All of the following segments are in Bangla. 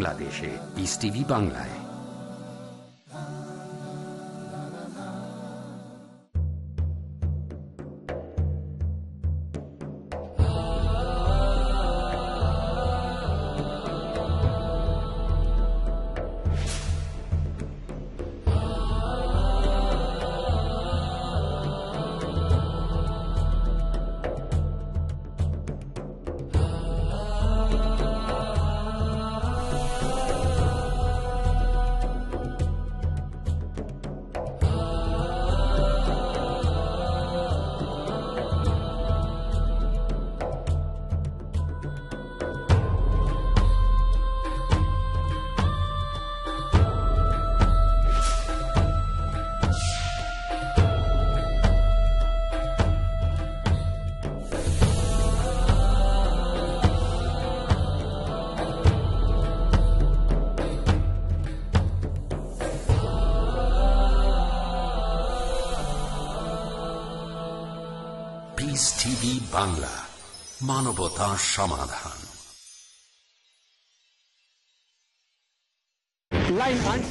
বাংলাদেশে ইস টিভি বাংলায়। মানবতা সমাধান Line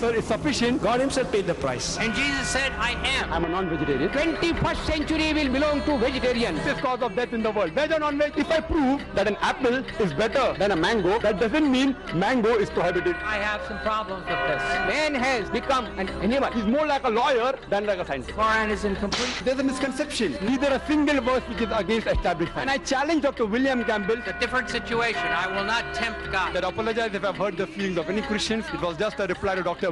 answer is sufficient. God himself paid the price. And Jesus said, I am. I'm a non-vegetarian. 21st century will belong to vegetarians. This cause of death in the world. Veg or non-veg? If I prove that an apple is better than a mango, that doesn't mean mango is prohibited. I have some problems with this. Man has become an animal. He's more like a lawyer than like a scientist. Quran is incomplete. There's a misconception. Neither a single verse which is against established fact. And I challenge Dr. William Campbell It's a different situation. I will not tempt God. that apologize if I've hurt the feelings of any Christians. It was just a reply to Dr.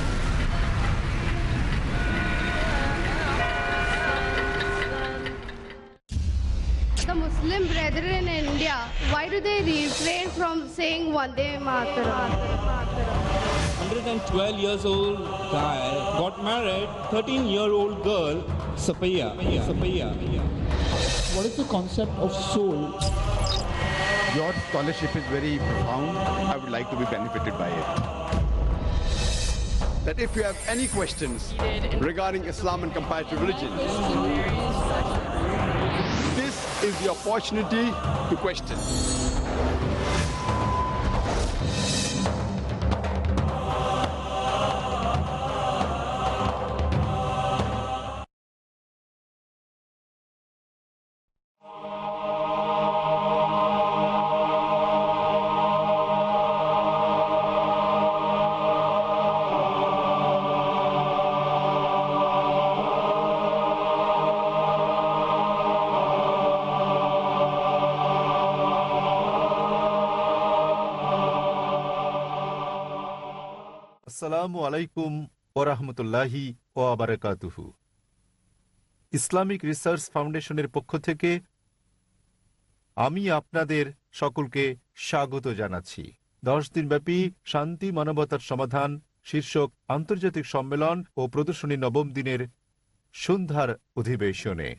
Muslim brethren in India, why do they refrain from saying Vande Mataram? 112 years old guy got married 13 year old girl sapaya sapaya what is the concept of soul Your scholarship is very profound. I would like to be benefited by it. That if you have any questions regarding Islam and comparative religion, this is the opportunity to question. আসসালামু আলাইকুম ওরহমতুল্লাহি ওয়াবারাকাতুহু ইসলামিক রিসার্চ ফাউন্ডেশনের পক্ষ থেকে আমি আপনাদের সকলকে স্বাগত জানাচ্ছি। দশ দিনব্যাপী শান্তি, মানবতার সমাধান, শীর্ষক আন্তর্জাতিক সম্মেলন ও প্রদর্শনী নবম দিনের সন্ধ্যার অধিবেশনে।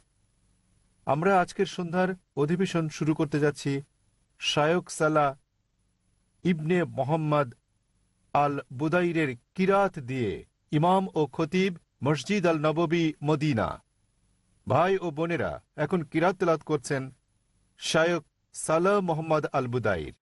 আমরা আজকের সন্ধ্যার অধিবেশন শুরু করতে যাচ্ছি শায়ক সালা ইবনে মোহাম্মদ আল বুদাইরের কিরাত দিয়ে ইমাম ও খতিব মসজিদ আল নববী মদিনা। ভাই ও বোনেরা এখন কিরাত তেলাত করছেন শায়ক সালাহ মোহাম্মদ আল বুদাইর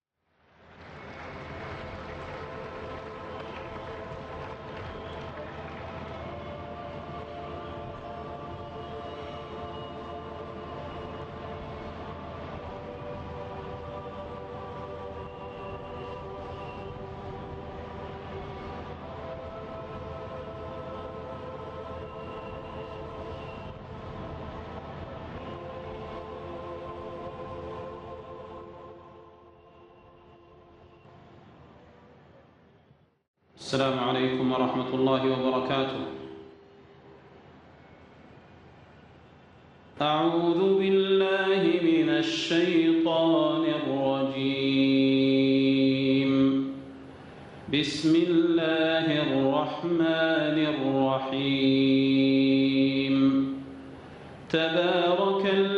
الله وبركاته. أعوذ بالله من الشيطان الرجيم. بسم الله الرحمن الرحيم. تبارك الذي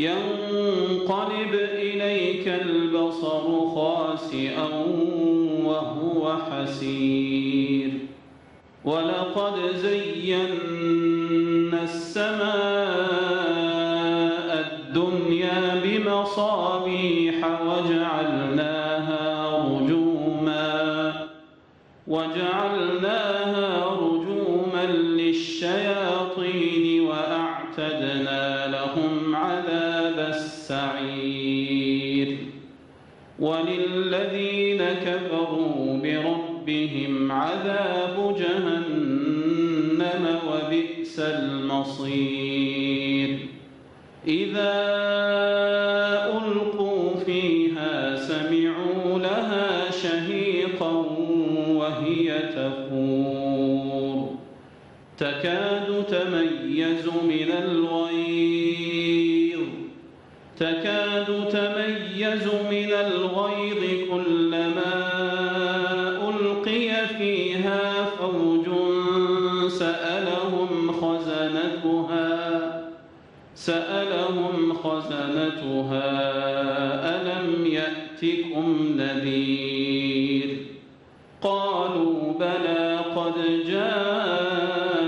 ينقلب إليك البصر خاسئا وهو حسير. ولقد زينا السماء المصير إذا ألقوا فيها سمعوا لها شهيقا وهي تفور تكاد تميز من الغيظ تكاد خزنتها ألم يأتكم نذير؟ قالوا بلى قد جاءنا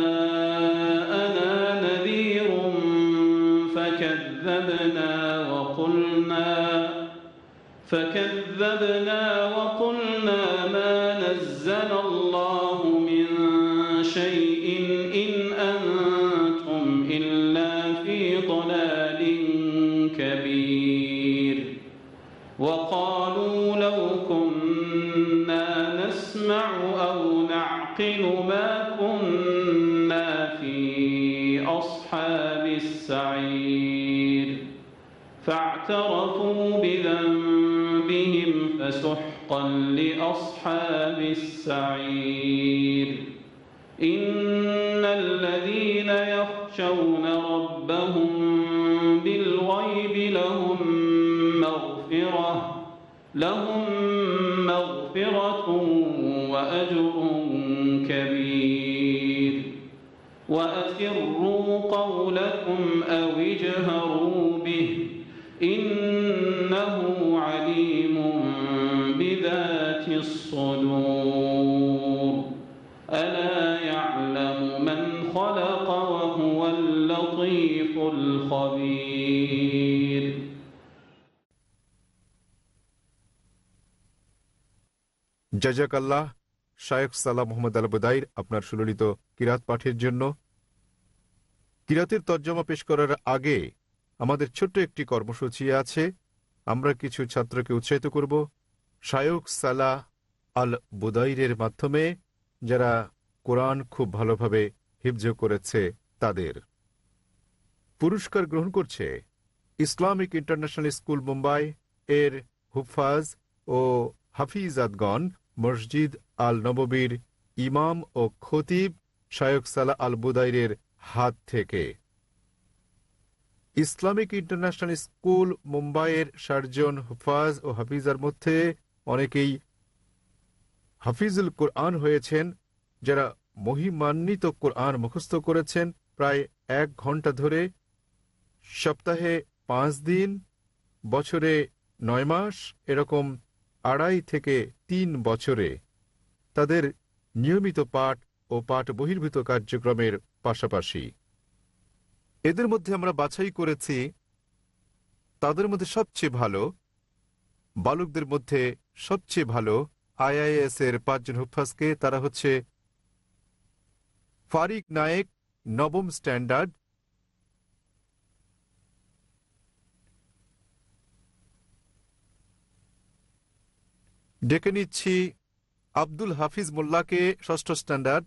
نذير فكذبنا وقلنا فكذبنا وقلنا فسحقا لأصحاب السعير. إن الذين يخشون ربهم بالغيب لهم مغفرة لهم مغفرة وأجر كبير. وأسروا قولكم أو اجهروا الصدور ألا يعلم من خلق وهو اللطيف الخبير জাজাক আল্লাহ শায়েখ সালাহ মোহাম্মদ আল বুদাইর আপনার সুললিত কিরাত পাঠের জন্য কিরাতের তর্জমা পেশ করার আগে আমাদের ছোট্ট একটি কর্মসূচি আছে আমরা কিছু ছাত্রকে উৎসাহিত করব শায়ক সালাহ আল বুদাইরের মাধ্যমে যারা কোরআন খুব ভালোভাবে হিফজ করেছে তাদের। পুরস্কার গ্রহণ করছে ইসলামিক ইন্টারন্যাশনাল স্কুল মুম্বাই এর হুফাজ ও হাফিজাদগণ মসজিদ আল নববীর ইমাম ও খতিব শায়ক সালা আল বুদাইরের হাত থেকে। ইসলামিক ইন্টারন্যাশনাল স্কুল মুম্বাইয়ের সার্জন হুফাজ ও হাফিজার মধ্যে অনেকেই হাফিজুল কোরআন হয়েছেন, যারা মহিমান্বিত কোরআন মুখস্থ করেছেন প্রায় এক ঘণ্টা ধরে, সপ্তাহে পাঁচ দিন, বছরে নয় মাস, এরকম আড়াই থেকে তিন বছরে। তাদের নিয়মিত পাঠ ও পাঠ বহির্ভূত কার্যক্রমের পাশাপাশি। এদের মধ্যে আমরা বাছাই করেছি, তাদের মধ্যে সবচেয়ে ভালো, বালকদের মধ্যে সবচেয়ে ভালো আইআইএস এর পাঁচজন হুফাজকে তারা হচ্ছে ফারিক নায়েক, নবম স্ট্যান্ডার্ড, ডেকে নিচ্ছি আব্দুল হাফিজ মোল্লাকে ষষ্ঠ স্ট্যান্ডার্ড,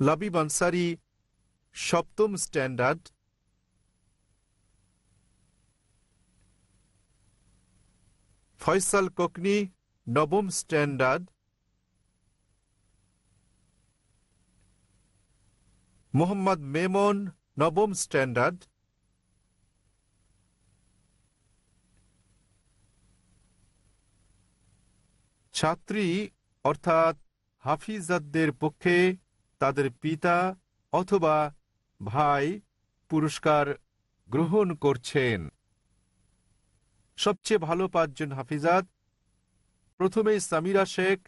লাবিব আনসারি সপ্তম স্ট্যান্ডার্ড ফয়সাল কোকনি, নবম স্ট্যান্ডার্ড। মোহাম্মদ মেমন, নবম স্ট্যান্ডার্ড। ছাত্রী, অর্থাৎ হাফিজাদদের পক্ষে তাদের পিতা অথবা ভাই পুরস্কার গ্রহণ করছেন। সবচেয়ে ভালো পাঁচজন হাফিজাত। প্রথমেই সামিরা শেখ,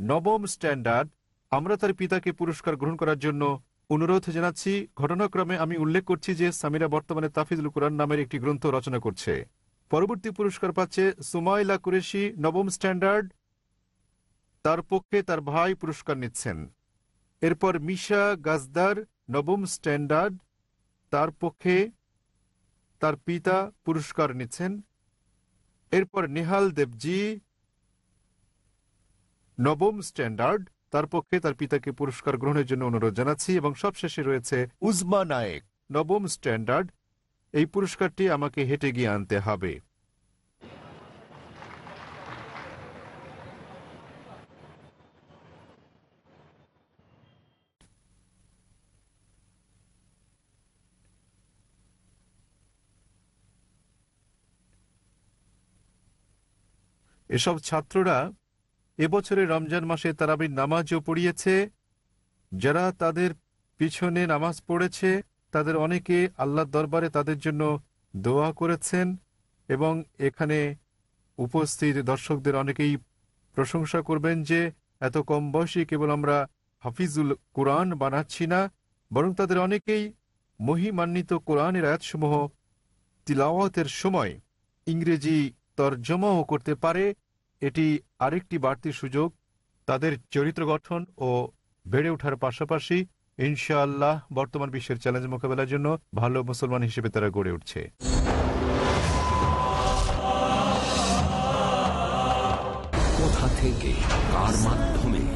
নবম স্ট্যান্ডার্ড। আমরা তার পিতাকে পুরস্কার গ্রহণ করার জন্য অনুরোধ জানাচ্ছি। ঘটনাক্রমে আমি উল্লেখ করছি যে সামিরা বর্তমানে তাফিজুল কুরআন নামের একটি গ্রন্থ রচনা করছে। পরবর্তী পুরস্কার পাচ্ছে সুমাইলা কুরেশি, নবম স্ট্যান্ডার্ড। তার পক্ষে তার ভাই পুরস্কার নিচ্ছেন। এরপর মিশা গাজদার, নবম স্ট্যান্ডার্ড। তার পক্ষে তার পিতা পুরস্কার নিচ্ছেন। এরপর নেহাল দেবজি, নবম স্ট্যান্ডার্ড, তার পক্ষে তার পিতাকে পুরস্কার গ্রহণের জন্য অনুরোধ জানাচ্ছি এবং সবশেষে রয়েছে উজমা নায়েক, নবম স্ট্যান্ডার্ড। এই পুরস্কারটি আমাকে হেঁটে গিয়ে আনতে হবে। এসব ছাত্ররা এবছরে রমজান মাসে তারাবির নামাজও পড়িয়েছে। যারা তাদের পিছনে নামাজ পড়েছে, তাদের অনেকে আল্লাহর দরবারে তাদের জন্য দোয়া করেছেন এবং এখানে উপস্থিত দর্শকদের অনেকেই প্রশংসা করবেন যে এত কম বয়সী কেবল আমরা হাফিজুল কোরআন বানাচ্ছি না, বরং তাদের অনেকেই মহিমান্বিত কোরআনের আয়াতসমূহ তিলাওয়াতের সময় ইংরেজি তর্জমাও করতে পারে। এটি আরেকটি বাড়তি সুযোগ। তাদের চরিত্র গঠন ও বেড়ে ওঠার পাশাপাশি ইনশাআল্লাহ বর্তমান বিশ্বের চ্যালেঞ্জ মোকাবেলার জন্য ভালো মুসলমান হিসেবে তারা গড়ে উঠছে। কোথা থেকে, কার মাধ্যমে?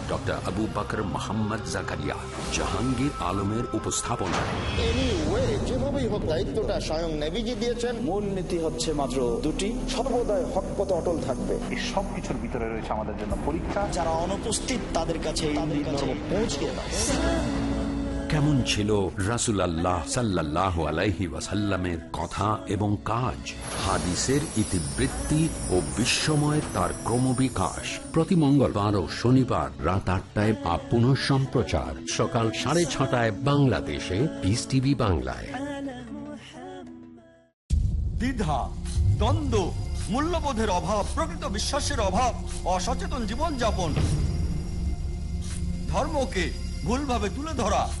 ডক্টর আবু বকর মোহাম্মদ জাকারিয়া জাহাঙ্গীর আলমের উপস্থাপনায় যেভাবেই হোক দায়িত্বটা স্বয়ং নেভিজি দিয়েছেন। মূল নীতি হচ্ছে মাত্র দুটি। সর্বদাই হক পথে অটল থাকবে। এই সব কিছুর ভিতরে রয়েছে আমাদের জন্য পরীক্ষা। যারা অনুপস্থিত তাদের কাছে পৌঁছে দাও কেমন ছিল রাসুল আল্লাহ সাল্লাহ আলাইহি ওয়াসাল্লামের কথা এবং কাজ? হাদিসের ইতিবৃত্তি ও বিশ্বময় তার ক্রমবিকাশ। প্রতি মঙ্গলবার ও শনিবার রাত আটটায় বা পুনঃ সম্প্রচার। সকাল সাড়ে ছটায় বাংলাদেশে পিস টিভি বাংলায়। দ্বিধা, দ্বন্দ্ব, মূল্যবোধের অভাব, প্রকৃত বিশ্বাসের অভাব, অসচেতন জীবনযাপন, ধর্মকে ভুলভাবে তুলে ধরা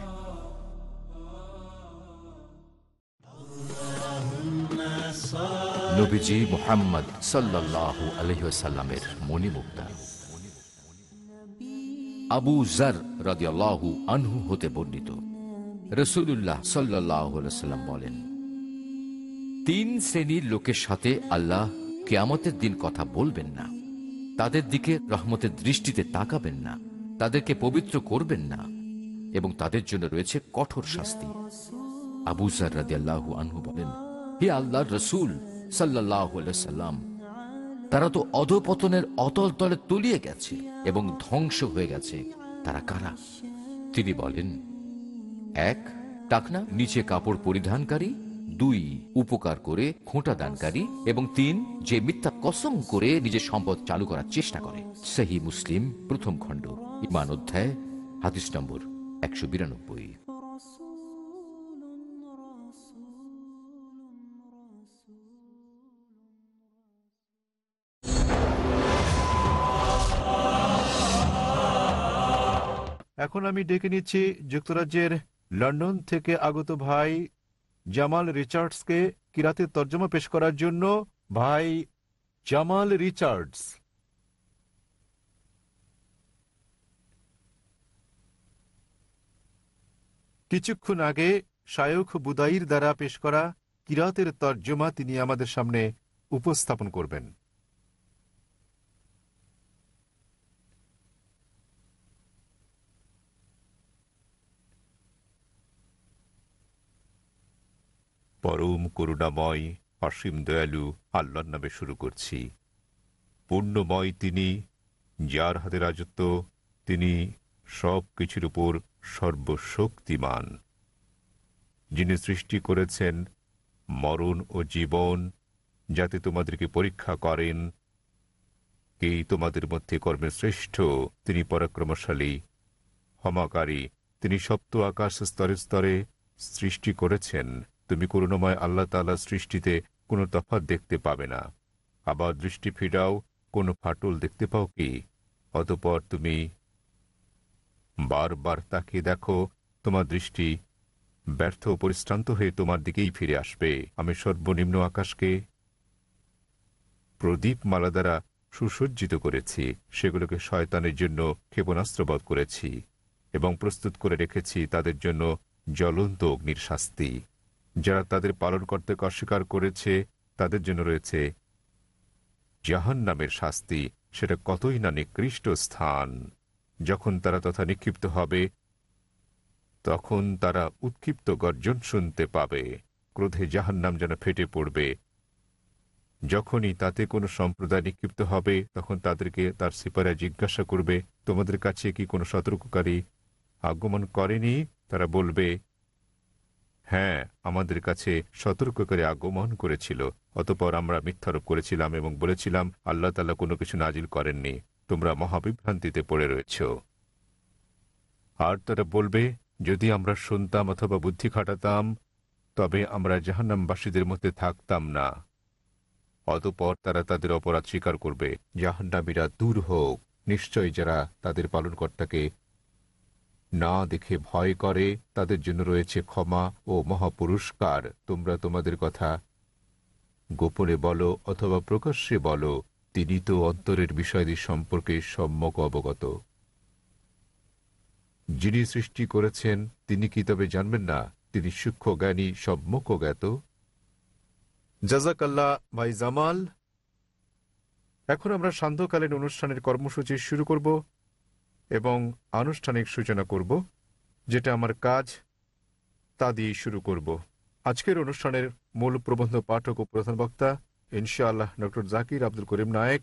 নবীজি মোহাম্মদ সাল্লাহ আলহিসাল্লামের মণিমুক্তা। আবু জার রাদিয়াল্লাহু আনহু হতে বর্ণিত। রসুল্লাহ সাল্লাহ সাল্লাম বলেন, তিন শ্রেণির লোকের সাথে আল্লাহ কেয়ামতের দিন কথা বলবেন না। তাদের দিকে রহমতের দৃষ্টিতে তাকাবেন না। তাদেরকে পবিত্র করবেন না। এবং তাদের জন্য রয়েছে কঠোর শাস্তি। আবু রাদিয়াল্লাহু আনহু বলেন, হে রসুল সাল্লাল্লাহু সাল্লাম তারা তো অধপতনের অতল তলে তলিয়ে গেছে এবং ধ্বংস হয়ে গেছে। তারা কারা? তিনি বলেন, এক, টাকনা, নিচে কাপড় পরিধানকারী, দুই, উপকার করে, খোঁটা দানকারী, এবং তিন, যে মিথ্যা কসম করে নিজের সম্পদ চালু করার চেষ্টা করে। সেহি মুসলিম, প্রথম খণ্ড, ইমান অধ্যায়, হাদিস নম্বর একশো বিরানব্বই। এখন আমি ডেকে নিচ্ছি যুক্তরাজ্যের লন্ডন থেকে আগত ভাই জামাল রিচার্ডসকে কিরাতের তর্জমা পেশ করার জন্য, ভাই জামাল রিচার্ডস। কিছুক্ষণ আগে শায়খ বুদাইর দ্বারা পেশ করা কিরাতের তর্জমা তিনি আমাদের সামনে উপস্থাপন করবেন। পরম করুণাময় অসীম দয়ালু আল্লাহর নামে শুরু করছি। পূর্ণময় তিনি, যার হাতে রাজত্ব, তিনি সব কিছুর উপর সর্বশক্তিমান। যিনি সৃষ্টি করেছেন মরণ ও জীবন, যাতে তোমাদেরকে পরীক্ষা করেন, কে তোমাদের মধ্যে কর্মে শ্রেষ্ঠ, তিনি পরাক্রমশালী, ক্ষমাকারী, তিনি সপ্ত আকাশ স্তরে স্তরে সৃষ্টি করেছেন। তুমি করুণাময় আল্লাহ তাআলা সৃষ্টিতে কোনো তফাৎ দেখতে পাবে না। আবার দৃষ্টি ফিরাও, কোনো ফাটল দেখতে পাও কি? অতপর তুমি বারবার তাকিয়ে দেখো, তোমার দৃষ্টি ব্যর্থ পরিশ্রান্ত হয়ে তোমার দিকেই ফিরে আসবে। আমি সর্বনিম্ন আকাশকে প্রদীপ মালা দ্বারা সুসজ্জিত করেছি, সেগুলোকে শয়তানের জন্য ক্ষেপণাস্ত্রবধ করেছি এবং প্রস্তুত করে রেখেছি তাদের জন্য জ্বলন্ত অগ্নির শাস্তি। যারা তাদের পালন করতে অস্বীকার করেছে, তাদের জন্য রয়েছে জাহান নামের শাস্তি। সেটা কতই না নিকৃষ্ট স্থান। যখন তারা তথা নিক্ষিপ্ত হবে, তখন তারা উৎক্ষিপ্ত গর্জন শুনতে পাবে। ক্রোধে জাহান্নাম যেন ফেটে পড়বে। যখনই তাতে কোনো সম্প্রদায় নিক্ষিপ্ত হবে, তখন তাদেরকে তার সিপারা জিজ্ঞাসা করবে, তোমাদের কাছে কি কোনো সতর্ককারী আগমন করেনি? তারা বলবে হ্যাঁ আমাদের কাছে সতর্ককারী আগমন করেছিল। অতপর আমরা মিথ্যারোপ করেছিলাম এবং বলেছিলাম, আল্লাহ তালা কোনো কিছু নাজিল করেননি। তোমরা মহাবিভ্রান্তিতে পড়ে রয়েছ। আর তারা বলবে, যদি আমরা শুনতাম অথবা বুদ্ধি খাটাতাম, তবে আমরা জাহান্নামবাসীদের মধ্যে থাকতাম না। অতপর তারা তাদের অপরাধ স্বীকার করবে, জাহান্নামীরা দূর হোক। নিশ্চয় যারা তাদের পালনকর্তাকে না দেখে ভয় করে, তাদের জন্য রয়েছে ক্ষমা ও মহাপুরস্কার। তোমরা তোমাদের কথা গোপনে বলো অথবা প্রকাশ্যে বলো, তিনি তো অন্তরের বিষয়াদি সম্পর্কে সম্যক অবগত। যিনি সৃষ্টি করেছেন, তিনি কি তবে জানবেন না? তিনি সূক্ষ্ম জ্ঞানী, সম্যক জ্ঞাত। জাজাকাল্লাহ ভাই জামাল। এখন আমরা সান্ধ্যকালীন অনুষ্ঠানের কর্মসূচি শুরু করব। এবং আনুষ্ঠানিক সূচনা করব, যেটা আমার কাজ, তা দিয়ে শুরু করব। আজকের অনুষ্ঠানের মূল প্রবন্ধ পাঠক ও প্রধান বক্তা, ইনশাআল্লাহ, ডক্টর জাকির আব্দুল করিম নায়েক।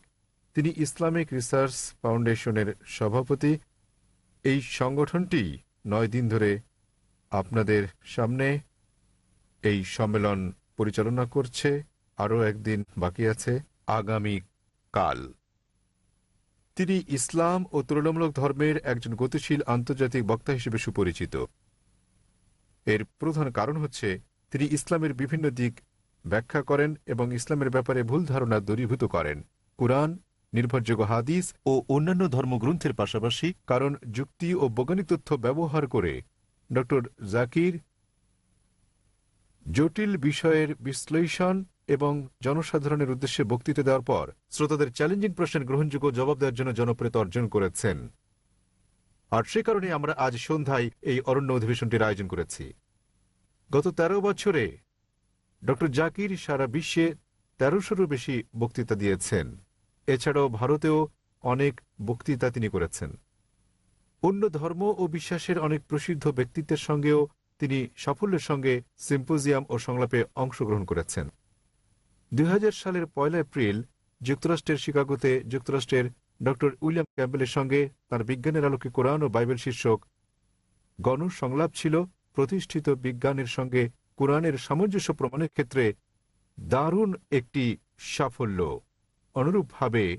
তিনি ইসলামিক রিসার্চ ফাউন্ডেশনের সভাপতি। এই সংগঠনটি নয় দিন ধরে আপনাদের সামনে এই সম্মেলন পরিচালনা করছে। আরও একদিন বাকি আছে। আগামী কাল। তিনি ইসলাম ও তুলনামূলক ধর্মের একজন গতিশীল আন্তর্জাতিক বক্তা হিসেবে সুপরিচিত। এর প্রধান কারণ হচ্ছে, তিনি ইসলামের বিভিন্ন দিক ব্যাখ্যা করেন এবং ইসলামের ব্যাপারে ভুল ধারণা দূরীভূত করেন। কুরআন, নির্ভরযোগ্য হাদিস ও অন্যান্য ধর্মগ্রন্থের পাশাপাশি কারণ যুক্তি ও বৈজ্ঞানিক তথ্য ব্যবহার করে ড জাকির জটিল বিষয়ের বিশ্লেষণ এবং জনসাধারণের উদ্দেশ্যে বক্তৃতা দেওয়ার পর শ্রোতাদের চ্যালেঞ্জিং প্রশ্নের গ্রহণযোগ্য জবাব দেওয়ার জন্য জনপ্রিয়তা অর্জন করেছেন। আর সে কারণে আমরা আজ সন্ধ্যায় এই অরণ্য অধিবেশনটির আয়োজন করেছি। গত ১৩ বছরে ড জাকির সারা বিশ্বে তেরোশোরও বেশি বক্তৃতা দিয়েছেন। এছাড়াও ভারতেও অনেক বক্তৃতা তিনি করেছেন। অন্য ধর্ম ও বিশ্বাসের অনেক প্রসিদ্ধ ব্যক্তিত্বের সঙ্গেও তিনি সাফল্যের সঙ্গে সিম্পোজিয়াম ও সংলাপে অংশগ্রহণ করেছেন। দুই সালের পয়লা এপ্রিল যুক্তরাষ্ট্রের শিকাগোতে যুক্তরাষ্ট্রের ড উইলিয়াম ক্যাম্বেলের সঙ্গে তার বিজ্ঞানের আলোকে কোরআন ও বাইবেল শীর্ষক গণ সংলাপ ছিল প্রতিষ্ঠিত বিজ্ঞানের সঙ্গে কোরআনের সামঞ্জস্য প্রমাণের ক্ষেত্রে দারুণ একটি সাফল্য। অনুরূপভাবে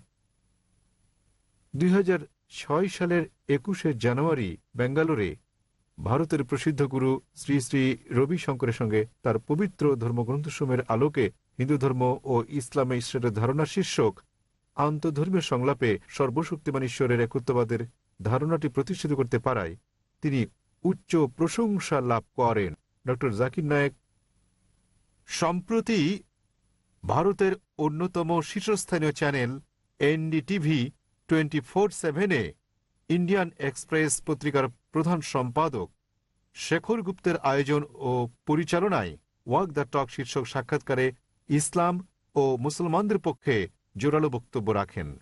দুই হাজার ছয় সালের একুশে জানুয়ারি বেঙ্গালোরে ভারতের প্রসিদ্ধ গুরু শ্রী শ্রী রবি শঙ্করের সঙ্গে তার পবিত্র ধর্মগ্রন্থসমূহের আলোকে হিন্দু ধর্ম ও ইসলামে ঈশ্বরের ধারণা শীর্ষক আন্তধর্মীয় সংলাপে সর্বশক্তিমান ঈশ্বরের একত্ববাদের ধারণাটি প্রতিষ্ঠিত করতে পারায় তিনি উচ্চ প্রশংসা লাভ করেন। ড. জাকির নায়েক, সম্প্রতি ভারতের অন্যতম শীর্ষস্থানীয় চ্যানেল এনডিটিভি টোয়েন্টি ফোর সেভেনে ইন্ডিয়ান এক্সপ্রেস পত্রিকার প্রধান সম্পাদক শেখর গুপ্তের আয়োজন ও পরিচালনায় ওয়াক দ্য টক শীর্ষক সাক্ষাৎকারে ইসলাম ও মুসলমানদের পক্ষে জোরালো বক্তব্য রাখেন।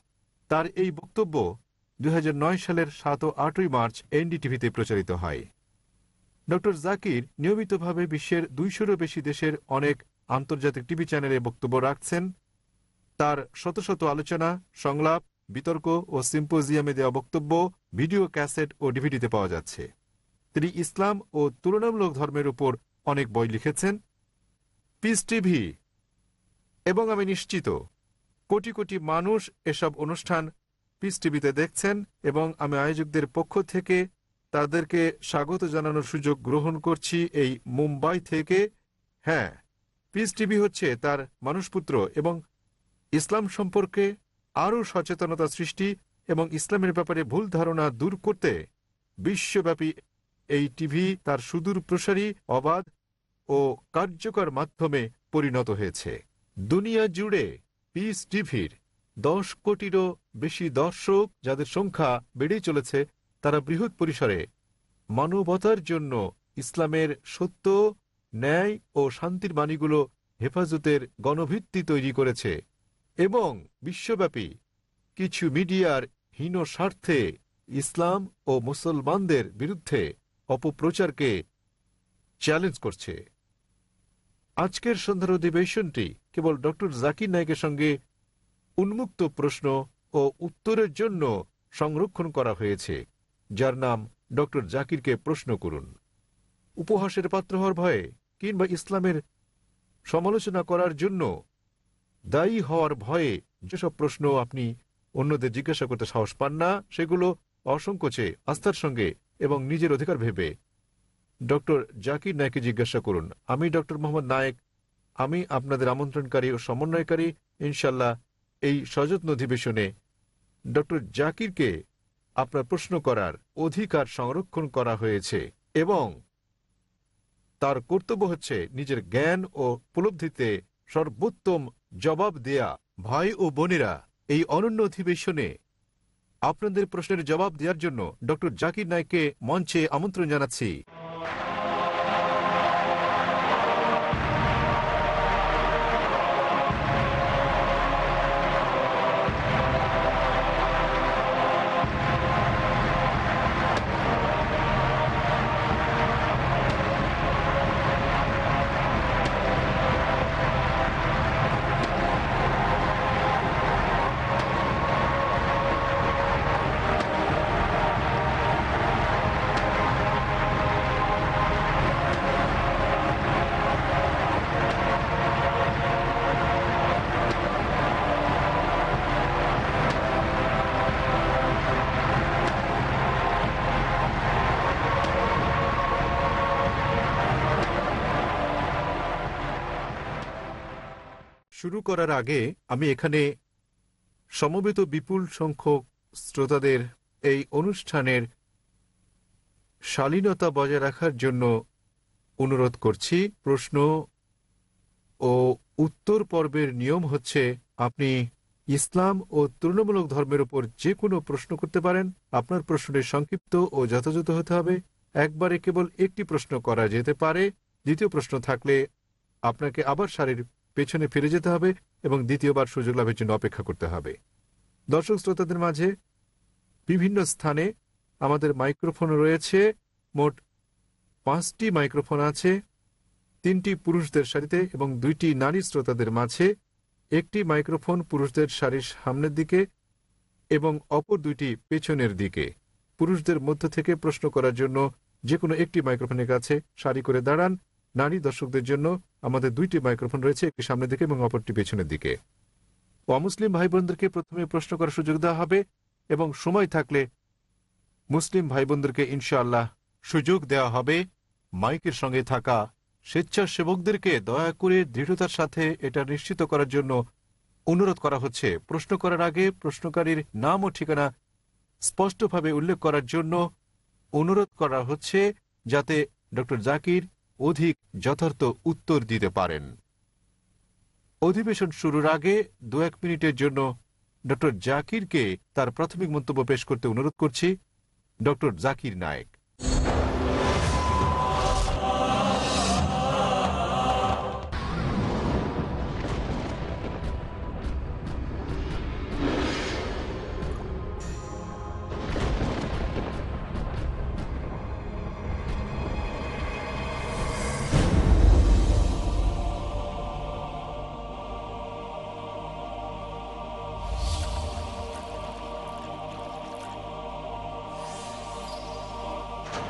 তার এই বক্তব্য দুই হাজার নয় সালের সাত ও আটই মার্চ এনডিটিভিতে প্রচারিত হয়। ড. জাকির নিয়মিতভাবে বিশ্বের দুইশোরও বেশি দেশের অনেক আন্তর্জাতিক টিভি চ্যানেলে বক্তব্য রাখছেন। তার শত শত আলোচনা, সংলাপ, বিতর্ক ও সিম্পোজিয়ামে দেওয়া বক্তব্য ভিডিও, ক্যাসেট ও ডিভিডিতে পাওয়া যাচ্ছে। তিনি ইসলাম ও তুলনামূলক ধর্মের উপর অনেক বই লিখেছেন। পিস টিভি এবং আমি নিশ্চিত, কোটি কোটি মানুষ এসব অনুষ্ঠান পিস টিভিতে দেখছেন এবং আমি আয়োজকদের পক্ষ থেকে তাদেরকে স্বাগত জানানোর সুযোগ গ্রহণ করছি এই মুম্বাই থেকে। হ্যাঁ পিস টিভি হচ্ছে তার মানুষপুত্র এবং ইসলাম সম্পর্কে আরও সচেতনতা সৃষ্টি এবং ইসলামের ব্যাপারে ভুল ধারণা দূর করতে বিশ্বব্যাপী এই টিভি তার সুদূর প্রসারী অবাধ ও কার্যকর মাধ্যমে পরিণত হয়েছে। দুনিয়া জুড়ে পিস টিভির দশ কোটিরও বেশি দর্শক যাদের সংখ্যা বেড়েই চলেছে, তারা বৃহৎ পরিসরে মানবতার জন্য ইসলামের সত্য, ন্যায় ও শান্তির বাণীগুলো হেফাজতের গণভিত্তি তৈরি করেছে এবং বিশ্বব্যাপী কিছু মিডিয়ার হীন স্বার্থে ইসলাম ও মুসলমানদের বিরুদ্ধে অপপ্রচারকে চ্যালেঞ্জ করছে। আজকের সন্ধ্যার অধিবেশনটি কেবল ডক্টর জাকির নায়কের সঙ্গে উন্মুক্ত প্রশ্ন ও উত্তরের জন্য সংরক্ষণ করা হয়েছে। যার নাম ডক্টর জাকিরকে প্রশ্ন করুন। উপহাসের পাত্র হওয়ার ভয়ে কিংবা ইসলামের সমালোচনা করার জন্য দায়ী হওয়ার ভয়ে যেসব প্রশ্ন আপনি অন্যদের জিজ্ঞাসা করতে সাহস পান না, সেগুলো অসংকোচে আস্থার সঙ্গে এবং নিজের অধিকার ভেবে ডক্টর জাকির নায়ককে জিজ্ঞাসা করুন। আমি ডক্টর মোহাম্মদ নায়েক। আমি আপনাদের আমন্ত্রণকারী ও সমন্বয়কারী। ইনশাল্লাহ এই সযত্ন অধিবেশনে ডক্টর জাকিরকে আপনার প্রশ্ন করার অধিকার সংরক্ষণ করা হয়েছে এবং তার কর্তব্য হচ্ছে নিজের জ্ঞান ও উপলব্ধিতে সর্বোত্তম জবাব দেয়া। ভাই ও বোনেরা, এই অনন্য অধিবেশনে আপনাদের প্রশ্নের জবাব দেওয়ার জন্য ডক্টর জাকির নাইককে মঞ্চে আমন্ত্রণ জানাচ্ছি। শুরু করার আগে আমি এখানে সমবেত বিপুল সংখ্যক শ্রোতাদের এই অনুষ্ঠানের শালীনতা বজায় রাখার জন্য অনুরোধ করছি। প্রশ্ন ও উত্তর পর্বের নিয়ম হচ্ছে, আপনি ইসলাম ও তুলনামূলক ধর্মের উপর যে কোনো প্রশ্ন করতে পারেন। আপনার প্রশ্নের সংক্ষিপ্ত ও যথাযথ হতে হবে। একবারে কেবল একটি প্রশ্ন করা যেতে পারে। দ্বিতীয় প্রশ্ন থাকলে আপনাকে আবার সারির পেছনে ফিরে যেতে হবে এবং দ্বিতীয়বার সুযোগ লাভের জন্য অপেক্ষা করতে হবে। দর্শক শ্রোতাদের মাঝে বিভিন্ন স্থানে আমাদের মাইক্রোফোন রয়েছে। মোট পাঁচটি মাইক্রোফোন আছে, তিনটি পুরুষদের সারিতে এবং দুইটি নারী শ্রোতাদের মাঝে। একটি মাইক্রোফোন পুরুষদের সারির সামনের দিকে এবং অপর দুইটি পেছনের দিকে। পুরুষদের মধ্য থেকে প্রশ্ন করার জন্য যে কোনো একটি মাইক্রোফোনের কাছে সারি করে দাঁড়ান। নারী দর্শকদের জন্য আমাদের দুইটি মাইক্রোফোন রয়েছে, একটি সামনের দিকে এবং অপরটি পেছনের দিকে। অমুসলিম ভাই বোনদেরকে প্রথমে প্রশ্ন করার সুযোগ দেওয়া হবে এবং সময় থাকলে মুসলিম ভাই বোনদেরকে ইনশাআল্লাহ সুযোগ দেওয়া হবে। মাইকের সঙ্গে থাকা স্বেচ্ছাসেবকদেরকে দয়া করে দৃঢ়তার সাথে এটা নিশ্চিত করার জন্য অনুরোধ করা হচ্ছে। প্রশ্ন করার আগে প্রশ্নকারীর নাম ও ঠিকানা স্পষ্টভাবে উল্লেখ করার জন্য অনুরোধ করা হচ্ছে যাতে ডক্টর জাকির অধিক যথার্থ উত্তর দিতে পারেন। অধিবেশন শুরুর আগে দু এক মিনিটের জন্য ডক্টর জাকিরকে তার প্রাথমিক মন্তব্য পেশ করতে অনুরোধ করছি। Doctor Zakir Naik.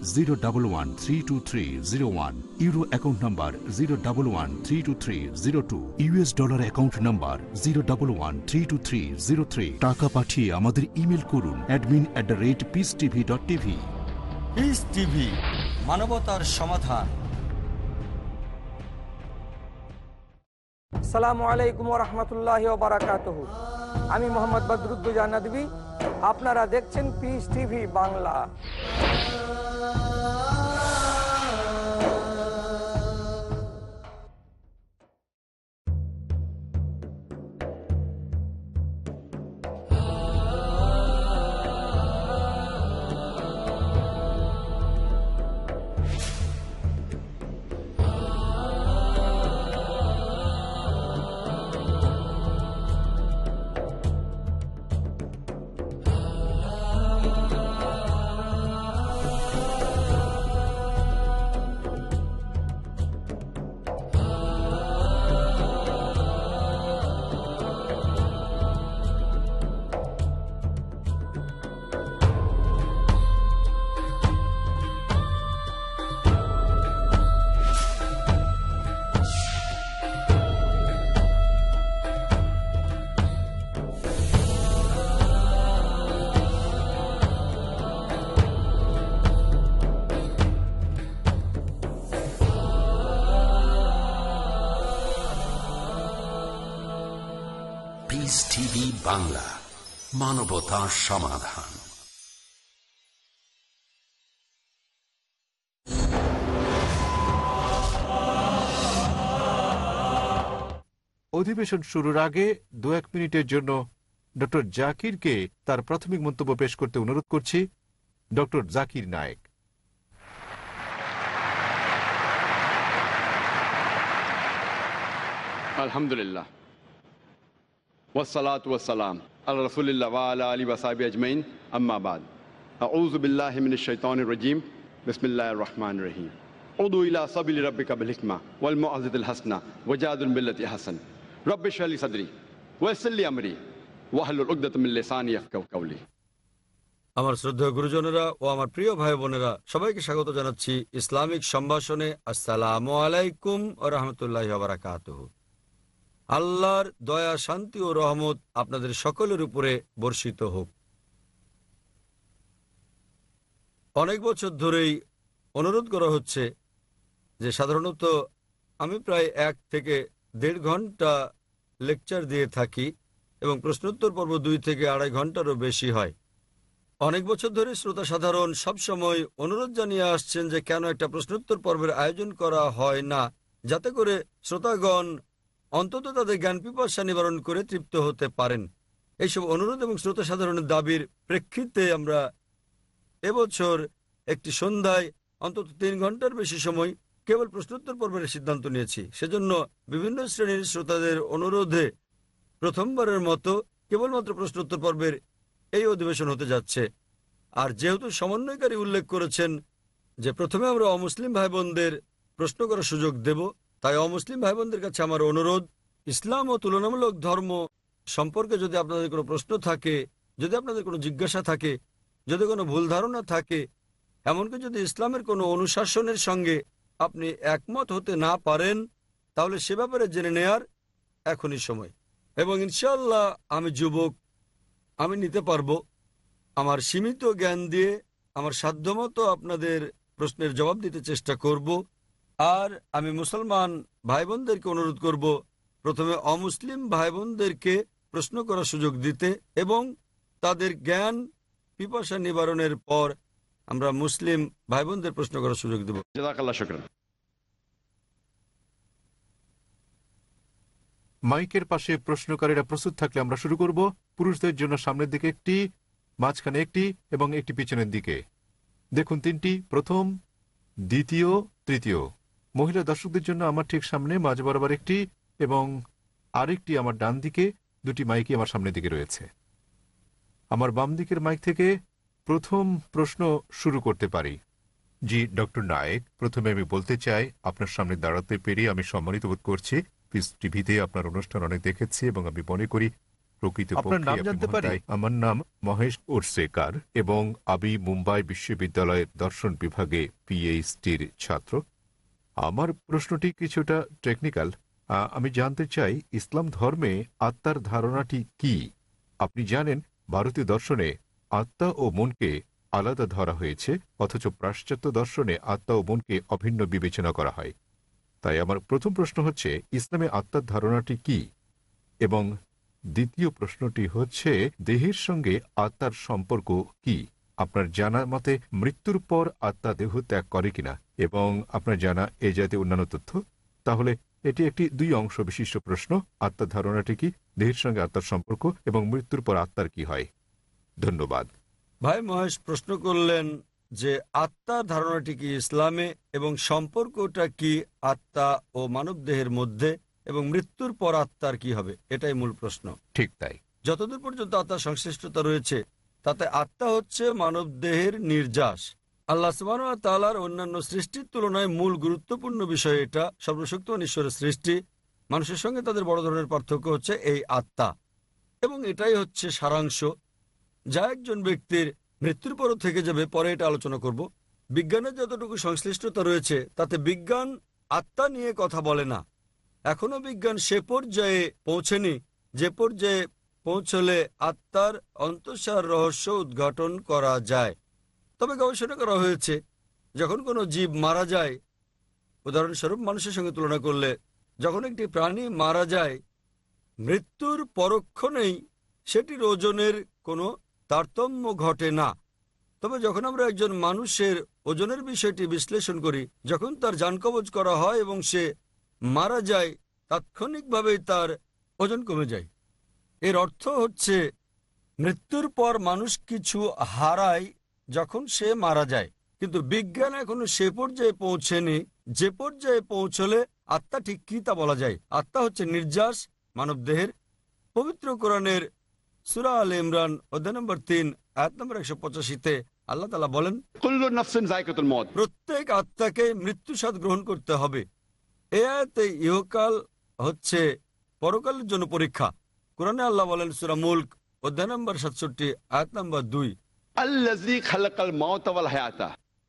zero double one three two three zero one euro account number zero double one three two three zero two US dollar account number zero double one three two three zero three টাকা পাঠিয়ে আমাদের ইমেল করুন admin at the rate peace TV dot TV peace TV মানবতার সমাধান। সালামু আলাইকুম রহমতুল্লাহ বারাকাত আমি মোহাম্মদ বদরুদ্দুজা নদী আপনারা দেখছেন পিস টিভি বাংলা। বাংলা মানবতা সমাধান অধিবেশন শুরুর আগে দু এক মিনিটের জন্য ডক্টর জাকিরকে তার প্রাথমিক মন্তব্য পেশ করতে অনুরোধ করছি ডক্টর জাকির নায়েক Alhamdulillah. ওসালাত ওসালাম আল্লাহ রসুল্লাহ আল্লাহ আলী ওয়াসাবি আজমাইন আম্মাবাদ আউজবিল্লাহমিন শৈতান রজিম বিসমিল্লা রহমান রহিম উদুল্লা সবিল রব্বিকা বিলিকমা ওয়ালম আজদুল হাসনা ওজাদুল বিল্লতি হাসান রব্বিশ আলী সদরি ওয়েসল্লি আমরি ওয়াহলুল উকদতমিল্লিসানি কাউলি আমার শ্রদ্ধেয় গুরুজনেরা ও আমার প্রিয় ভাই বোনেরা সবাইকে স্বাগত জানাচ্ছি ইসলামিক সম্ভাষণে। আসসালামু আলাইকুম ও রহমতুল্লাহ বারাকাতহ। আল্লাহর দয়া, শান্তি ও রহমত আপনাদের সকলের উপরে বর্ষিত হোক। অনেক বছর ধরেই অনুরোধ করা হচ্ছে যে সাধারণত আমি প্রায় এক থেকে দেড় ঘণ্টা লেকচার দিয়ে থাকি এবং প্রশ্নোত্তর পর্ব দুই থেকে আড়াই ঘন্টারও বেশি হয়। অনেক বছর ধরে শ্রোতা সাধারণ সবসময় অনুরোধ জানিয়ে আসছেন যে কেন একটা প্রশ্নোত্তর পর্বের আয়োজন করা হয় না, যাতে করে শ্রোতাগণ অন্তত তাদের জ্ঞান পিপাসা নিবারণ করে তৃপ্ত হতে পারেন। এইসব অনুরোধ এবং শ্রোতা সাধারণের দাবির প্রেক্ষিতে আমরা এবছর একটি সন্ধ্যায় অন্তত তিন ঘণ্টার বেশি সময় কেবল প্রশ্নোত্তর পর্বের সিদ্ধান্ত নিয়েছি। সেজন্য বিভিন্ন শ্রেণির শ্রোতাদের অনুরোধে প্রথমবারের মতো কেবলমাত্র প্রশ্নোত্তর পর্বের এই অধিবেশন হতে যাচ্ছে। আর যেহেতু সমন্বয়কারী উল্লেখ করেছেন যে প্রথমে আমরা অমুসলিম ভাই বোনদের প্রশ্ন করার সুযোগ দেব তাই অমুসলিম ভাই বোনদের কাছে আমার অনুরোধ, ইসলাম ও তুলনামূলক ধর্ম সম্পর্কে যদি আপনাদের কোনো প্রশ্ন থাকে, যদি আপনাদের কোনো জিজ্ঞাসা থাকে, যদি কোনো ভুল ধারণা থাকে, এমনকি যদি ইসলামের কোনো অনুশাসনের সঙ্গে আপনি একমত হতে না পারেন, তাহলে সে ব্যাপারে জেনে নেয়ার এখনই সময়। এবং ইনশাল্লাহ আমি যুবক, আমি নিতে পারব। আমার সীমিত জ্ঞান দিয়ে, আমার সাধ্যমতো আপনাদের প্রশ্নের জবাব দিতে চেষ্টা করব। আর আমি মুসলমান ভাই বোনদেরকে অনুরোধ করব প্রথমে অমুসলিম ভাই বোনদেরকে প্রশ্ন করার সুযোগ দিতে এবং তাদের জ্ঞান পিপাসা নিবারণের পর আমরা মুসলিম ভাই বোনদের প্রশ্ন করার সুযোগ দেব। মাইকের পাশে প্রশ্নকারীরা প্রস্তুত থাকলে আমরা শুরু করব। পুরুষদের জন্য সামনের দিকে একটি মাঝখানে একটি এবং একটি পিছনের দিকে। দেখুন তিনটি প্রথম দ্বিতীয় তৃতীয়। মহিলা দর্শকদের জন্য আমার ঠিক সামনে মাঝ বরাবর একটি এবং আরেকটি আমার ডান দিকে দুটি মাইকই আমার সামনের দিকে রয়েছে। আমার বাম দিকের মাইক থেকে প্রথম প্রশ্ন শুরু করতে পারি। জি ডক্টর নায়েক প্রথমে আমি বলতে চাই আপনার সামনে দাঁড়াতে পেরে আমি সম্মানিত বোধ করছি। পিস টিভিতে আপনার অনুষ্ঠান অনেক দেখেছি এবং আমি মনে করি প্রকৃত? আমার নাম মহেশ ওরসেকার এবং আমি মুম্বাই বিশ্ববিদ্যালয়ের দর্শন বিভাগে পিএইচডির ছাত্র। আমার প্রশ্নটি কিছুটা টেকনিক্যাল আমি জানতে চাই, ইসলাম ধর্মে আত্মার ধারণাটি কি? আপনি জানেন, ভারতীয় দর্শনে আত্মা ও মনকে আলাদা ধরা হয়েছে, অথচ পাশ্চাত্য দর্শনে আত্মা ও মনকে অভিন্ন বিবেচনা করা হয়। তাই আমার প্রথম প্রশ্ন হচ্ছে, ইসলামে আত্মার ধারণাটি কি? এবং দ্বিতীয় প্রশ্নটি হচ্ছে, দেহের সঙ্গে আত্মার সম্পর্ক কি? আপনার জানা মতে মৃত্যুর পর আত্মা দেহ ত্যাগ করে কিনা এবং আপনার জানা এ জাতীয় অন্যান্য তথ্য? তাহলে এটি একটি দুই অংশ বিশিষ্ট প্রশ্ন। আত্মার ধারণাটি কি? দেহের সঙ্গে আত্মার সম্পর্ক এবং মৃত্যুর পর আত্মার কি হয়? ধন্যবাদ। ভাই মহেশ প্রশ্ন করলেন যে আত্মার ধারণাটি কি ইসলামে এবং সম্পর্কটা কি আত্মা ও মানবদেহের মধ্যে এবং মৃত্যুর পর আত্মার কি হবে? এটাই মূল প্রশ্ন। ঠিক তাই। যতদূর পর্যন্ত আত্মার সংশ্লিষ্টতা রয়েছে তাতে আত্মা হচ্ছে মানবদেহের নির্যাস। আল্লাহ সুবাহ তালার অন্যান্য সৃষ্টির তুলনায় মূল গুরুত্বপূর্ণ বিষয় এটা সর্বশক্তিমান ঈশ্বরের সৃষ্টি। মানুষের সঙ্গে তাদের বড় ধরনের পার্থক্য হচ্ছে এই আত্মা। এবং এটাই হচ্ছে সারাংশ। যা একজন ব্যক্তির মৃত্যুর পরও থেকে যাবে, পরে এটা আলোচনা করব। বিজ্ঞানের যতটুকু সংশ্লিষ্টতা রয়েছে, তাতে বিজ্ঞান আত্মা নিয়ে কথা বলে না। এখনও বিজ্ঞান সে পর্যায়ে পৌঁছেনি, যে পর্যায়ে পৌঁছলে আত্মার অন্তঃসার রহস্য উদ্ঘাটন করা যায়। তবে গবেষণা করা হয়েছে, যখন কোনো জীব মারা যায়, উদাহরণস্বরূপ মানুষের সঙ্গে তুলনা করলে, যখন একটি প্রাণী মারা যায়, মৃত্যুর পরোক্ষ নেই সেটির ওজনের কোনো তারতম্য ঘটে না। তবে যখন আমরা একজন মানুষের ওজনের বিষয়টি বিশ্লেষণ করি, যখন তার যানকবজ করা হয় এবং সে মারা যায়, তাৎক্ষণিকভাবেই তার ওজন কমে যায়। এর অর্থ হচ্ছে মৃত্যুর পর মানুষ কিছু হারায় যখন সে মারা যায়। কিন্তু বিজ্ঞান এখনও সে পর্যায়ে পৌঁছেনি। যে পর্যায়ে পৌঁছলে আত্মা ঠিক কি তা বলা যায়? আত্মা হচ্ছে নির্যাস মানব দেহের। পবিত্র কোরআনের সুরা আল ইমরান অধ্যায় নম্বর তিন আয়াত নম্বর একশো পঁচাশিতে আল্লাহ তালা বলেন প্রত্যেক আত্মাকে মৃত্যু স্বাদ গ্রহণ করতে হবে। এ আয়াতে ইহকাল হচ্ছে পরকালের জন্য পরীক্ষা। কোরআনে আল্লাহ বলেন সুরা মুল্ক অধ্যায় নম্বর সাতষট্টি আয়াত নম্বর দুই।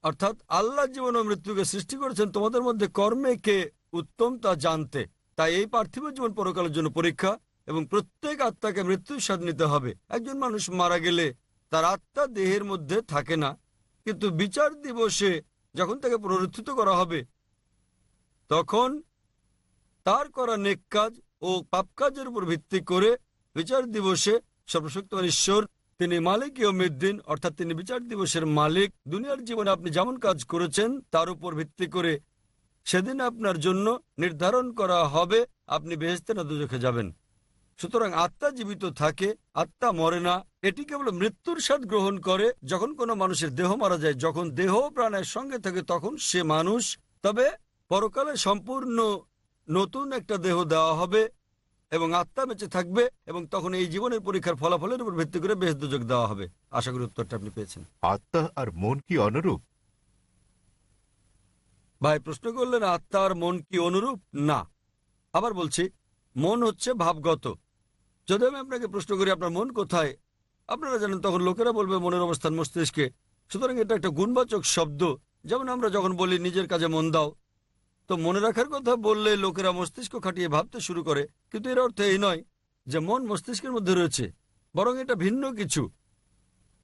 অর্থাৎ আল্লাহ জীবন ও মৃত্যুকে সৃষ্টি করেছেন তোমাদের মধ্যে কর্মে কে উত্তম তা জানতে। তাই এই পার্থিব জীবন পরকালের জন্য পরীক্ষা এবং প্রত্যেক আত্মাকে মৃত্যুর স্বাদ নিতে হবে। একজন মানুষ মারা গেলে তার আত্মা দেহের মধ্যে থাকে না কিন্তু বিচার দিবসে যখন তাকে পুনরুত্থিত করা হবে তখন তার করা নেক কাজ ও পাপ কাজের উপর ভিত্তি করে বিচার দিবসে সর্বশক্তিমান ঈশ্বর, তিনি মালিক ইয়মিদ্দিন অর্থাৎ তিনি বিচার দিবসের মালিক। দুনিয়ার জীবনে আপনি যেমন কাজ করেছেন, তার উপর ভিত্তি করে সেদিন আপনার জন্য নির্ধারণ করা হবে। আপনি বেহেস্তে না দুজখে যাবেন। সুতরাং আত্মা জীবিত থাকে, আত্মা মরে না। এটি কেবল মৃত্যুর স্বাদ গ্রহণ করে। যখন কোনো মানুষের দেহ মারা যায়, যখন দেহ প্রাণের সঙ্গে থাকে, তখন সে মানুষ। তবে পরকালে সম্পূর্ণ নতুন একটা দেহ দেওয়া হবে এবং আত্মা বেঁচে থাকবে এবং তখন এই জীবনের পরীক্ষার ফলাফলের উপর ভিত্তি করে বেশ দুযোগ দেওয়া হবে। আশা করি উত্তরটা আপনি পেয়েছেন। আত্মা আর মন কি অনুরূপ? ভাই প্রশ্ন করলেন আত্মা আর মন কি অনুরূপ? না। আবার বলছি মন হচ্ছে ভাবগত। যদি আমি আপনাকে প্রশ্ন করি আপনার মন কোথায়? আপনারা জানেন তখন লোকেরা বলবে মনের অবস্থান মস্তিষ্কে। সুতরাং এটা একটা গুণবাচক শব্দ। যেমন আমরা যখন বলি নিজের কাজে মন দাও তো মনে রাখার কথা বললে লোকেরা মস্তিষ্ক খাটিয়ে ভাবতে শুরু করে। কিন্তু এর অর্থ এই নয় যে মন মস্তিষ্কের মধ্যে রয়েছে, বরং এটা ভিন্ন কিছু।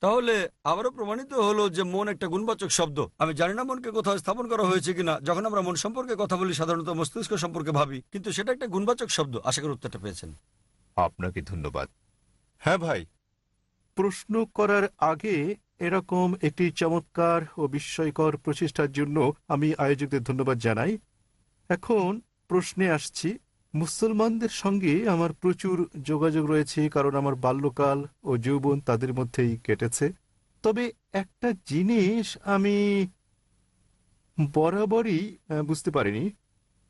তাহলে আবারও প্রমাণিত হলো যে মন একটা গুণবাচক শব্দ। আমি জানি না মনকে কোথাও স্থাপন করা হয়েছে কিনা। যখন আমরা মন সম্পর্কে কথা বলি, সাধারণত মস্তিষ্ক সম্পর্কে ভাবি। কিন্তু সেটা একটা গুণবাচক শব্দ। আশা করি উত্তরটা পেয়েছেন। আপনাকে ধন্যবাদ। হ্যাঁ ভাই, প্রশ্ন করার আগে এরকম একটি চমৎকার ও বিস্ময়কর প্রচেষ্টার জন্য আমি আয়োজকদের ধন্যবাদ জানাই। এখন প্রশ্নে আসছি, মুসলমানদের সঙ্গে আমার প্রচুর যোগাযোগ রয়েছে, কারণ আমার বাল্যকাল ও যৌবন তাদের মধ্যেই কেটেছে। তবে একটা জিনিস আমি বরাবরই বুঝতে পারিনি।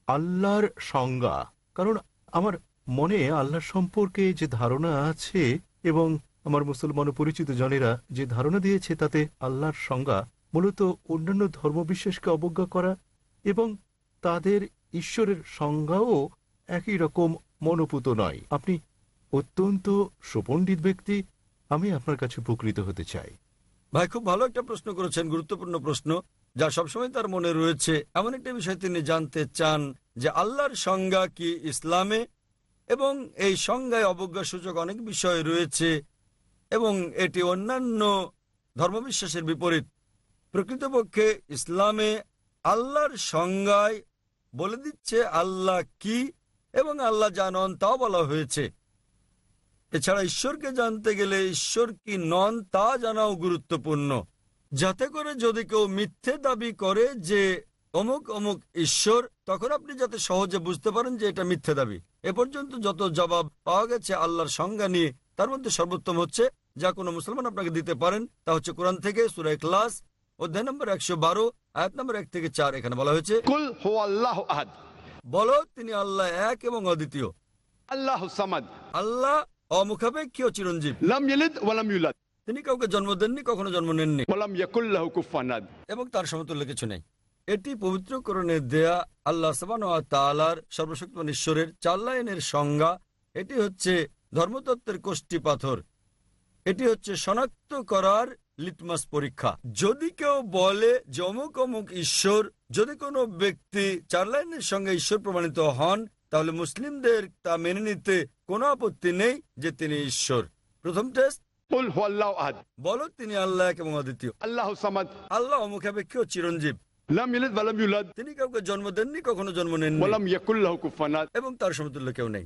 আল্লাহর সংজ্ঞা। কারণ আমার মনে আল্লাহর সম্পর্কে যে ধারণা আছে এবং আমার মুসলমান পরিচিত জনেরা যে ধারণা দিয়েছে, তাতে আল্লাহর সংজ্ঞা মূলত অন্যান্য ধর্মবিশ্বাসকে অবজ্ঞা করা এবং তাদের ঈশ্বরের সংজ্ঞাও একই রকম মনোপুত নয়। আপনি অত্যন্ত সুপণ্ডিত ব্যক্তি, আমি আপনার কাছে উপকৃত হতে চাই। ভাই, খুব ভালো একটা প্রশ্ন করেছেন, গুরুত্বপূর্ণ প্রশ্ন, যা সবসময় তার মনে রয়েছে। এমন একটা বিষয় তিনি জানতে চান যে আল্লাহর সংজ্ঞা কি ইসলামে? এবং এই সংজ্ঞায় অবজ্ঞা সূচক অনেক বিষয় রয়েছে এবং এটি অন্যান্য ধর্মবিশ্বাসের বিপরীত। প্রকৃতপক্ষে ইসলামে আল্লাহর সংজ্ঞায় বলে দিচ্ছে, আল্লাহ কি এবং আল্লাহ জানন তাও বলা হয়েছে। এছাড়া ঈশ্বরকে জানতে গেলে ঈশ্বর কি নন তা জানাও গুরুত্বপূর্ণ। যাতে করে যদি কেউ মিথ্যে দাবি করে যে অমুক অমুক ঈশ্বর, তখন আপনি যাতে সহজে বুঝতে পারেন যে এটা মিথ্যে দাবি। এ পর্যন্ত যত জবাব পাওয়া গেছে আল্লাহর সংজ্ঞা নিয়ে, তার মধ্যে সর্বোত্তম হচ্ছে, যা কোনো মুসলমান আপনাকে দিতে পারেন, তা হচ্ছে কোরআন থেকে সুরাই ক্লাস অধ্যায় নম্বর একশো বারো আয়াত নম্বর এক থেকে চার এখানে বলা হয়েছে কুল হু আল্লাহ আহাদ। বলো তিনি আল্লাহ এক এবং অদ্বিতীয়। আল্লাহ সামাদ। আল্লাহ চিরঞ্জীব। লাম ইয়ালিদ ওয়ালাম ইউলাদ। তিনি কাউকে জন্ম দেননি কখনো জন্ম নেননি। ওয়ালাম ইয়াকুল্লাহু কুফুয়ান আহাদ। এবং তার সমতুল্য কিছু নেই। এটি পবিত্রকরণে দেয়া আল্লাহ সাবান তালার সর্বশক্তিমান ঈশ্বরের চার লাইনের সংজ্ঞা। এটি হচ্ছে ধর্মতত্ত্বের কোষ্টি পাথর। এটি হচ্ছে শনাক্ত করার লিটমাস পরীক্ষা। যদি কেউ বলে যে অমুক অমুক ঈশ্বর যদি কোনো ব্যক্তি চার লাইনের সঙ্গে ঈশ্বর প্রমাণিত হন তাহলে মুসলিমদের তা মেনে নিতে কোনো আপত্তি নেই যে তিনি ঈশ্বর। প্রথম টেস্ট বলো তিনি আল্লাহ এবং অদ্বিতীয়। আল্লাহ আল্লাহ অমুখাপেক্ষী ও চিরঞ্জীব। তিনি কাউকে জন্ম দেননি কখনো জন্ম নেন এবং তার সমতুল্য কেউ নেই।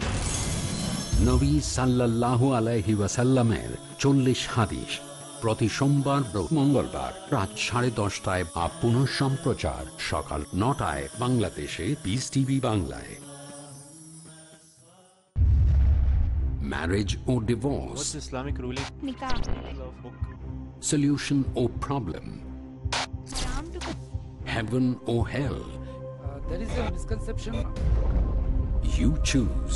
নবী সাল্লাল্লাহু আলাইহি ওয়াসাল্লামের চল্লিশ হাদিস প্রতি সোমবার মঙ্গলবার রাত সাড়ে দশটায় বা পুনঃ সম্প্রচার সকাল নটায় বাংলাদেশে পিস টিভি বাংলায় marriage O divorce Islamic ruling? Nikah. solution or problem heaven or there is a misconception. you choose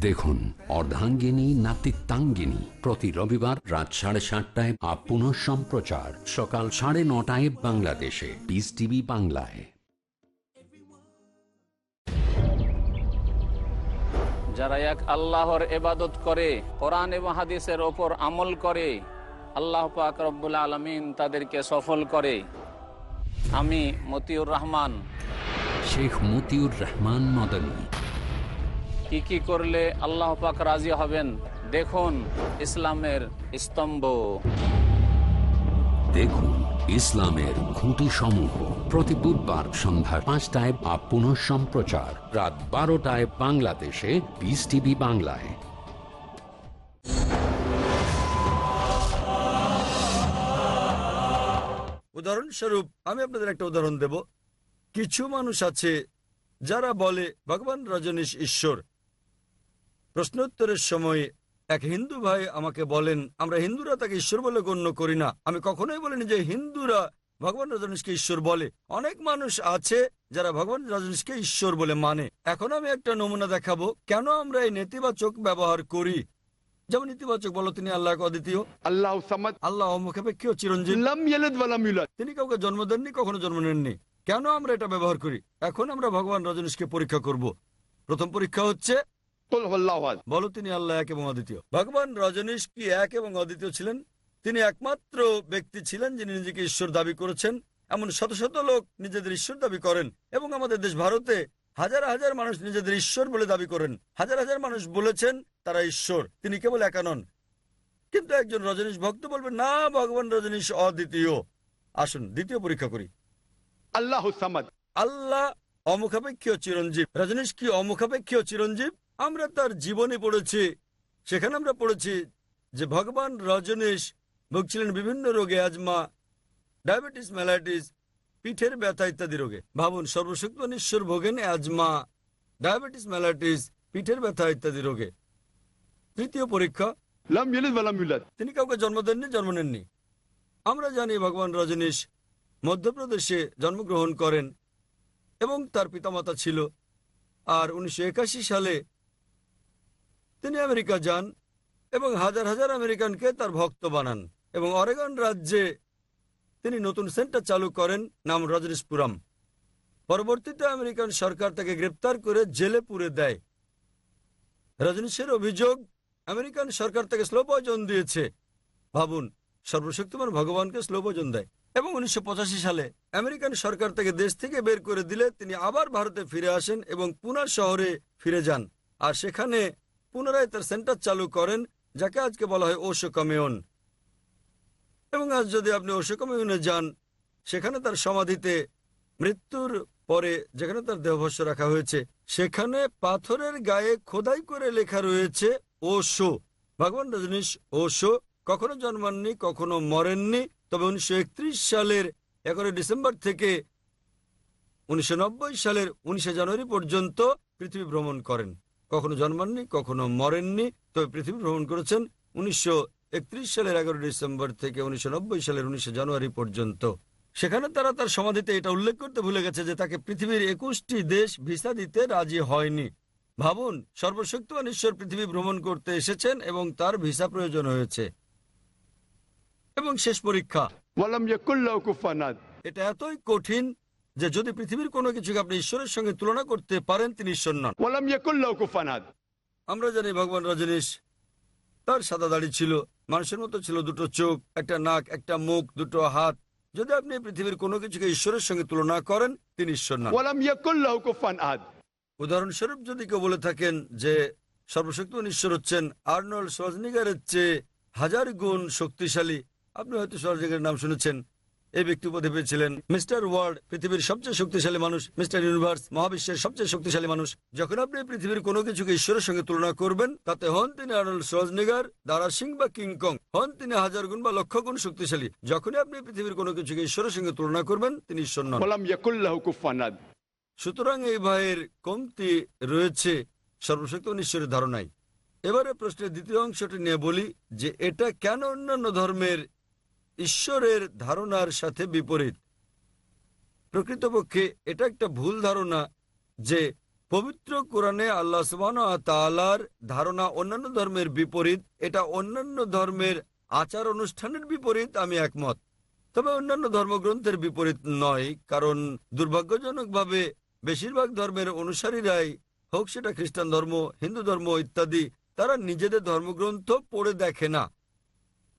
দেখুন অর্ধাঙ্গিনী নাতিত্বাঙ্গিনী। প্রতি রবিবার রাত সাড়ে সাতটায় আপ পুনঃ সম্প্রচার। সকাল সাড়ে নটায় বাংলাদেশে। পিস টিভি বাংলায়। যারা এক আল্লাহর এবাদত করে কোরআন এবং হাদিসের ওপর আমল করে আল্লাহ পাক রব্বুল আলমিন তাদেরকে সফল করে। আমি মতিউর রহমান। শেখ মতিউর রহমান মদনী। কি কি করলে আল্লাহ পাক রাজি হবেন? দেখুন ইসলামের স্তম্ভ। দেখুন ইসলামের খুঁটি সমূহ প্রতি বুধবার সন্ধ্যা পাঁচটায় বা পুনঃ সম্প্রচার। রাত বারোটায় বাংলাদেশে পিস টিভি বাংলায়। উদাহরণস্বরূপ আমি আপনাদের একটা উদাহরণ দেব। কিছু মানুষ আছে যারা বলে ভগবান রজনীশ ঈশ্বর। প্রশ্নোত্তরের সময় এক হিন্দু ভাই আমাকে বলেন আমরা হিন্দুরা তাকে ঈশ্বর বলে গণ্য করি না। আমি কখনোই বলিনি যে হিন্দুরা ভগবান রজনীশকে ঈশ্বর বলে। অনেক মানুষ আছে যারা ভগবান রজনীশকে ঈশ্বর বলে মানে। এখন আমি একটা নমুনা দেখাবো। কেন আমরা এই নেতিবাচক ব্যবহার করি? যেমন ইতিবাচক বলো তিনি আল্লাহ অদ্বিতীয়। আল্লাহ আল্লাহ অমুখাপেক্ষীয় চিরঞ্জীব। তিনি কাউকে জন্ম দেননি কখনো জন্ম নেননি। কেন আমরা এটা ব্যবহার করি? এখন আমরা ভগবান রজনীশকে পরীক্ষা করব। প্রথম পরীক্ষা হচ্ছে বলো তিনি আল্লাহ এক এবং অদ্বিতীয়। ভগবান রজনীশ কি এক এবং অদ্বিতীয় ছিলেন? তিনি একমাত্র ব্যক্তি ছিলেন যিনি নিজেকে ঈশ্বর দাবি করেছেন। এমন শত শত লোক নিজেদের ঈশ্বর দাবি করেন এবং আমাদের দেশ ভারতে হাজার হাজার মানুষ নিজেদের ঈশ্বর বলে দাবি করেন। হাজার হাজার মানুষ বলেছেন তারা ঈশ্বর তিনি কেবল একা নন। কিন্তু একজন রজনীশ ভক্ত বলবেন না ভগবান রজনীশ অদ্বিতীয়। আসুন দ্বিতীয় পরীক্ষা করি। আল্লাহ আল্লাহ অমুখাপেক্ষীয় চিরঞ্জীব। রজনীশ কি অমুখাপেক্ষীয় চিরঞ্জীব? আমরা তার জীবনে পড়েছি। সেখানে আমরা পড়েছি যে ভগবান রজনীশ ভুগছিলেন বিভিন্ন রোগে আজমা ডায়াবেটিস ম্যালাইটিস পিঠের ব্যথা ইত্যাদি রোগে। ভাবুন সর্বশক্ত ঈশ্বর ভোগেন আজমা ডায়াবেটিস ম্যালাইটিস পিঠের ব্যথা ইত্যাদি রোগে। তৃতীয় পরীক্ষা। তিনি কাউকে জন্ম দেননি জন্ম নেননি। আমরা জানি ভগবান রজনীশ মধ্যপ্রদেশে জন্মগ্রহণ করেন এবং তার পিতামাতা ছিল। আর উনিশশো একাশি সালে তিনি আমেরিকা যান এবং হাজার হাজার আমেরিকানকে তার ভক্ত বানান এবং অরেগন রাজ্যে তিনি নতুন সেন্টার চালু করেন, নাম রজনীশপুরম। পরবর্তীতে আমেরিকান সরকার তাকে গ্রেপ্তার করে জেলে পুরে দেয়। রজনীশের অভিযোগ, আমেরিকান সরকার তাকে স্লো পয়জন দিয়েছে। ভাবুন, সর্বশক্তিমান ভগবানকে স্লো পয়জন দেয়। এবং উনিশশো পঁচাশি সালে আমেরিকান সরকার তাকে দেশ থেকে বের করে দিলে তিনি আবার ভারতে ফিরে আসেন এবং পুনা শহরে ফিরে যান। আর সেখানে পুনরায় তার সেন্টার চালু করেন, যাকে আজকে বলা হয় ওশো কমিউন। এবং আজ যদি আপনি ওশো কমিউনে যান, সেখানে তার সমাধিতে মৃত্যুর পরে যেখানে তার দেহভস্য রাখা হয়েছে, সেখানে পাথরের গায়ে খোদাই করে লেখা রয়েছে ওশো। ভগবান রজনীশ ওশো কখনো জন্মাননি, কখনো মরেননি, তবে উনিশশো একত্রিশ সালের এগারোই ডিসেম্বর থেকে উনিশশো নব্বই সালের উনিশে জানুয়ারি পর্যন্ত পৃথিবী ভ্রমণ করেন। কখনো জন্মাননি কখনো মরেননি। তবে পৃথিবী ভ্রমণ করেছেন উনিশশো একত্রিশ সালের এগারো ডিসেম্বর থেকে উনিশশো সালের উনিশে জানুয়ারি পর্যন্ত। সেখানে তারা তার সমাধিতে এটা উল্লেখ করতে ভুলে গেছে যে তাকে পৃথিবীর একুশটি দেশ ভিসা দিতে রাজি হয়নি। ভাবুন সর্বশক্তিমান ঈশ্বর পৃথিবী ভ্রমণ করতে এসেছেন এবং তার ভিসা প্রয়োজন হয়েছে। এবং শেষ পরীক্ষা। এটা এতই কঠিন যে যদি পৃথিবীর কোনো কিছুকে আপনি ঈশ্বরের সঙ্গে তুলনা করতে পারেন তিনি ঈশ্বর নন। আমরা জানি ভগবান রজনীশ তার সাদা দাড়ি ছিল মানুষের মতো ছিল দুটো চোখ একটা নাক একটা মুখ দুটো হাত। যদি আপনি পৃথিবীর কোনো কিছুকে ঈশ্বরের সঙ্গে তুলনা করেন তিনি ঈশ্বর নন। উদাহরণস্বরূপ যদি কেউ বলে থাকেন যে সর্বশক্তিমান ঈশ্বর হচ্ছেন আর্নল্ড সজনিগারের চেয়ে হাজার গুণ শক্তিশালী আপনি হয়তো সজনিগারের নাম শুনেছেন এই ব্যক্তি উপাধি পেয়েছিলেন মিস্টার ওয়ার্ল্ড পৃথিবীর সবচেয়ে শক্তিশালী মানুষ মিস্টার ইউনিভার্স মহাবিশ্বের সবচেয়ে শক্তিশালী মানুষ। যখন আপনি পৃথিবীর কোনো কিছুকে ঈশ্বরের সঙ্গে তুলনা করবেন তাতে হন তিনি আর্নল্ড সজনিগার দারা সিং বা কিংকং হন তিনি হাজার গুণ বা লক্ষ গুণ শক্তিশালী। যখনই আপনি পৃথিবীর কোনো কিছুকে ঈশ্বরের সঙ্গে তুলনা করবেন তিনি ঈশ্বর নন। সুতরাং এই ভাইয়ের কমতি রয়েছে সর্বশক্ত ঈশ্বরের ধারণায়। এবারে প্রশ্নের দ্বিতীয় অংশটি নিয়ে বলি যে এটা কেন অন্যান্য ধর্মের ঈশ্বরের ধারণার সাথে বিপরীত। প্রকৃতপক্ষে এটা একটা ভুল ধারণা যে পবিত্র কোরআনে আল্লাহ সুবাহ তালার ধারণা অন্যান্য ধর্মের বিপরীত, এটা অন্যান্য ধর্মের আচার অনুষ্ঠানের বিপরীত আমি একমত। তবে অন্যান্য ধর্মগ্রন্থের বিপরীত নয়, কারণ দুর্ভাগ্যজনকভাবে বেশিরভাগ ধর্মের অনুসারীরাই হোক সেটা খ্রিস্টান ধর্ম, হিন্দু ধর্ম ইত্যাদি, তারা নিজেদের ধর্মগ্রন্থ পড়ে দেখে না।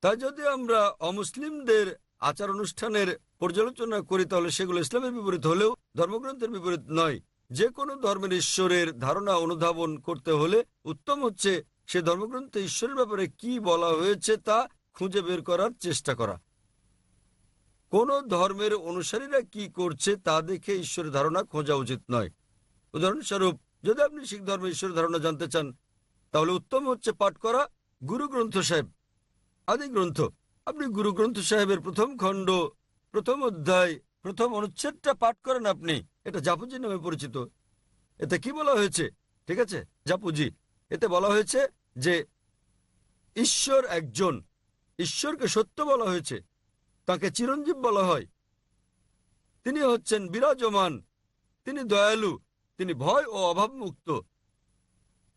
তাই যদি আমরা অমুসলিমদের আচার অনুষ্ঠানের পর্যালোচনা করি, তাহলে সেগুলো ইসলামের বিপরীত হলেও ধর্মগ্রন্থের বিপরীত নয়। যে কোনো ধর্মের ঈশ্বরের ধারণা অনুধাবন করতে হলে উত্তম হচ্ছে সে ধর্মগ্রন্থে ঈশ্বরের ব্যাপারে কি বলা হয়েছে তা খুঁজে বের করার চেষ্টা করা। কোন ধর্মের অনুসারীরা কি করছে তা দেখে ঈশ্বরের ধারণা খোঁজা উচিত নয়। উদাহরণস্বরূপ, যদি আপনি শিখ ধর্মের ঈশ্বরের ধারণা জানতে চান, তাহলে উত্তম হচ্ছে পাঠ করা গুরু গ্রন্থ সাহেব। আদি গ্রন্থ। আপনি গুরু গ্রন্থ সাহেবের প্রথম খণ্ড, প্রথম অধ্যায়, প্রথম অনুচ্ছেদটা পাঠ করেন আপনি। এটা জাপুজি নামে পরিচিত। এতে কি বলা হয়েছে? ঠিক আছে, জাপুজি। এতে বলা হয়েছে যে ঈশ্বর একজন। ঈশ্বরকে সত্য বলা হয়েছে। তাকে চিরঞ্জীব বলা হয়। তিনি হচ্ছেন বিরাজমান। তিনি দয়ালু। তিনি ভয় ও অভাব মুক্ত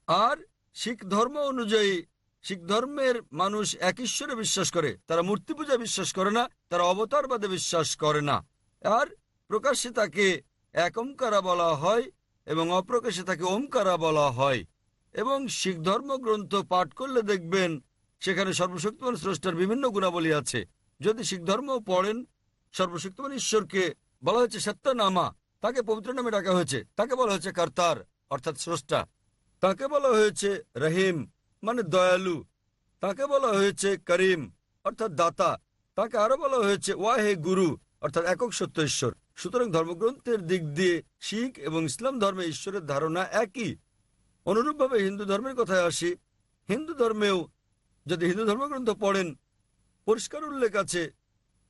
আর শিখ ধর্ম অনুযায়ী শিখ ধর্মের মানুষ এক ঈশ্বরে বিশ্বাস করে, তারা মূর্তি পূজা বিশ্বাস করে না, তারা অবতারবাদে বিশ্বাস করে না। আর প্রকাশ্যে তাকে এক ওমকারা বলা হয় এবং অপ্রকাশ্যে তাকে ওমকারা বলা হয়। এবং শিখ ধর্মগ্রন্থ পাঠ করলে দেখবেন সেখানে সর্বশক্তিমান স্রষ্টার বিভিন্ন গুণাবলী আছে। যদি শিখ ধর্ম পড়েন, সর্বশক্তিমান ঈশ্বরকে বলা হয়েছে সত্যনামা, তাকে পবিত্র নামে ডাকা হয়েছে, তাকে বলা হয়েছে কর্তার, অর্থাৎ স্রষ্টা। তাকে বলা হয়েছে রহিম মানে দয়ালু। তাকে বলা হয়েছে করিম অর্থাৎ দাতা। তাকে আরও বলা হয়েছে ওয়াহে গুরু অর্থাৎ একক সত্য ঈশ্বর। সুতরাং ধর্মগ্রন্থের দিক দিয়ে শিখ এবং ইসলাম ধর্মে ঈশ্বরের ধারণা একই। অনুরূপভাবে হিন্দু ধর্মের কথায় আসি। হিন্দু ধর্মেও যদি হিন্দু ধর্মগ্রন্থ পড়েন পরিষ্কার উল্লেখ আছে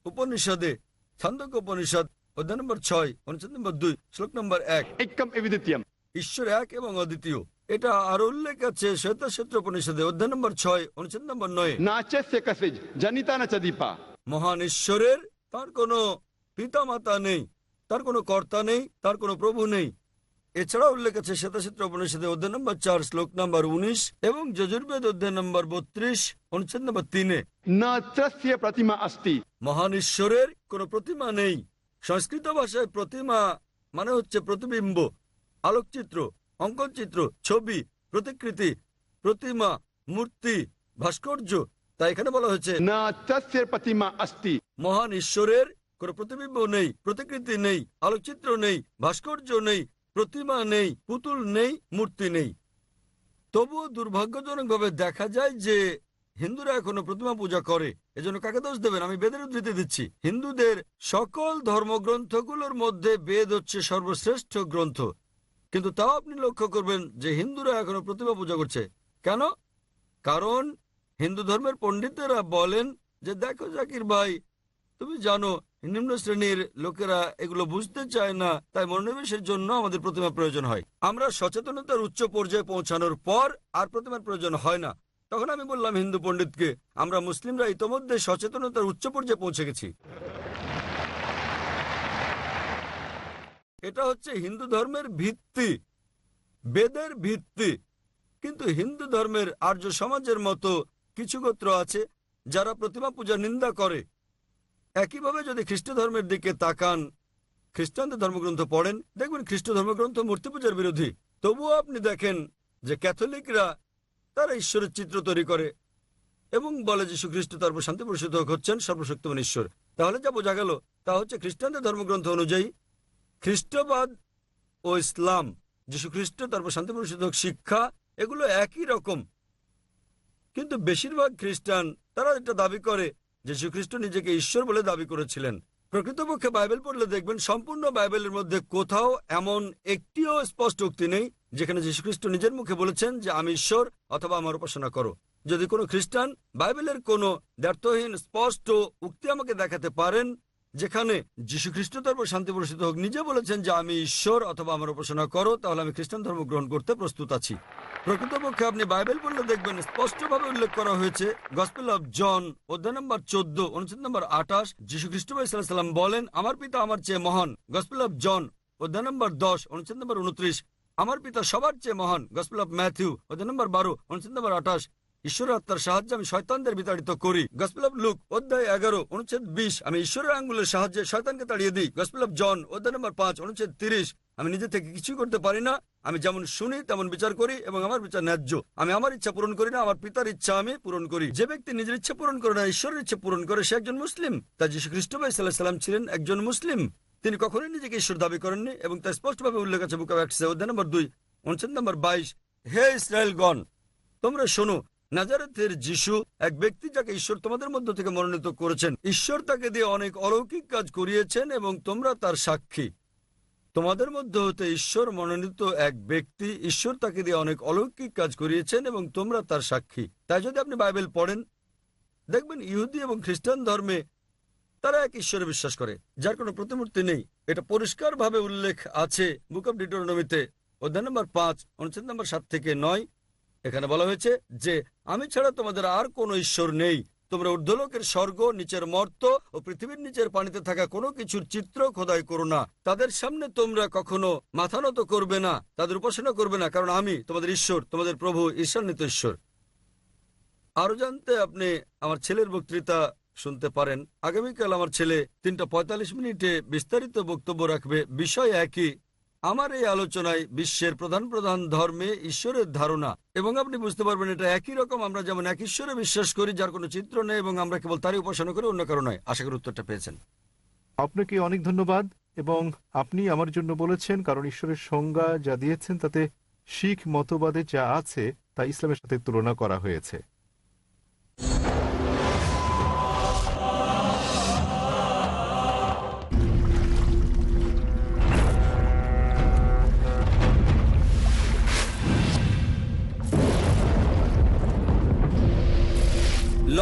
উপনিষদে ছান্দক উপনিষদ অধ্যায় নম্বর ছয় অনুচ্ছেদ নম্বর দুই শ্লোক নম্বর এক। ঈশ্বর এক এবং অদ্বিতীয়। এটা আর উল্লেখ আছে শ্বেতক্ষেত্র উপনিষদে অধ্যায় নম্বর ছয় অনুচ্ছেদ নম্বর নয়। মহান ঈশ্বরের তার কোনো পিতা মাতা নেই তার কোনো কর্তা নেই তার কোনো প্রভু নেই। এছাড়া উল্লেখ আছে শ্বেতক্ষেত্র উপনিষদে অধ্যায় নম্বর চার শ্লোক নম্বর উনিশ এবং যজুর্বেদ অধ্যায় নম্বর বত্রিশ অনুচ্ছেদ নম্বর তিনে। প্রতিমা আস্তি মহান ঈশ্বরের কোনো প্রতিমা নেই। সংস্কৃত ভাষায় প্রতিমা মানে হচ্ছে প্রতিবিম্ব আলোকচিত্র। অঙ্কনচিত্র ছবি প্রতিকৃতি প্রতিমা মূর্তি ভাস্কর্য। তাই এখানে বলা হয়েছে না প্রতিমা আস্তি মহান ঈশ্বরের কোনো প্রতিবিম্ব নেই প্রতিকৃতি নেই আলোকচিত্র নেই ভাস্কর্য নেই প্রতিমা নেই পুতুল নেই মূর্তি নেই। তবুও দুর্ভাগ্যজনকভাবে দেখা যায় যে হিন্দুরা এখনও প্রতিমা পূজা করে। এজন্য কাকে দোষ দেবেন? আমি বেদের উদ্ধৃতি দিচ্ছি। হিন্দুদের সকল ধর্মগ্রন্থগুলোর মধ্যে বেদ হচ্ছে সর্বশ্রেষ্ঠ গ্রন্থ। কিন্তু তাও আপনি লক্ষ্য করবেন যে হিন্দুরা এখনও প্রতিমা পূজা করছে। কেন? কারণ হিন্দু ধর্মের পণ্ডিতেরা বলেন যে, দেখো জাকির ভাই, তুমি জানো, নিম্ন শ্রেণির লোকেরা এগুলো বুঝতে চায় না, তাই মনোনিবেশের জন্য আমাদের প্রতিমা প্রয়োজন হয়। আমরা সচেতনতার উচ্চ পর্যায়ে পৌঁছানোর পর আর প্রতিমার প্রয়োজন হয় না। তখন আমি বললাম, হিন্দু পণ্ডিতকে, আমরা মুসলিমরা ইতোমধ্যে সচেতনতার উচ্চ পর্যায়ে পৌঁছে গেছি। এটা হচ্ছে হিন্দু ধর্মের ভিত্তি, বেদের ভিত্তি। কিন্তু হিন্দু ধর্মের আর্য সমাজের মতো কিছু গোত্র আছে যারা প্রতিমা পূজার নিন্দা করে। একইভাবে যদি খ্রিস্ট ধর্মের দিকে তাকান খ্রিস্টানদের ধর্মগ্রন্থ পড়েন, দেখবেন খ্রিস্ট ধর্মগ্রন্থ মূর্তি পূজার বিরোধী। তবুও আপনি দেখেন যে ক্যাথলিকরা তারা ঈশ্বরের চিত্র তৈরি করে এবং বলে যীশু খ্রিস্ট তারপর শান্তি পরিষদ হচ্ছেন সর্বশক্তিমান ঈশ্বর। তাহলে যা বোঝা গেল, তা হচ্ছে খ্রিস্টানদের ধর্মগ্রন্থ অনুযায়ী খ্রিস্টবাদ ও ইসলাম যীশু খ্রিস্ট তারপর শান্তি পরিষদ শিক্ষা, এগুলো একই রকম। কিন্তু বেশিরভাগ খ্রিস্টান, তারা এটা দাবি করে যীশুখ্রিস্ট নিজেকে ঈশ্বর বলে দাবি করেছিলেন। প্রকৃতপক্ষে বাইবেল পড়লে দেখবেন সম্পূর্ণ বাইবেলের মধ্যে কোথাও এমন একটিও স্পষ্ট উক্তি নেই, যেখানে যীশুখ্রিস্ট নিজের মুখে বলেছেন যে, আমি ঈশ্বর অথবা আমার উপাসনা করো। যদি কোনো খ্রিস্টান বাইবেলের কোনো দ্ব্যর্থহীন, স্পষ্ট উক্তি আমাকে দেখাতে পারেন যেখানে যীশু খ্রিস্ট তারপর শান্তি পরিষদ হোক, নিজে বলেছেন যে আমি ঈশ্বর অথবা আমার উপাসনা করো, তাহলে আমি খ্রিস্টান ধর্ম গ্রহণ করতে প্রস্তুত আছি। প্রকৃতপক্ষে আপনি বাইবেল পড়লে দেখবেন স্পষ্টভাবে উল্লেখ করা হয়েছে, গসপেল অফ জন, অধ্যায় নম্বর চোদ্দ, অনুচ্ছেদ নম্বর আঠাশ যীশু খ্রিস্ট সাল্লাম বলেন, আমার পিতা আমার চেয়ে মহান গসপেল অফ জন, অধ্যায় নম্বর দশ, অনুচ্ছেদ নম্বর উনত্রিশ আমার পিতা সবার চেয়ে মহান গসপেল অফ ম্যাথিউ, অধ্যায় নম্বর বারো, অনুচ্ছেদ নম্বর আঠাশ ঈশ্বরের আত্মার সাহায্যে আমি শয়তানদের বিতাড়িত করি। গসপেল লুক অধ্যায় এগারো, অনুচ্ছেদ বিশ। আমি ঈশ্বরের আঙ্গুলের সাহায্যে শয়তানকে তাড়িয়ে দিই। গসপেল জন অধ্যায় নম্বর পাঁচ, অনুচ্ছেদ তিরিশ। আমি নিজে থেকে কিছুই করতে পারি না। আমি যেমন শুনি, তেমন বিচার করি এবং আমার বিচার ন্যায্য। আমি আমার ইচ্ছা পূরণ করি না, আমার পিতার ইচ্ছা আমি পূরণ করি। যে ব্যক্তি নিজের ইচ্ছা পূরণ করে না, ঈশ্বরের ইচ্ছা পূরণ করে, সে একজন মুসলিম। তা যীশু খ্রিস্ট ভাই সাল্লাহ সাল্লাম ছিলেন একজন মুসলিম। তিনি কখনোই নিজেকে ঈশ্বর দাবি করেননি এবং তা স্পষ্টভাবে উল্লেখ আছে বুক অফ অধ্যায় নম্বর দুই, অনুচ্ছেদ নম্বর বাইশ। হে ইসরায়েলগণ, তোমরা শোনো নাজারেথের যিশু এক ব্যক্তি যাকে ঈশ্বর তোমাদের মধ্য থেকে মনোনীত করেছেন। ঈশ্বর তাকে দিয়ে অনেক অলৌকিক কাজ করিয়েছেন এবং তোমরা তার সাক্ষী। তোমাদের মধ্যে হতে ঈশ্বর মনোনীত এক ব্যক্তি ঈশ্বর তাকে দিয়ে অনেক অলৌকিক কাজ করিয়েছেন এবং তোমরা তার সাক্ষী। তাই যদি আপনি বাইবেল পড়েন, দেখবেন ইহুদি এবং খ্রিস্টান ধর্মে তারা এক ঈশ্বরে বিশ্বাস করে, যার কোনো প্রতিমূর্তি নেই। এটা পরিষ্কারভাবে উল্লেখ আছে বুক অব ডিটোরনমিতে অধ্যায় নম্বর পাঁচ, অনুচ্ছেদ নম্বর সাত থেকে নয়। এখানে বলা হয়েছে যে, আমি ছাড়া তোমাদের আর কোনো ঈশ্বর নেই। তোমরা ঊর্ধ্বলোকের স্বর্গ, নিচের মর্ত ও পৃথিবীর নিচের পানিতে থাকা কোনো কিছুর চিত্র খোদাই করো না। তাদের সামনে তোমরা কখনো মাথা নত করবে না, তাদের উপাসনা করবে না, কারণ আমি তোমাদের ঈশ্বর, তোমাদের প্রভু ঈশ্বরান্বিত ঈশ্বর। আরও জানতে আপনি আমার ছেলের বক্তৃতা শুনতে পারেন। আগামীকাল আমার ছেলে তিনটা পঁয়তাল্লিশ মিনিটে বিস্তারিত বক্তব্য রাখবে। বিষয় একই আমার এই আলোচনায় বিশ্বের প্রধান প্রধান ধর্মে ঈশ্বরের ধারণা এবং আপনি বুঝতে পারবেন এটা একই রকম, আমরা যেমন এক ঈশ্বরে বিশ্বাস করি, যার কোনো চিত্র নেই এবং আমরা কেবল তারই উপাসনা করি, অন্য কারও নয়। আশা করি উত্তরটা পেয়েছেন। আপনাকে অনেক ধন্যবাদ এবং আপনি আমার জন্য বলেছেন, কারণ ঈশ্বরের সংজ্ঞা যা দিয়েছেন তাতে শিখ মতবাদে যা আছে তা ইসলামের সাথে তুলনা করা হয়েছে।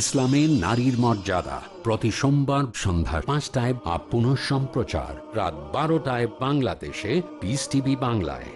ইসলামে নারীর মর্যাদা প্রতি সোমবার সন্ধ্যা পাঁচটায় আপ পুনঃ সম্প্রচার রাত বারোটায় বাংলাদেশে পিস টিভি বাংলায়।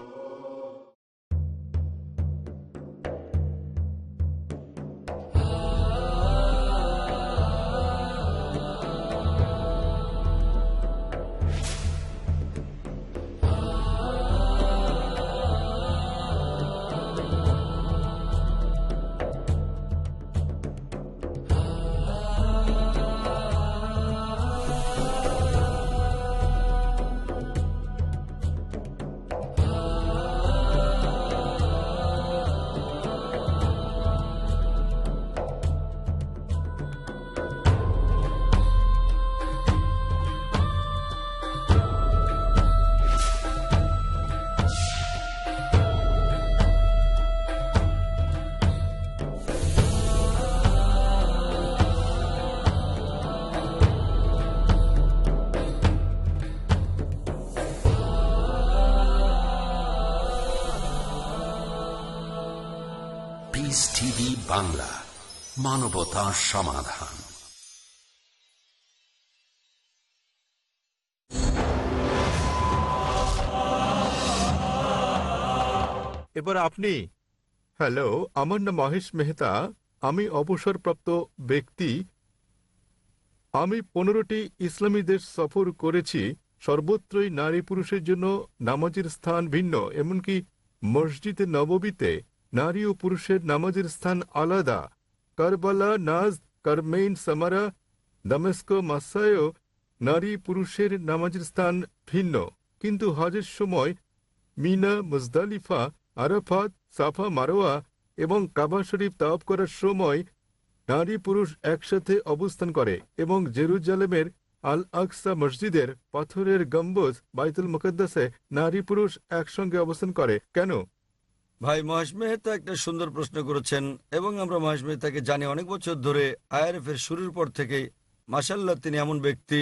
বাংলা মানবতা সমাধান। এবার আপনি। হ্যালো, আমার নাম মহেশ মেহতা। আমি অবসরপ্রাপ্ত ব্যক্তি। আমি পনেরোটি ইসলামী দেশ সফর করেছি। সর্বত্রই নারী পুরুষের জন্য নামাজের স্থান ভিন্ন, এমনকি মসজিদে নববীতে। নারী ও পুরুষের নামাজের স্থান আলাদা। কারবালা, নাজ, কারমেইন, সামারা, দামেস্কো মাসায়ও নারী পুরুষের নামাজের স্থান ভিন্ন। কিন্তু হজের সময় Mina, Muzdalifah, Arafat, Safa Marwah এবং কাবা শরীফ তাওয়াফ করার সময় নারী পুরুষ একসাথে অবস্থান করে এবং জেরুজালেমের আল আকসা মসজিদের পাথরের গম্বুজ বাইতুল মুকদ্দাসে নারী পুরুষ একসঙ্গে অবস্থান করে। কেন? ভাই মহেশ মেহতা একটা সুন্দর প্রশ্ন করেছেন, এবং আমরা মহেশ মেহতাকে জানি অনেক বছর ধরে আইআরএফ এর শুরুর পর থেকেই। মাসাল্লাহ তিনি এমন ব্যক্তি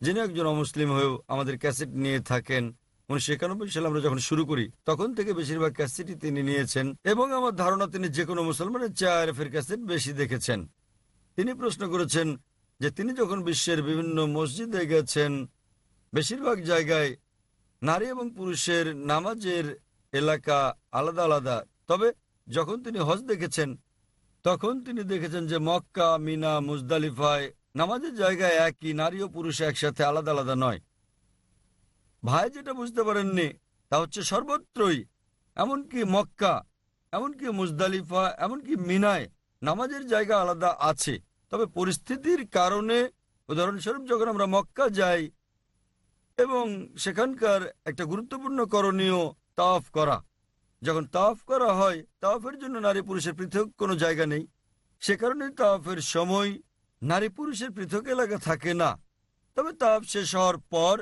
যিনি একজন অমুসলিম হয়েও আমাদের ক্যাসেট নিয়ে থাকেন। উনিশশো একানব্বই সালে আমরা যখন শুরু করি, তখন থেকে বেশিরভাগ ক্যাসেটই তিনি নিয়েছেন, এবং আমার ধারণা তিনি যে কোনো মুসলমানের চেয়ে আইআরএফ এর ক্যাসেট বেশি দেখেছেন। তিনি প্রশ্ন করেছেন যে তিনি যখন বিশ্বের বিভিন্ন মসজিদে গেছেন, বেশিরভাগ জায়গায় নারী এবং পুরুষের নামাজের এলাকা আলাদা আলাদা। তবে যখন তিনি হজ দেখেছেন, তখন তিনি দেখেছেন যে মক্কা, মিনা, মুজদালিফায় নামাজের জায়গায় একই, নারী ও পুরুষ একসাথে আলাদা আলাদা নয়। ভাই যেটা বুঝতে পারেননি, তা হচ্ছে সর্বত্রই এমনকি মক্কা, এমনকি মুজদালিফা, এমনকি মিনায় নামাজের জায়গা আলাদা আছে। তবে পরিস্থিতির কারণে, উদাহরণস্বরূপ যখন আমরা মক্কা যাই এবং সেখানকার একটা গুরুত্বপূর্ণ করণীয় তাফ করা। যখন তাফ করা হয়, তাফের জন্য নারী পুরুষের পৃথক কোনো জায়গা নেই। সে কারণে তাফের সময় নারী পুরুষের পৃথক এলাকা থাকে না। তবে তাফ শেষ হওয়ার পর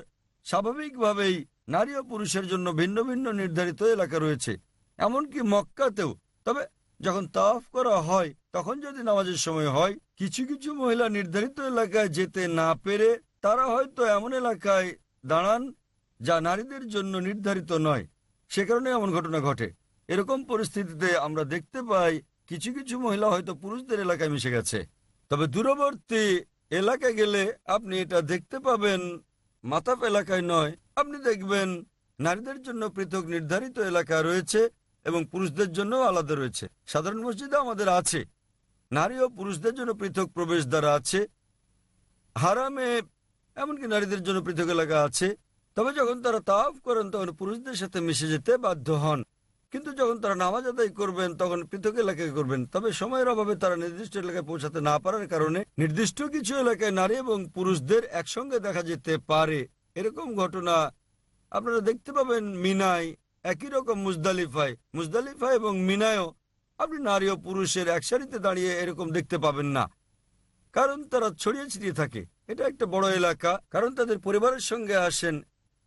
স্বাভাবিকভাবেই নারী ও পুরুষের জন্য ভিন্ন ভিন্ন নির্ধারিত এলাকা রয়েছে। এমনকি মক্কাতেও। তবে যখন তাফ করা হয়, তখন যদি নামাজের সময় হয়, কিছু কিছু মহিলা নির্ধারিত এলাকায় যেতে না পেরে তারা হয়তো এমন এলাকায় দাঁড়ান যা নারীদের জন্য নির্ধারিত নয়। সে কারণে এমন ঘটনা ঘটে। এরকম পরিস্থিতিতে আমরা দেখতে পাই কিছু কিছু মহিলা হয়তো পুরুষদের এলাকায় মিশে গেছে। তবে দূরবর্তী এলাকায় গেলে আপনি এটা দেখতে পাবেন, মাতাপ এলাকায় নয়, আপনি দেখবেন নারীদের জন্য পৃথক নির্ধারিত এলাকা রয়েছে এবং পুরুষদের জন্য আলাদা রয়েছে। সাধারণ মসজিদে আমাদের আছে। নারী ও পুরুষদের জন্য পৃথক প্রবেশ দ্বার আছে। হারামে এমনকি নারীদের জন্য পৃথক এলাকা আছে। তবে যখন তারা তাফ করেন, তখন পুরুষদের সাথে মিশে যেতে বাধ্য হন। কিন্তু যখন তারা নামাজ আদায় করবেন, তখন পৃথক এলাকায় করবেন। তবে সময়ের অভাবে তারা নির্দিষ্ট এলাকায় পৌঁছাতে না পারার কারণে নির্দিষ্ট কিছু এলাকায় নারী এবং পুরুষদের একসঙ্গে দেখা যেতে পারে। এরকম ঘটনা আপনারা দেখতে পাবেন মিনায়। একই রকম মুজদালিফায়। মুজদালিফা এবং মিনায়ও আপনি নারী ও পুরুষের এক সারিতে দাঁড়িয়ে এরকম দেখতে পাবেন না। কারণ তারা ছড়িয়ে ছিটিয়ে থাকে। এটা একটা বড় এলাকা। কারণ তাদের পরিবারের সঙ্গে আসেন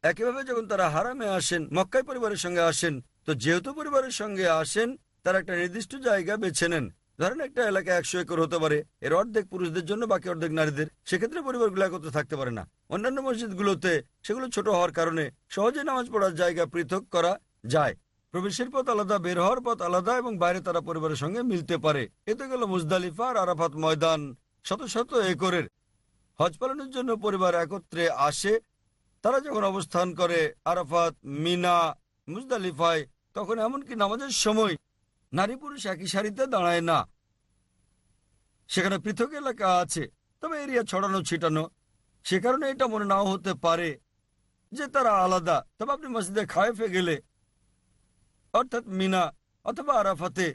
একইভাবে যখন তারা হারামে আসেন মক্কাই পরিবারের সঙ্গে আসেন, তো যেহেতু পরিবারের সঙ্গে আসেন, তারা একটা নির্দিষ্ট জায়গা বেছে নেন। ধরেন একটা এলাকা একশো একর হতে পারে, এর অর্ধেক পুরুষদের জন্য, বাকি অর্ধেক নারীদের। সেক্ষেত্রে পরিবারগুলো একত্রে থাকতে পারে না। অন্যান্য মসজিদগুলোতে সেগুলো ছোট হওয়ার কারণে সহজে নামাজ পড়ার জায়গা পৃথক করা যায়। প্রবেশের পথ আলাদা, বের হওয়ার পথ আলাদা এবং বাইরে তারা পরিবারের সঙ্গে মিলতে পারে। এতে গেল মুজদালিফা আর আরাফাত ময়দান শত শত একরের। হজ পালনের জন্য পরিবার একত্রে আসে তারা যখন অবস্থান করে আরাফাত, মিনা, মুজদালিফায়, তখন এমনকি নামাজের সময় নারী পুরুষ একই সারিতে দাঁড়ায় না। সেখানে পৃথক এলাকা আছে, তবে এরিয়া ছড়ানো, ছিটানো। সে কারণে এটা মনে নাও হতে পারে যে তারা আলাদা। তবে আপনি মসজিদে খায়েফে গেলে, অর্থাৎ মিনা অথবা আরাফাতে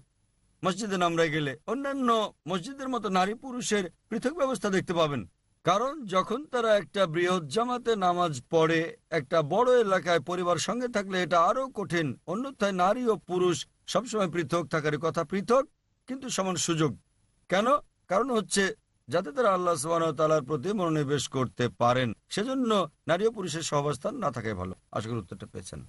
মসজিদে নামরায় গেলে, অন্যান্য মসজিদের মতো নারী পুরুষের পৃথক ব্যবস্থা দেখতে পাবেন। কারণ যখন তারা একটা বৃহৎ জামাতে নামাজ পড়ে, একটা বড় এলাকায় পরিবার সঙ্গে থাকলে এটা আরও কঠিন। অন্যথায় নারী ও পুরুষ সবসময় পৃথক থাকার কথা পৃথক, কিন্তু সমান সুযোগ। কেন? কারণ হচ্ছে, যাতে তারা আল্লাহ তালার প্রতি মনোনিবেশ করতে পারেন, সেজন্য নারী ও পুরুষের সহাবস্থান না থাকাই ভালো। আশা করি উত্তরটা পেয়েছেন।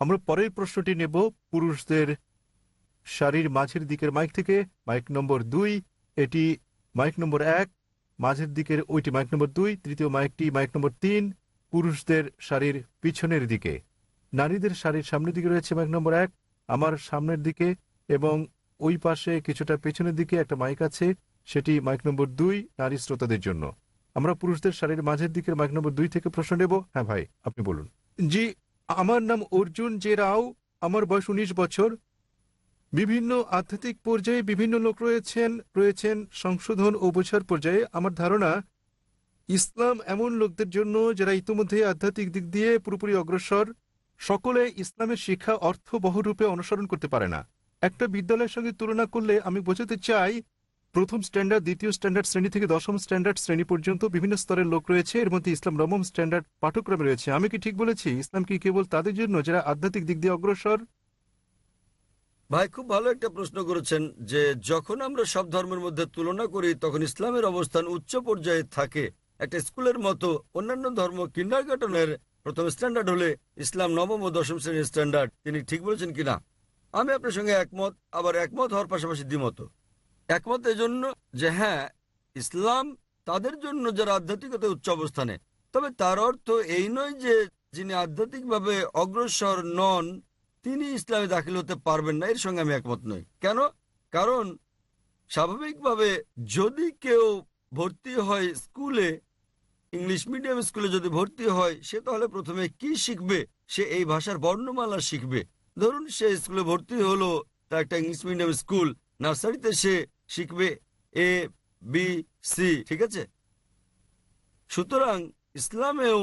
আমরা পরের প্রশ্নটি নেব পুরুষদের শাড়ির মাঝের দিকের মাইক থেকে। মাইক নম্বর দুই এটি মাইক নম্বর এক, মাঝের দিকের ওইটি মাইক নম্বর দুই, তৃতীয় মাইকটি মাইক নম্বর তিন, পুরুষদের শাড়ির পিছনের দিকে। নারীদের শাড়ির সামনের দিকে রয়েছে মাইক নম্বর এক, আমার সামনের দিকে এবং ওই পাশে কিছুটা পেছনের দিকে একটা মাইক আছে, সেটি মাইক নম্বর দুই, নারী শ্রোতাদের জন্য। আমরা পুরুষদের শাড়ির মাঝের দিকের মাইক নম্বর দুই থেকে প্রশ্ন নেব। হ্যাঁ ভাই, আপনি বলুন। জি, আমার নাম অর্জুন জে রাও আমার বয়স উনিশ বছর। বিভিন্ন আধ্যাত্মিক পর্যায়ে বিভিন্ন লোক রয়েছেন রয়েছেন সংশোধন ও বোঝার পর্যায়ে। আমার ধারণা, ইসলাম এমন লোকদের জন্য যারা ইতিমধ্যে আধ্যাত্মিক দিক দিয়ে পুরোপুরি অগ্রসর, সকলে ইসলামের শিক্ষা অর্থ বহুরূপে অনুসরণ করতে পারে না। একটা বিদ্যালয়ের সঙ্গে তুলনা করলে আমি বোঝাতে চাই, প্রথম স্ট্যান্ডার্ড, দ্বিতীয় স্ট্যান্ডার্ড শ্রেণি থেকে দশম স্ট্যান্ডার্ড শ্রেণি পর্যন্ত বিভিন্ন স্তরের লোক রয়েছে। এর মধ্যে ইসলাম নবম স্ট্যান্ডার্ড পাঠ্যক্রমে রয়েছে। আমি কি ঠিক বলেছি? ইসলাম কি কেবল তাদের জন্য, যারা আধ্যাত্মিক দিক দিয়ে অগ্রসর? ভাই, খুব ভালো একটা প্রশ্ন করেছেন যে, যখন আমরা সব ধর্মের মধ্যে তুলনা করি, তখন ইসলামের অবস্থান উচ্চ পর্যায়ে থাকে। একটা স্কুলের মতো অন্যান্য ধর্ম কিন্ডার গার্টনের প্রথম স্ট্যান্ডার্ড হলে ইসলাম নবম ও দশম শ্রেণির স্ট্যান্ডার্ড। তিনি ঠিক বলেছেন কিনা? আমি আপনার সঙ্গে একমত, আবার একমত হওয়ার পাশাপাশি দ্বিমত। একমত এজন্য যে হ্যাঁ ইসলাম তাদের জন্য যারা আধ্যাত্মিকতা উচ্চ অবস্থানে। তবে তার অর্থ এই নয় যে, যিনি আধ্যাত্মিকভাবে অগ্রসর নন তিনি ইসলামে দাখিল হতে পারবেন না, এর সঙ্গে আমি একমত নই। কেন? কারণ স্বাভাবিকভাবে যদি কেউ ভর্তি হয় স্কুলে, ইংলিশ মিডিয়াম স্কুলে যদি ভর্তি হয়, সে তাহলে প্রথমে কি শিখবে? সে এই ভাষার বর্ণমালা শিখবে। ধরুন সে স্কুলে ভর্তি হলো তা একটা ইংলিশ মিডিয়াম স্কুল, নার্সারিতে সে শিখবে এ বি সি ঠিক আছে? সুতরাং ইসলামেও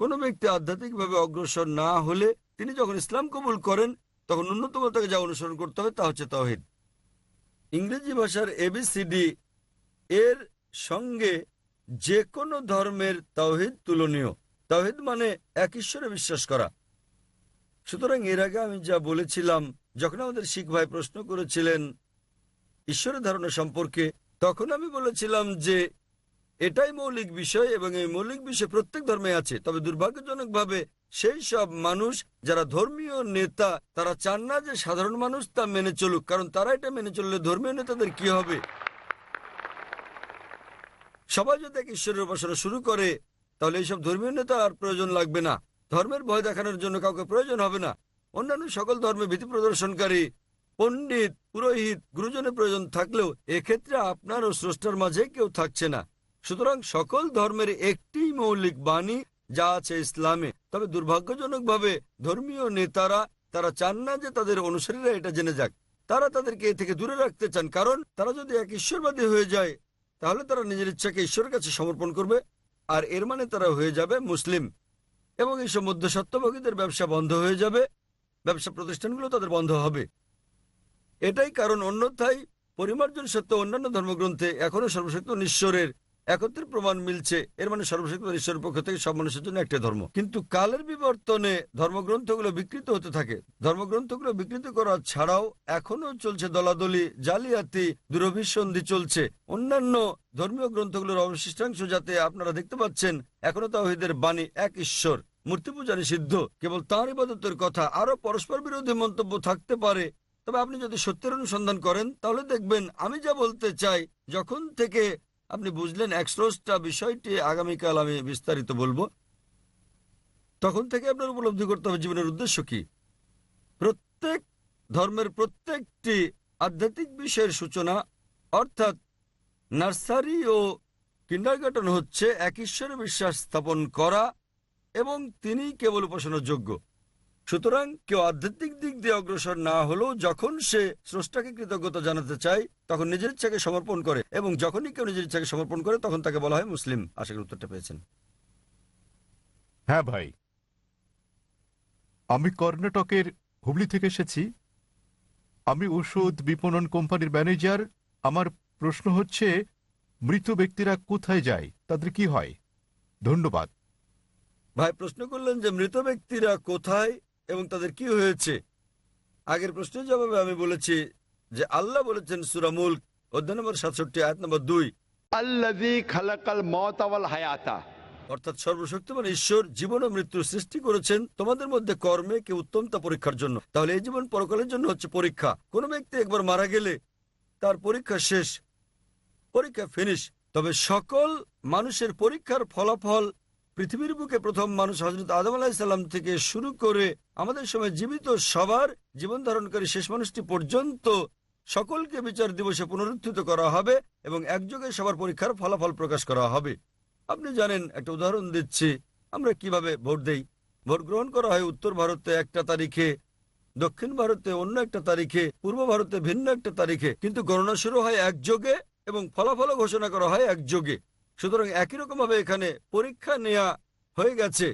কোনো ব্যক্তি আধ্যাত্মিকভাবে অগ্রসর না হলে তিনি যখন ইসলাম কবুল করেন, তখন ন্যূনতম তাকে যা অনুসরণ করতে হবে তা হচ্ছে তহিদ ইংরেজি ভাষার এবিসিডি এর সঙ্গে যে কোনো ধর্মের তাওহিদ তুলনীয়। তাওহিদ মানে এক ঈশ্বরে বিশ্বাস করা। সুতরাং এর আগে আমি যা বলেছিলাম, যখন আমাদের শিখ ভাই প্রশ্ন করেছিলেন ঈশ্বরের ধারণা সম্পর্কে, তখন আমি বলেছিলাম যে এটাই মৌলিক বিষয় এবং এই মৌলিক বিষয় প্রত্যেক ধর্মে আছে, তবে দুর্ভাগ্যজনকভাবে সেই সব মানুষ যারা ধর্মীয় নেতা, তারা চান না যে সাধারণ মানুষ তা মেনে চলুক, কারণ তারা এটা মেনে চললে ধর্মীয় নেতাদের কি হবে? সবাই যদি এক ঈশ্বরের উপাসনা শুরু করে, তাহলে এইসব ধর্মীয় নেতা আর প্রয়োজন লাগবে না। ধর্মের ভয় দেখানোর জন্য কাউকে প্রয়োজন হবে না। অন্যান্য সকল ধর্মে ভীতি প্রদর্শনকারী, পণ্ডিত, পুরোহিত, গুরুজনের প্রয়োজন থাকলেও এক্ষেত্রে আপনার ও স্রষ্টার মাঝে কেউ থাকছে না। সুতরাং সকল ধর্মের একটি মৌলিক বাণী যা আছে ইসলামে। তবে দুর্ভাগ্যজনকভাবে ধর্মীয় নেতারা, তারা চান না যে তাদের অনুসারীরা এটা জেনে যাক। তারা তাদেরকে এ থেকে দূরে রাখতে চান, কারণ তারা যদি এক ঈশ্বরবাদী হয়ে যায়, তাহলে তারা নিজের ইচ্ছাকে ঈশ্বরের কাছে সমর্পণ করবে, আর এর মানে তারা হয়ে যাবে মুসলিম। এবং এইসব মধ্য সত্যভোগীদের ব্যবসা বন্ধ হয়ে যাবে, ব্যবসা প্রতিষ্ঠানগুলো তাদের বন্ধ হবে। এটাই কারণ, অন্যথায় পরিমার্জন সত্য অন্যান্য ধর্মগ্রন্থে এখনও সর্বশক্ত ঈশ্বরের একত্রের প্রমাণ মিলছে। এর মানে সর্বশক্ত ঈশ্বরের পক্ষ থেকে সব মানুষের জন্য একটা ধর্ম। কিন্তু কালের বিবর্তনে ধর্মগ্রন্থগুলো বিকৃত হতে থাকে। ধর্মগ্রন্থগুলো বিকৃত করা ছাড়াও এখনও চলছে দলাদলি, জালিয়াতি, দুরভিসন্ধি চলছে। অন্যান্য ধর্মীয় গ্রন্থগুলোর অবশিষ্টাংশ যাতে আপনারা দেখতে পাচ্ছেন এখনও তাহিদের বাণী এক ঈশ্বর। মূর্তি পূজা নিষিদ্ধ কেবল তাঁর ইবাদতের কথা। আরও পরস্পর বিরোধী মন্তব্য থাকতে পারে। তবে আপনি যদি সত্যের অনুসন্ধান করেন, তাহলে দেখবেন, আমি যা বলতে চাই, যখন থেকে আপনি বুঝলেন এক্সরোসটা বিষয়টি আগামীকাল আমি বিস্তারিত বলব। তখন থেকে আপনার উপলব্ধি করতে হবে, জীবনের উদ্দেশ্য কি? প্রত্যেক ধর্মের প্রত্যেকটি আধ্যাত্মিক বিষয়ের সূচনা, অর্থাৎ নার্সারি ও কিন্ডারগার্টন হচ্ছে এক ঈশ্বরে বিশ্বাস স্থাপন করা এবং তিনি কেবল উপাসনার যোগ্য। সুতরাং কেউ আধ্যাত্মিক দিক দিয়ে অগ্রসর না হলেও যখন সে স্রষ্টাকে কৃতজ্ঞতা জানাতে চায় তখন নিজের ইচ্ছাকে সমর্পণ করে এবং যখনই কেউ নিজের ইচ্ছাকে সমর্পণ করে তখন তাকে বলা হয় মুসলিম। আশা করি উত্তরটা পেয়েছেন। হ্যাঁ ভাই। আমি কর্ণাটকের হুবলি থেকে এসেছি। আমি ওষুধ বিপণন কোম্পানির ম্যানেজার। আমার প্রশ্ন হচ্ছে মৃত ব্যক্তিরা কোথায় যায়? তাদের কি হয়? ধন্যবাদ। ভাই প্রশ্ন করলেন যে মৃত ব্যক্তিরা কোথায়? এবং তাদের কি হয়েছে? আগের প্রশ্নের জবাবে আমি বলেছি যে আল্লাহ বলেছেন সুরামুল অধ্যায় নম্বর সাতষট্টি আয়াত নম্বর দুই। অর্থাৎ সর্বশক্তিমান ঈশ্বর জীবন ও মৃত্যুর সৃষ্টি করেছেন তোমাদের মধ্যে কর্মে কে উত্তমতা পরীক্ষার জন্য। তাহলে এই জীবন পরকালের জন্য হচ্ছে পরীক্ষা। কোনো ব্যক্তি একবার মারা গেলে তার পরীক্ষা শেষ পরীক্ষা ফিনিশ তবে সকল মানুষের পরীক্ষার ফলাফল পৃথিবীর বুকে প্রথম মানুষ হজরত আদম আলাহিসাল্লাম থেকে শুরু করে আমাদের সময় জীবিত সবার জীবন ধারণকারী শেষ মানুষটি পর্যন্ত সকলকে বিচার দিবসে পুনরুত্থিত করা হবে এবং একযোগে সবার পরীক্ষার ফলাফল প্রকাশ করা হবে। আপনি জানেন, একটা উদাহরণ দিচ্ছি। আমরা কীভাবে ভোট দেই? ভোট গ্রহণ করা হয় উত্তর ভারতে একটা তারিখে, দক্ষিণ ভারতে অন্য একটা তারিখে, পূর্ব ভারতে ভিন্ন একটা তারিখে। কিন্তু গণনা শুরু হয় একযোগে এবং ফলাফলও ঘোষণা করা হয় একযোগে। সুতরাং একই রকমভাবে এখানে পরীক্ষা নেয়া হয়ে গেছে।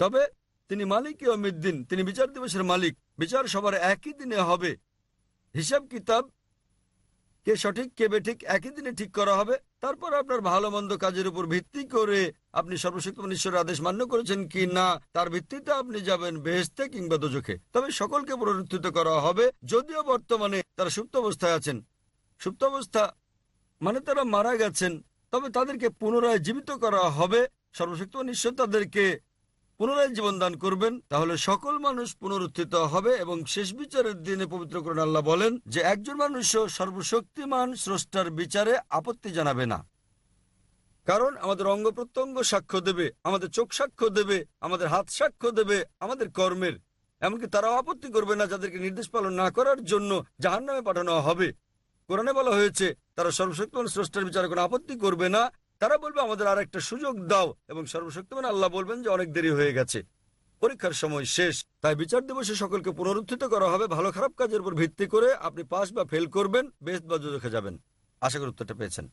তবে তিনি মালিক অমিদ্দিন তিনি বিচার দিবসের মালিক, বিচার সবার একই দিনে হবে। হিসাব কিতাব কে সঠিক, কে বেঠিক, একই দিনে ঠিক করা হবে। তারপর আপনার ভালো মন্দ কাজের উপর ভিত্তি করে আপনি সর্বশক্তিমান ঈশ্বরের আদেশ মান্য করেছেন কি না, তার ভিত্তিতে আপনি যাবেন বেহেস্তে কিংবা দোজখে। তবে সকলকে পুনরুত্থিত করা হবে যদিও বর্তমানে তারা সুপ্ত অবস্থায় আছেন। সুপ্ত অবস্থা মানে তারা মারা গেছেন। তবে তাদেরকে পুনরায় জীবিত করা হবে। সর্বশক্তিমান নিশ্চয় তাদেরকে পুনরায় জীবন দান করবেন। তাহলে সকল মানুষ পুনরুত্থিত হবে এবং শেষ বিচারের দিনে পবিত্র করেন আল্লাহ বলেন যে, একজন মানুষও সর্বশক্তিমান স্রষ্টার বিচারে আপত্তি জানাবে না। কারণ আমাদের অঙ্গ প্রত্যঙ্গ সাক্ষ্য দেবে, আমাদের চোখ সাক্ষ্য দেবে, আমাদের হাত সাক্ষ্য দেবে, আমাদের কর্মের। এমনকি তারাও আপত্তি করবে না যাদেরকে নির্দেশ পালন না করার জন্য জাহান নামে পাঠানো হবে। কোরআনে বলা হয়েছে তারা সর্বশক্তিমান স্রষ্টার বিচারে কোনো আপত্তি করবে না। তারা বলবে, আমাদের আর একটা সুযোগ দাও। এবং সর্বশক্তিমান আল্লাহ বলবেন যে, অনেক দেরি হয়ে গেছে। পরীক্ষার সময় শেষ। তাই বিচার দিবসে সকলকে পুনরুত্থিত করা হবে। ভালো খারাপ কাজের উপর ভিত্তি করে আপনি পাস বা ফেল করবেন বেশ বা যাবেন। আশা করি উত্তরটা পেয়েছেন।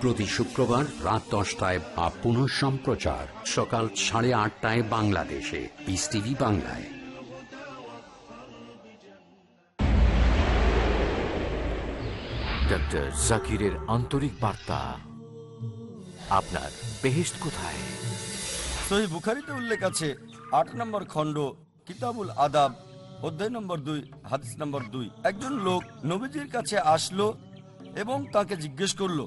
প্রতি শুক্রবার রাত দশটায় বা পুনঃ সম্প্রচার। সকাল সাড়ে আটটায় বাংলাদেশে। পিস টিভি বাংলায়। ডক্টর জাকিরের আন্তরিক বার্তা। আপনার বেহেস্ট কোথায়? সহি বুখারিতে উল্লেখ আছে আট নম্বর খণ্ড কিতাবুল আদাব অধ্যায় নম্বর দুই হাদিস নম্বর দুই। একজন লোক নবীজির কাছে আসলো এবং তাকে জিজ্ঞেস করল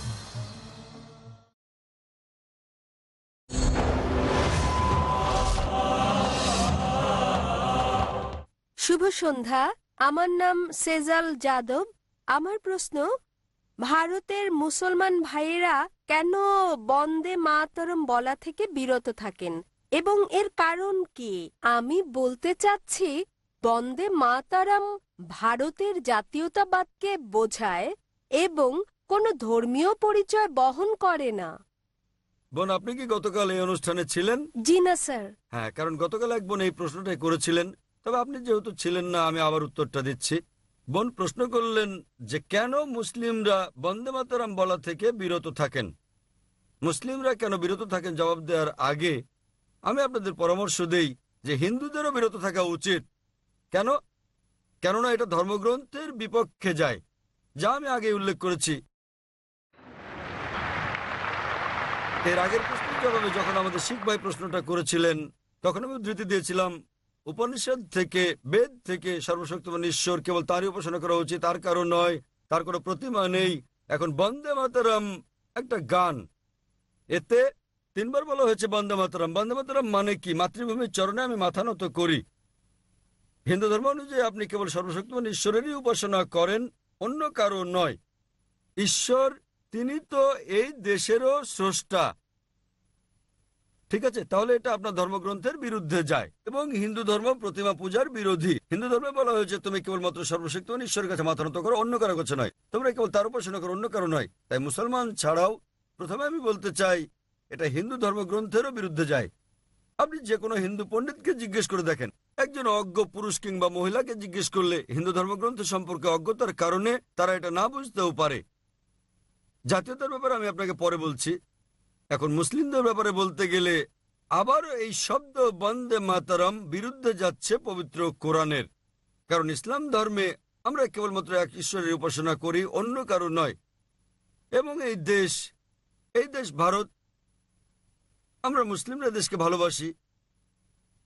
শুভ সন্ধ্যা। আমার নাম সেজাল যাদব। আমার প্রশ্ন ভারতের মুসলমান ভাইয়েরা কেন বন্দে মাতরম বলা থেকে বিরত থাকেন? এবং এর কারণ কি? আমি বলতে চাচ্ছি বন্দে মাতারাম ভারতের জাতীয়তাবাদকে বোঝায় এবং কোনো ধর্মীয় পরিচয় বহন করে না। বোন আপনি কি গতকাল এই অনুষ্ঠানে ছিলেন? জি না স্যার। হ্যাঁ কারণ গতকাল এক বোন এই প্রশ্নটাই করেছিলেন। তবে আপনি যেহেতু ছিলেন না, আমি আবার উত্তরটা দিচ্ছি। বোন প্রশ্ন করলেন যে কেন মুসলিমরা বন্দে মাতারাম বলা থেকে বিরত থাকেন? মুসলিমরা কেন বিরত থাকেন? জবাব দেওয়ার আগে আমি আপনাদের পরামর্শ দেই যে হিন্দুদেরও বিরত থাকা উচিত। কেন? কেননা এটা ধর্মগ্রন্থের বিপক্ষে যায়, যা আমি আগে উল্লেখ করেছি। এর আগের প্রশ্নের জবাবে যখন আমাদের শিখ ভাই প্রশ্নটা করেছিলেন, তখন আমি উদ্ধৃতি দিয়েছিলাম উপনিষদ থেকে, বেদ থেকে সর্বশক্তিমান ঈশ্বর কেবল তারই উপাসনা করা উচিত, তার কারণ নয়, তার কোনো প্রতিমা নেই। এখন বন্দে মাতারাম একটা গান। এতে তিনবার বলা হয়েছে বন্দে মাতারাম। বন্দে মাতারাম মানে কি? মাতৃভূমির চরণে আমি মাথা নত করি। হিন্দু ধর্ম অনুযায়ী আপনি কেবল সর্বশক্তিমান ঈশ্বরেরই উপাসনা করেন, অন্য কারও নয়। ঈশ্বর, তিনি তো এই দেশেরও স্রষ্টা। ঠিক আছে? তাহলে এটা আপনার ধর্মগ্রন্থের বিরুদ্ধে যায়। এবং হিন্দু ধর্ম প্রতিমা পূজার বিরোধী। হিন্দু ধর্মে বলা হয়েছে, তুমি কেবলমাত্র সর্বশক্তিমান ঈশ্বরের কাছে মাথা নত করো, অন্য কারও কাছে নয়। তোমরা কেবল তার উপাসনা করো, অন্য কারও নয়। তাই মুসলমান ছাড়াও প্রথমে আমি বলতে চাই, এটা হিন্দু ধর্মগ্রন্থেরও বিরুদ্ধে যায়। আপনি যে কোনো হিন্দু পণ্ডিতকে জিজ্ঞেস করে দেখেন। একজন অজ্ঞ পুরুষ কিংবা মহিলাকে জিজ্ঞেস করলে হিন্দু ধর্মগ্রন্থ সম্পর্কে অজ্ঞতার কারণে তারা এটা না বুঝতেও পারে। জাতীয়তার ব্যাপারে আমি আপনাকে পরে বলছি। এখন মুসলিমদের ব্যাপারে বলতে গেলে আবারও এই শব্দ বন্দে মাতারাম বিরুদ্ধে যাচ্ছে পবিত্র কোরআনের। কারণ ইসলাম ধর্মে আমরা কেবলমাত্র এক ঈশ্বরের উপাসনা করি, অন্য কারও নয়। এবং এই দেশ এই দেশ ভারত, আমরা মুসলিমরা দেশকে ভালোবাসি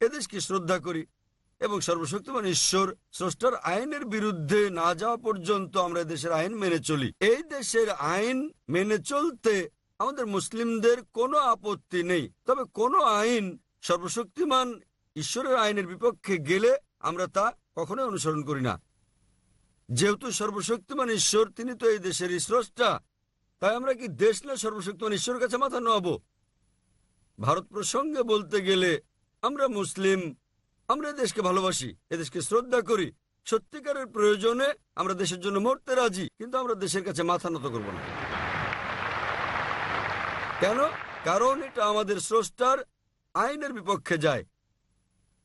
এদেশকে শ্রদ্ধা করি এবং সর্বশক্তিমান ঈশ্বর, স্রষ্টার আইনের বিরুদ্ধে না যাওয়া পর্যন্ত আমরা দেশের আইন মেনে চলি। এই দেশের আইন মেনে চলতে আমাদের মুসলিমদের কোনো আপত্তি নেই। তবে কোনো আইন সর্বশক্তিমান ঈশ্বরের আইনের বিপক্ষে গেলে আমরা তা কখনোই অনুসরণ করি না। যেহেতু সর্বশক্তিমান ঈশ্বর, তিনি তো এই দেশের স্রষ্টা, তাই আমরা কি দেশ না সর্বশক্তিমান ঈশ্বরের কাছে মাথা নোয়াবো? ভারত প্রসঙ্গে বলতে গেলে, আমরা মুসলিম, আমরা দেশকে ভালোবাসি এদেশকে শ্রদ্ধা করি। সত্যিকারের প্রয়োজনে আমরা দেশের জন্য মরতে রাজি, কিন্তু আমরা দেশের কাছে মাথা নত করব না। কেন? কারণ এটা আমাদের স্রষ্টার আইনের বিপক্ষে যায়।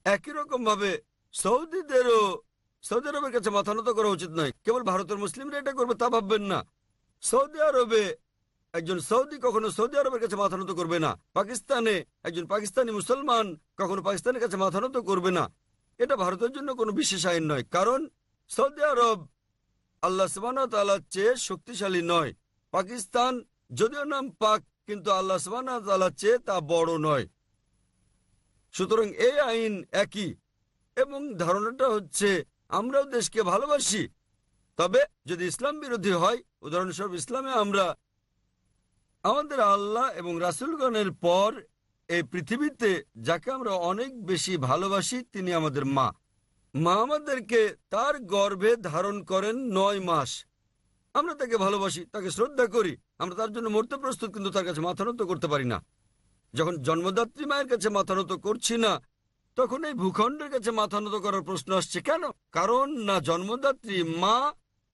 একই রকম ভাবে সৌদিদেরও, সৌদি আরবের কাছে মাথা নত করা উচিত নয়। কেবল ভারতের মুসলিমরা এটা করবে তা ভাববেন না। সৌদি আরবে একজন সৌদি কখনো সৌদি আরবের কাছে মাথা নত করবে না। পাকিস্তানে একজন পাকিস্তানি মুসলমান কখনো পাকিস্তানের কাছে মাথা নত করবে না। এটা ভারতের জন্য কোনো বিশেষ আইন নয়। কারণ সৌদি আরব আল্লাহ সুবাহর চেয়ে শক্তিশালী নয়। পাকিস্তান যদিও নাম পাক কিন্তু আল্লাহ সুবাহর চেয়ে তা বড় নয়। সুতরাং এই আইন একই এবং ধারণাটা হচ্ছে আমরাও দেশকে ভালোবাসি, তবে যদি ইসলাম বিরোধী হয়, উদাহরণস্বরূপ ইসলামে আমরা আমাদের আল্লাহ এবং রাসুলগণের পর এই পৃথিবীতে যাকে আমরা অনেক বেশি ভালোবাসি, তিনি আমাদের মা। মা আমাদেরকে তার গর্ভে ধারণ করেন নয় মাস। আমরা তাকে ভালোবাসি, তাকে শ্রদ্ধা করি। আমরা তার জন্য মরতে প্রস্তুত, কিন্তু তার কাছে মাথা নত করতে পারি না। যখন জন্মদাত্রী মায়ের কাছে মাথা নত করছি না, তখন এই ভূখণ্ডের কাছে মাথা নত করার প্রশ্ন আসছে, কেন? কারণ না জন্মদাত্রী, মা,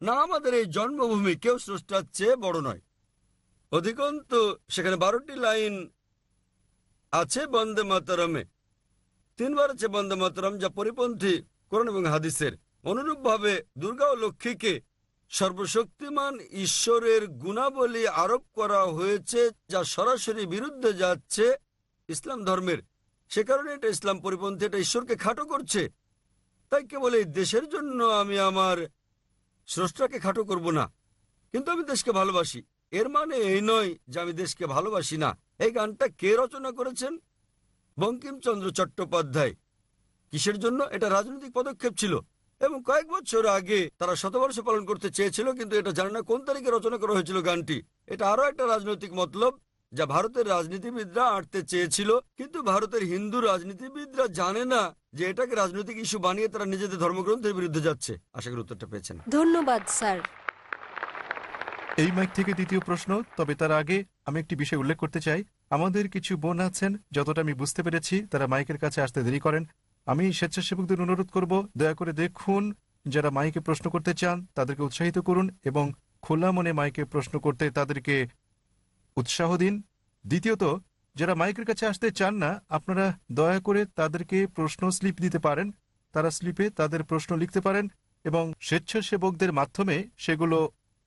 না আমাদের এই জন্মভূমি। কেউ স্রষ্টার চেয়ে বড় নয়। অধিকন্ত, সেখানে বারোটি লাইন আছে, বন্দে মাতারমে তিনবার আছে, বন্দে মাতারম, যা পরিপন্থী কোরআন এবং হাদিসের অনুরূপভাবে দুর্গা ও লক্ষ্মীকে সর্বশক্তিমান ঈশ্বরের গুণাবলী আরোপ করা হয়েছে, যা সরাসরি বিরুদ্ধে যাচ্ছে ইসলাম ধর্মের। সে কারণে এটা ইসলাম পরিপন্থী, এটা ঈশ্বরকে খাটো করছে। তাই কেবল এই দেশের জন্য আমি আমার স্রষ্টাকে খাটো করব না, কিন্তু আমি দেশকে ভালোবাসি। এর মানে এই নয় যে আমি দেশকে ভালোবাসি না। এই গানটা কে রচনা করেছেন? বঙ্কিমচন্দ্র চট্টোপাধ্যায়। কিসের জন্য? এটা রাজনৈতিক পদক্ষেপ ছিল। এবং কয়েক বছর আগে তারা শতবর্ষ পালন করতে চেয়েছিল কিন্তু এটা জানে না কোন তারিখে রচনা করা হয়েছিল গানটি। এটা আরও একটা রাজনৈতিক মতলব যা ভারতের রাজনীতিবিদরা আটতে চেয়েছিল কিন্তু ভারতের হিন্দু রাজনীতিবিদরা জানে না যে এটাকে রাজনৈতিক ইস্যু বানিয়ে তারা নিজেদের ধর্মগ্রন্থের বিরুদ্ধে যাচ্ছে। আশা করি উত্তরটা পেয়েছেন। ধন্যবাদ স্যার। এই মাইক থেকে দ্বিতীয় প্রশ্ন তবে তার আগে আমি একটি বিষয় উল্লেখ করতে চাই। আমাদের কিছু বোন আছেন যতটা আমি বুঝতে পেরেছি তারা মাইকের কাছে আসতে দেরি করেন। আমি স্বেচ্ছাসেবকদের অনুরোধ করব, দয়া করে দেখুন, যারা মাইকে প্রশ্ন করতে চান, তাদেরকে উৎসাহিত করুন এবং খোলা মনে মাইকে প্রশ্ন করতে তাদেরকে উৎসাহ দিন। দ্বিতীয়ত, যারা মাইকের কাছে আসতে চান না, আপনারা দয়া করে তাদেরকে প্রশ্ন স্লিপ দিতে পারেন। তারা স্লিপে তাদের প্রশ্ন লিখতে পারেন এবং স্বেচ্ছাসেবকদের মাধ্যমে সেগুলো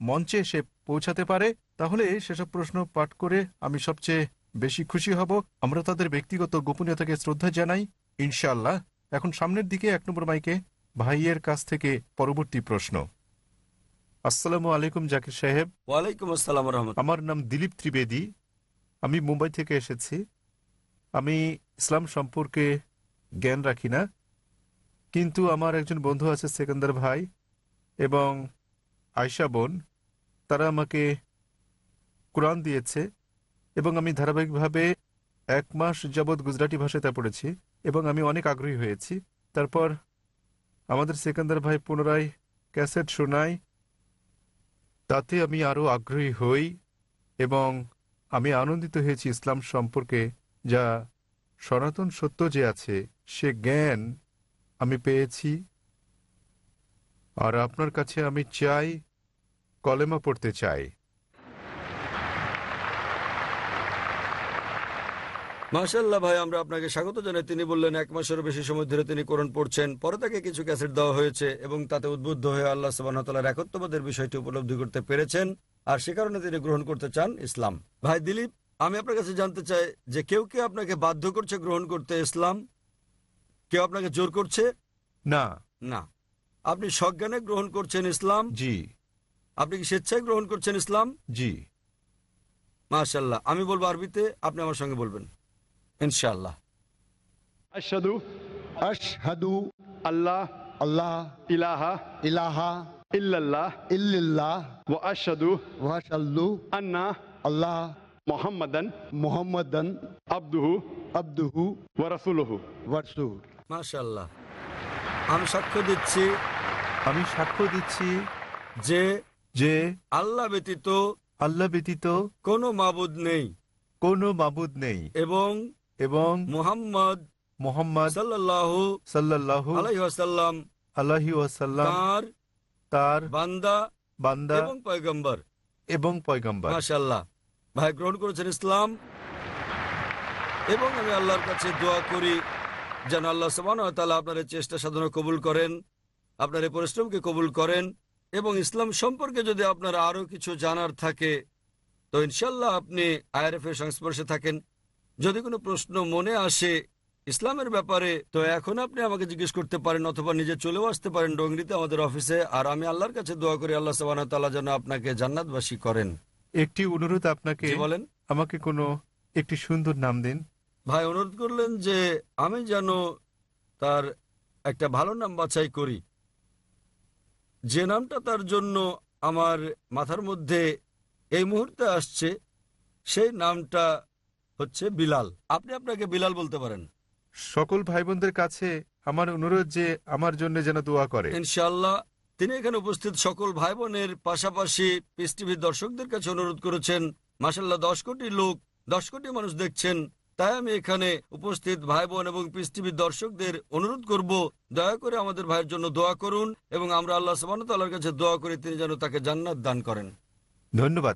মঞ্চে এসে পৌঁছাতে পারে। তাহলে সেসব প্রশ্ন পাঠ করে আমি সবচেয়ে বেশি খুশি হব। আমরা তাদের ব্যক্তিগত গোপনীয়তাকে শ্রদ্ধা জানাই। ইনশাআল্লাহ। এখন সামনের দিকে এক নম্বর মাইকে ভাইয়ের কাছ থেকে পরবর্তী প্রশ্ন। আসসালামু আলাইকুম জাকির সাহেব। ওয়ালাইকুম আসসালাম আমার নাম দিলীপ ত্রিবেদী। আমি মুম্বাই থেকে এসেছি। আমি ইসলাম সম্পর্কে জ্ঞান রাখি না। কিন্তু আমার একজন বন্ধু আছে সেকেন্দার ভাই এবং আয়শা বোন। তারা আমাকে কোরআন দিয়েছে এবং আমি ধারাবাহিকভাবে এক মাস যাবৎ গুজরাটি ভাষায় তা পড়েছি। এবং আমি অনেক আগ্রহী হয়েছি। তারপর আমাদের সেকেন্দার ভাই পুনরায় ক্যাসেট শোনায়। তাতে আমি আরও আগ্রহী হই এবং আমি আনন্দিত হয়েছি ইসলাম সম্পর্কে, যা সনাতন সত্য যে আছে, সে জ্ঞান আমি পেয়েছি। আর আপনার কাছে আমি চাই, কলেমা পড়তে চাই। মাশাল্লাহ ভাই আমরা আপনাকে স্বাগত জানাই। তিনি বললেন এক মাসেরও বেশি সময় ধরে তিনি কোরআন পড়ছেন। পরে তাকে কিছু ক্যাসেট দেওয়া হয়েছে এবং তাতে উদ্বুদ্ধ হয়ে আল্লাহ সাবানতালার একত্ববাদের বিষয়টি উপলব্ধি করতে পেরেছেন আর সে কারণে তিনি গ্রহণ করতে চান ইসলাম। ভাই দিলীপ আমি আপনার কাছে জানতে চাই যে কেউ কেউ আপনাকে বাধ্য করছে গ্রহণ করতে ইসলাম? কেউ আপনাকে জোর করছে? না। না। আপনি সজ্ঞানে গ্রহণ করছেন ইসলাম? জি। আপনি কি স্বেচ্ছায় গ্রহণ করছেন ইসলাম? জি। মাশাল্লাহ আমি বলব আরবিতে আপনি আমার সঙ্গে বলবেন। ইনশাআল্লাহ। আশহাদু আশহাদু আল্লাহ আল্লাহ ইলাহা ইলাহা ইল্লাল্লাহ ইল্লাল্লাহ ওয়া আশহাদু ওয়া আশহাদু আন্না আল্লাহ মুহাম্মাদান মুহাম্মাদান আবদুহু আবদুহু ওয়া রাসূলুহু। ওয়া রাসূল মাশাল্লাহ আমি সাক্ষ্য দিচ্ছি আমি সাক্ষ্য দিচ্ছি যে যে আল্লাহ ব্যতীত আল্লাহ ব্যতীত কোনো মাবুদ নেই। কোনো মাবুদ নেই। এবং এবং মুহাম্মদ মোহাম্মদ সাল্লাল্লাহু সাল্লাল্লাহু আলাইহি ওয়াসাল্লাম তার তার বান্দা বান্দা এবং পয়গম্বর। এবং পয়গম্বর। মাশাল্লাহ ভাই গ্রহণ করেছেন ইসলাম। এবং আমি আল্লাহর কাছে দোয়া করি যেন আল্লাহ সবান তালা আপনার চেষ্টা সাধনা কবুল করেন আপনার এই পরিশ্রমকে কবুল করেন এবং ইসলাম সম্পর্কে যদি আপনার আরও কিছু জানার থাকে তো ইনশাল্লাহ আপনি আইআরএফ এর সংস্পর্শে থাকেন। যদি কোনো প্রশ্ন মনে আসে ইসলামের ব্যাপারে তো এখন আপনি আমাকে জিজ্ঞেস করতে পারেন অথবা নিজে চলেও আসতে পারেন ডোংরিতে আমাদের অফিসে। আর আমি আল্লাহর কাছে দোয়া করি আল্লাহ সবান তাল্লাহ যেন আপনাকে জান্নাতবাসী করেন। একটি অনুরোধ আপনাকে বলেন। আমাকে কোনো একটি সুন্দর নাম দিন। ভাই অনুরোধ করলেন যে আমি যেন তার একটা ভালো নাম বাছাই করি। যে নামটা তার জন্য আমার মাথার মধ্যে এই মুহূর্তে আসছে সেই নামটা হচ্ছে বিলাল। আপনি আপনাকে বিলাল বলতে পারেন। সকল ভাই বোনদের কাছে আমার অনুরোধ যে আমার জন্য যেন দোয়া করে। ইনশাল্লাহ তিনি এখানে উপস্থিত সকল ভাই বোনের পাশাপাশি পিস টিভির দর্শকদের কাছে অনুরোধ করেছেন মাসাল্লাহ দশ কোটি লোক দশ কোটি মানুষ দেখছেন তাই আমি এখানে উপস্থিত ভাই বোন এবং পিস টিভির দর্শকদের অনুরোধ করব দয়া করে আমাদের ভাইয়ের জন্য দোয়া করুন এবং আমরা আল্লাহ সুবাহতাল্লাহর কাছে দোয়া করি তিনি যেন তাকে জান্নাত দান করেন। ধন্যবাদ।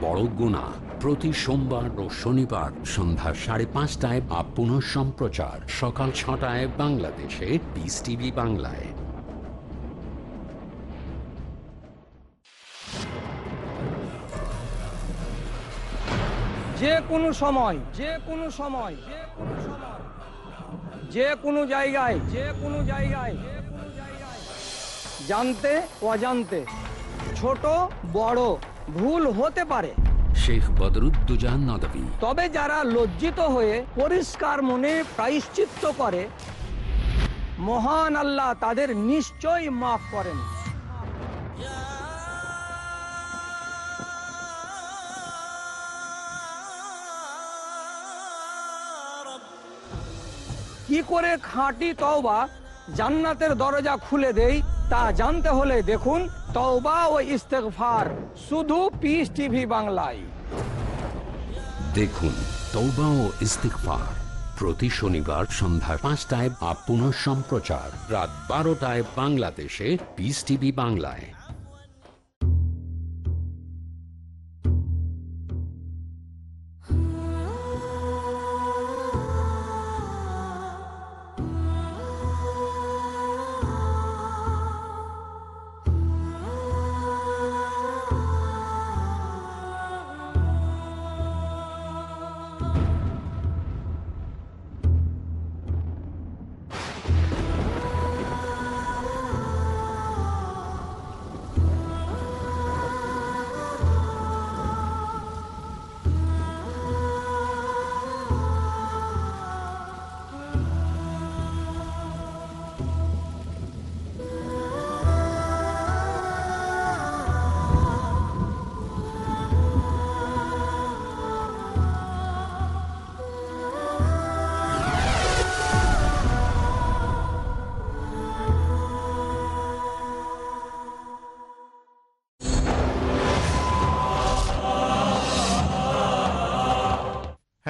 বড় গুণা প্রতি সোমবার ও শনিবার সন্ধ্যা সাড়ে পাঁচটায় বা পুনঃ সম্প্রচার সকাল ছটায় বাংলাদেশে পিস টিভি বাংলায়। যে কোনো সময়, যে কোনো সময়, যে কোনো সময় যে কোনো জায়গায়, যে কোনো জায়গায়, জানতে অজান্তে, ছোট, বড় ভুল হতে পারে। শেখ বদরুদ্দুজান নদবী তবে যারা লজ্জিত হয়ে পরিষ্কার মনে প্রায়শ্চিত্ত করে মহান আল্লাহ তাদের নিশ্চয়ই মাফ করেন। কি করে খাঁটি তওবা জান্নাতের দরজা খুলে দেই, তা জানতে হলে দেখুন তওবা ও ইস্তেগফার, শুধু পিস টিভি বাংলায়। দেখুন তৌবা ও ইস্তিকফার প্রতি শনিবার সন্ধ্যা পাঁচটায় বা পুনঃ সম্প্রচার রাত বারোটায় বাংলাদেশে পিস টিভি বাংলায়।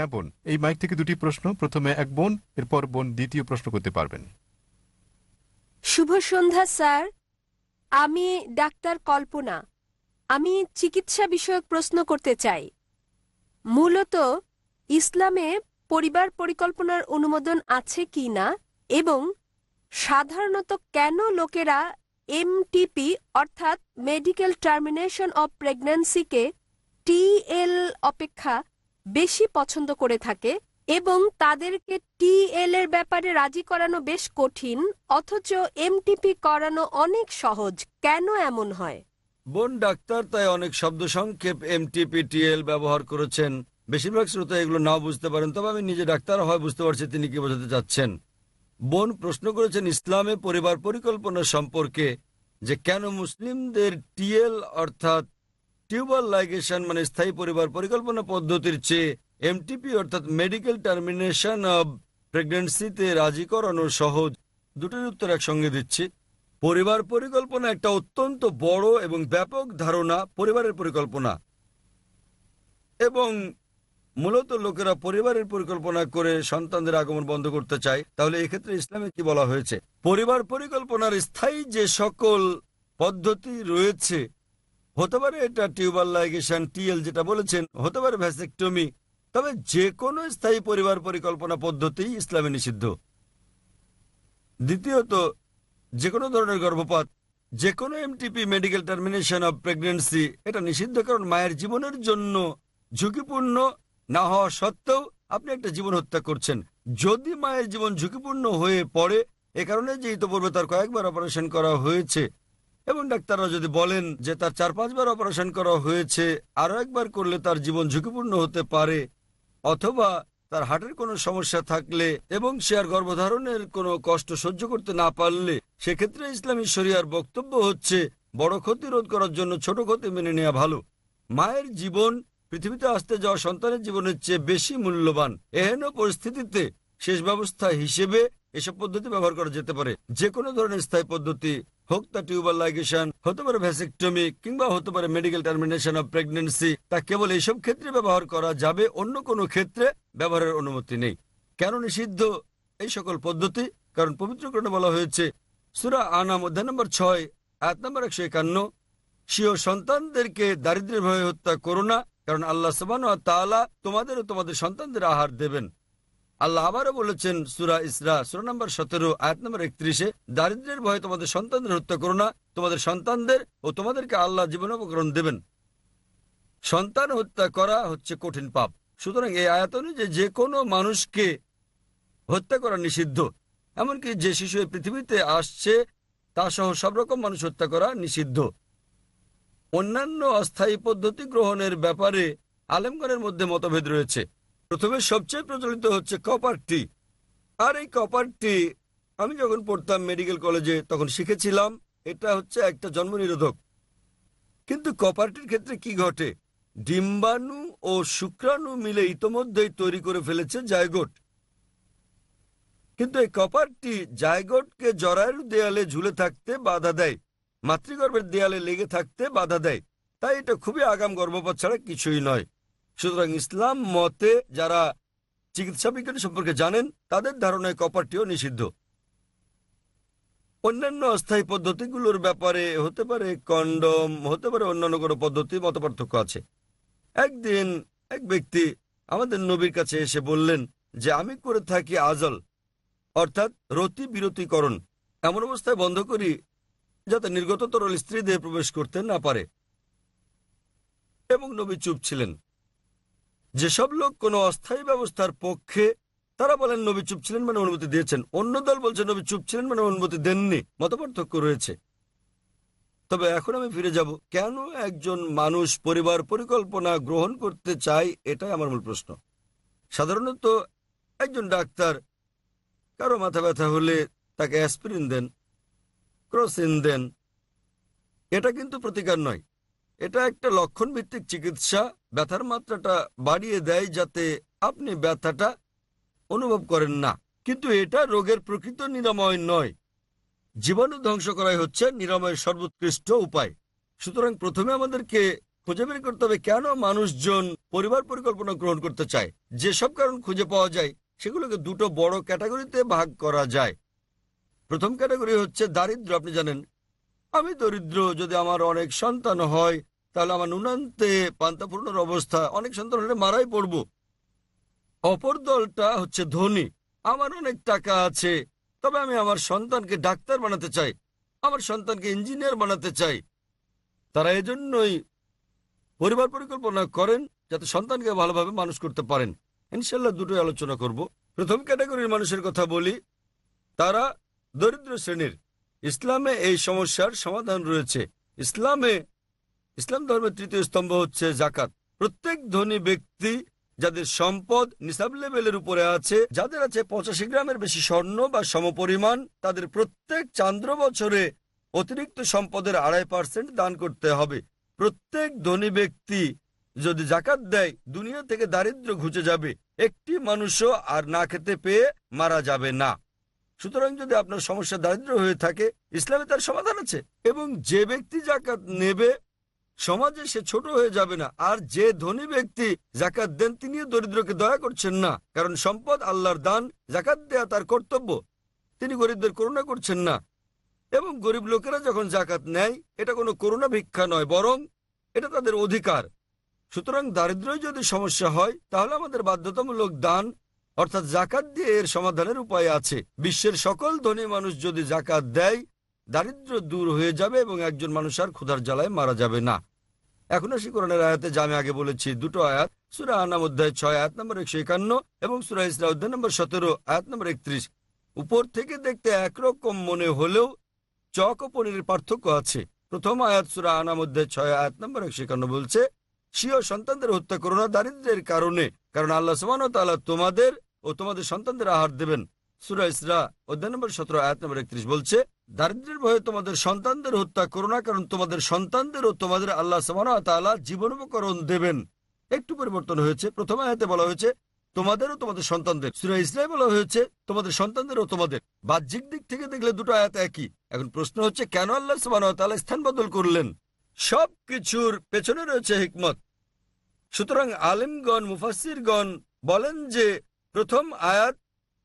হ্যাঁ বোন। এই মাইক থেকে দুটি প্রশ্ন, প্রথমে এক বোন, এরপর বোন দ্বিতীয় প্রশ্ন করতে পারবেন। শুভ সন্ধ্যা, স্যার। আমি ডাক্তার কল্পনা। আমি চিকিৎসা বিষয়ক প্রশ্ন করতে চাই। মূলত, ইসলামে পরিবার পরিকল্পনার অনুমোদন আছে কি না এবং সাধারণত কেন লোকেরা এমটিপি অর্থাৎ মেডিকেল টার্মিনেশন অব প্রেগন্যান্সিকে টিএল অপেক্ষা বেশি পছন্দ করে থাকে এবং তাদেরকে টিএল এর ব্যাপারে রাজি করানো বেশ কঠিন, অথচ এমটিপি করানো অনেক সহজ। কেন এমন হয়? বোন, ডাক্তার তাই অনেক শব্দ সংক্ষেপ এমটিপিটিএল ব্যবহার করেছেন। বেশিরভাগ শ্রোতা এগুলো নাও বুঝতে পারেন, তবে আমি নিজে ডাক্তার হয় বুঝতে পারছি তিনি কি বোঝাতে চাচ্ছেন। বোন, প্রশ্ন করেছেন ইসলামে পরিবার পরিকল্পনা সম্পর্কে, যে কেন মুসলিমদের টিএল অর্থাৎ টিউবার লাইগেশন মানে স্থায়ী পরিবার পরিকল্পনা পদ্ধতির চেয়ে এমটিপি অর্থাৎ মেডিকেল টার্মিনেশন অব প্রেগনেন্সিতে রাজি করানো সহজ। দুটোর উত্তর একসঙ্গে দিচ্ছি। পরিবার পরিকল্পনা একটা অত্যন্ত বড় এবং ব্যাপক ধারণা পরিবারের পরিকল্পনা। এবং মূলত লোকেরা পরিবারের পরিকল্পনা করে সন্তানদের আগমন বন্ধ করতে চায়। তাহলে এক্ষেত্রে ইসলামে কি বলা হয়েছে? পরিবার পরিকল্পনার স্থায়ী যে সকল পদ্ধতি রয়েছে হতে পারে এটা টিউবার লাইগেশন, টিএল যেটা বলেছেন, হতে পারে ভ্যাসেকটমি। তবে যে কোনো স্থায়ী পরিবার পরিকল্পনা পদ্ধতি ইসলামে নিষিদ্ধ। দ্বিতীয়ত, যে কোনো ধরনের গর্ভপাত, যে কোনো MTP medical termination of pregnancy এটা নিষিদ্ধ কারণ মায়ের জীবনের জন্য ঝুঁকিপূর্ণ, না হওয়া সত্ত্বেও আপনি একটা জীবন হত্যা করছেন। যদি মায়ের জীবন ঝুঁকিপূর্ণ হয়ে পড়ে, এ কারণে যে ইতপূর্বে তার কয়েকবার অপারেশন করা হয়েছে এবং ডাক্তাররা যদি বলেন যে তার চার পাঁচবার অপারেশন করা হয়েছে আরও একবার করলে তার জীবন ঝুঁকিপূর্ণ হতে পারে, অথবা তার হার্টের কোনো সমস্যা থাকলে এবং সে আর গর্ভধারণের কোনো কষ্ট সহ্য করতে না পারলে, সেক্ষেত্রে ইসলামী শরিয়ার বক্তব্য হচ্ছে, বড় ক্ষতি রোধ করার জন্য ছোট ক্ষতি মেনে নেওয়া ভালো। মায়ের জীবন পৃথিবীতে আসতে যাওয়া সন্তানের জীবনের চেয়ে বেশি মূল্যবান। এহেন পরিস্থিতিতে শেষ ব্যবস্থা হিসেবে এসব পদ্ধতি ব্যবহার করা যেতে পারে। যে কোনো ধরনের স্থায়ী পদ্ধতি হোক তা টিউবার লাইগেশন, হতে পারে ভ্যাসেকটমি, কিংবা হতে পারে মেডিকেল টার্মিনেশন অফ প্রেগনেন্সি, তা কেবল এইসব ক্ষেত্রে ব্যবহার করা যাবে, অন্য কোনো ক্ষেত্রে ব্যবহারের অনুমতি নেই। কেন নিষিদ্ধ? এই সকল পদ্ধতি, কারণ পবিত্রকরণে বলা হয়েছে, সুরা আনাম অধ্যায় নম্বর ছয়, আয়াত নম্বর একশো একান্ন সিও সন্তানদেরকে দারিদ্রের ভয়ে হত্যা করো না, কারণ আল্লাহ সবান তাআলা তোমাদের ও তোমাদের সন্তানদের আহার দেবেন। আল্লাহ আবারও বলেছেন, সুরা ইসরা, সুরা নম্বর সতেরো, আয়াত নম্বর একত্রিশে, দারিদ্রের ভয়ে তোমাদের সন্তানদের হত্যা করো না, তোমাদের সন্তানদের ও তোমাদেরকে আল্লাহ জীবনোপকরণ দেবেন। সন্তান হত্যা করা হচ্ছে কঠিন পাপ। সুতরাং এই আয়াত অনুযায়ী যে কোনো মানুষকে হত্যা করা নিষিদ্ধ। এমনকি যে শিশু পৃথিবীতে আসছে, তা সহ সব রকম মানুষ হত্যা করা নিষিদ্ধ। অন্যান্য অস্থায়ী পদ্ধতি গ্রহণের ব্যাপারে আলেমগণের মধ্যে মতভেদ রয়েছে। প্রথমে সবচেয়ে প্রচলিত হচ্ছে কপারটি আর এই কপারটি আমি যখন পড়তাম মেডিকেল কলেজে তখন শিখেছিলাম, এটা হচ্ছে একটা জন্ম নিরোধক কিন্তু কপারটির ক্ষেত্রে কি ঘটে? ডিম্বাণু ও শুক্রাণু মিলে ইতোমধ্যেই তৈরি করে ফেলেছে জায়গোট। কিন্তু এই কপারটি জায়গোটকে জরায়ুর দেয়ালে ঝুলে থাকতে বাধা দেয়। মাতৃগর্ভের দেয়ালে লেগে থাকতে বাধা দেয়। তাই এটা খুবই আগাম গর্ভপাত ছাড়া কিছুই নয়। সুতরাং ইসলাম, মতে যারা চিকিৎসা বিজ্ঞান সম্পর্কে জানেন, তাদের ধারণায় কপারটিও নিষিদ্ধ। অন্যান্য অস্থায়ী পদ্ধতিগুলোর ব্যাপারে হতে পারে কন্ডম, হতে পারে অন্যান্য কোনো পদ্ধতি, মত পার্থক্য আছে। একদিন এক ব্যক্তি আমাদের নবীর কাছে এসে বললেন যে, আমি করে থাকি আজল, অর্থাৎ রতি বিরতিকরণ এমন অবস্থায় বন্ধ করি যাতে নির্গত তরল স্ত্রী দেহে প্রবেশ করতে না পারে। এবং নবী চুপ ছিলেন। যেসব লোক কোনো অস্থায়ী ব্যবস্থার পক্ষে, তারা বলেন নবী চুপ ছিলেন মানে অনুমতি দিয়েছেন। অন্য দল বলছে নবী চুপ ছিলেন মানে অনুমতি দেননি। মতপার্থক্য রয়েছে। তবে এখন আমি ফিরে যাব। কেন একজন মানুষ পরিবার পরিকল্পনা গ্রহণ করতে চায়, এটাই আমার মূল প্রশ্ন। সাধারণত একজন ডাক্তার কারও মাথা ব্যথা হলে তাকে অ্যাসপিরিন দেন, ক্রোসিন দেন, এটা কিন্তু প্রতিকার নয়। এটা একটা লক্ষণ ভিত্তিক চিকিৎসা। ব্যথার মাত্রাটা বাড়িয়ে দেয় যাতে আপনি ব্যথাটা অনুভব করেন না। কিন্তু এটা রোগের প্রকৃত নিরাময় নয়। জীবাণু ধ্বংস করাই হচ্ছে নিরাময়ের সর্বোৎকৃষ্ট উপায়। সুতরাং প্রথমে আমাদেরকে খুঁজে বের করতে হবে কেন মানুষজন পরিবার পরিকল্পনা গ্রহণ করতে চায়। যেসব কারণ খুঁজে পাওয়া যায়, সেগুলোকে দুটো বড় ক্যাটাগরিতে ভাগ করা যায়। প্রথম ক্যাটাগরি হচ্ছে দারিদ্র, আপনি জানেন। আমি দরিদ্র, যদি আমার অনেক সন্তান হয় তাহলে আমার নুনান্তে পান্তাপূর্ণর অবস্থা। অনেক সন্তান হলে মারাই পড়ব। অপর দলটা হচ্ছে ধনী। আমার অনেক টাকা আছে, তবে আমি আমার সন্তানকে ডাক্তার বানাতে চাই। আমার সন্তানকে ইঞ্জিনিয়ার বানাতে চাই। তারা এজন্যই পরিবার পরিকল্পনা করেন যাতে সন্তানকে ভালোভাবে মানুষ করতে পারেন। ইনশাল্লাহ দুটোই আলোচনা করব। প্রথম ক্যাটাগরির মানুষের কথা বলি। তারা দরিদ্র শ্রেণির। ইসলামে এই সমস্যার সমাধান রয়েছে। ইসলামে ইসলাম ধর্মের তৃতীয় স্তম্ভ হচ্ছে জাকাত প্রত্যেক ধনী ব্যক্তি যাদের সম্পদ নিসাব লেভেলের উপরে আছে, যাদের আছে পঁচাশি গ্রামের বেশি স্বর্ণ বা সমপরিমাণ, তাদের প্রত্যেক চান্দ্র বছরে অতিরিক্ত সম্পদের আড়াই পার্সেন্ট দান করতে হবে। প্রত্যেক ধনী ব্যক্তি যদি জাকাত দেয়, দুনিয়া থেকে দারিদ্র ঘুচে যাবে। একটি মানুষও আর না খেতে পেয়ে মারা যাবে না। সুতরাং যদি আপনার সমস্যা দারিদ্র হয়ে থাকে, ইসলামে তার সমাধান আছে। এবং যে ব্যক্তি জাকাত নেবে সমাজে সে ছোট হয়ে যাবে না। আর যে ধনী ব্যক্তি জাকাত দেন, তিনিও দরিদ্রকে দয়া করছেন না। কারণ সম্পদ আল্লাহর দান জাকাত দেয়া তার কর্তব্য। তিনি গরিবদের করুণা করছেন না। এবং গরিব লোকেরা যখন জাকাত নেয়, এটা কোনো করুণা ভিক্ষা নয়, বরং এটা তাদের অধিকার। সুতরাং দারিদ্রই যদি সমস্যা হয়, তাহলে আমাদের বাধ্যতামূলক দান, অর্থাৎ জাকাত দিয়ে এর সমাধানের উপায় আছে। বিশ্বের সকল ধনী মানুষ যদি জাকাত দেয় দারিদ্র দূর হয়ে যাবে এবং একজন মানুষ আর ক্ষুধার জ্বালায় মারা যাবে না। এখন কোরআনের আয়াতে যা আমি আগে বলেছি, দুটো আয়াত, সুরা আনাম অধ্যায় ছয়, আয়াত নম্বর একশো একান্ন এবং সুরা ইসরা অধ্যায় নম্বর সতেরো, আয়াত নম্বর একত্রিশ। উপর থেকে দেখতে একরকম মনে হলেও চক ও পনিরের পার্থক্য আছে। প্রথম আয়াত সুরা আনাম অধ্যায় ছয়, আয়াত নম্বর একশো একান্ন বলছে, স্বীয় সন্তানদের হত্যা করো না দারিদ্রের কারণে, কারণ আল্লাহ সমান তোমাদের ও তোমাদের সন্তানদের আহার দেবেন। দারিদ্রের ভয়ে তোমাদের সন্তানদের হত্যা করো না, কারণ তোমাদের তোমাদের আল্লাহ দেবেন। একটু পরিবর্তন হয়েছে। প্রথম আয়াতে বলা হয়েছে তোমাদের সন্তানদের। সুরা বলা হয়েছে, তোমাদের তোমাদের। বাহ্যিক দিক থেকে দেখলে দুটো আয়াত একই। এখন প্রশ্ন হচ্ছে, কেন আল্লাহ সমান স্থান বদল করলেন? সব কিছুর পেছনে রয়েছে হিকমত। সুতরাং আলিমগণ মুফাসিরগণ বলেন যে, প্রথম আয়াত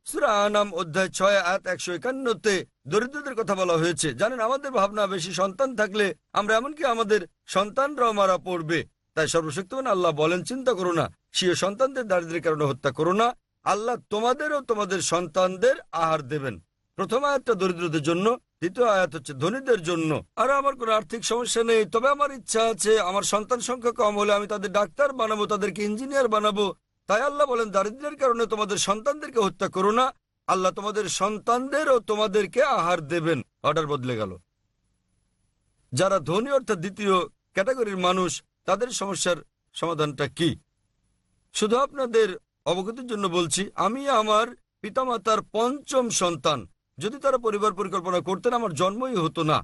সুরা আনাম অধ্যায় ছয়, আয়াত একশো একান্নতে দরিদ্রদের কথা বলা হয়েছে। জানেন, আমাদের ভাবনা বেশি সন্তান থাকলে আমরা এমনকি আমাদের সন্তানরাও মারা পড়বে। তাই সর্বশক্তিমান আল্লাহ বলেন, চিন্তা করো না, স্বীয় সন্তানদের দারিদ্রের কারণে হত্যা করো না। আল্লাহ তোমাদেরও তোমাদের সন্তানদের আহার দেবেন। প্রথম আয়াতটা দরিদ্রদের জন্য, দ্বিতীয় আয়াত হচ্ছে ধনীদের জন্য। আর, আমার কোনো আর্থিক সমস্যা নেই, তবে আমার ইচ্ছা আছে, আমার সন্তান সংখ্যা কম হলে আমি তাদের ডাক্তার বানাবো, তাদেরকে ইঞ্জিনিয়ার বানাবো তাই আল্লাহ বলেন, দারিদ্রের কারণে তোমাদের সন্তানদেরকে হত্যা করো না। আল্লাহ তোমাদের সন্তানদের ও তোমাদেরকে আহার দেবেন। অর্ডার বদলে গেল। যারা ধনী, অর্থাৎ দ্বিতীয় ক্যাটাগরির মানুষ, তাদের সমস্যার সমাধানটা কি? শুধু আপনাদের অবগতির জন্য বলছি, আমি আমার পিতামাতার পঞ্চম সন্তান। যদি তারা পরিবার পরিকল্পনা করতেন, আমার জন্মই হতো না।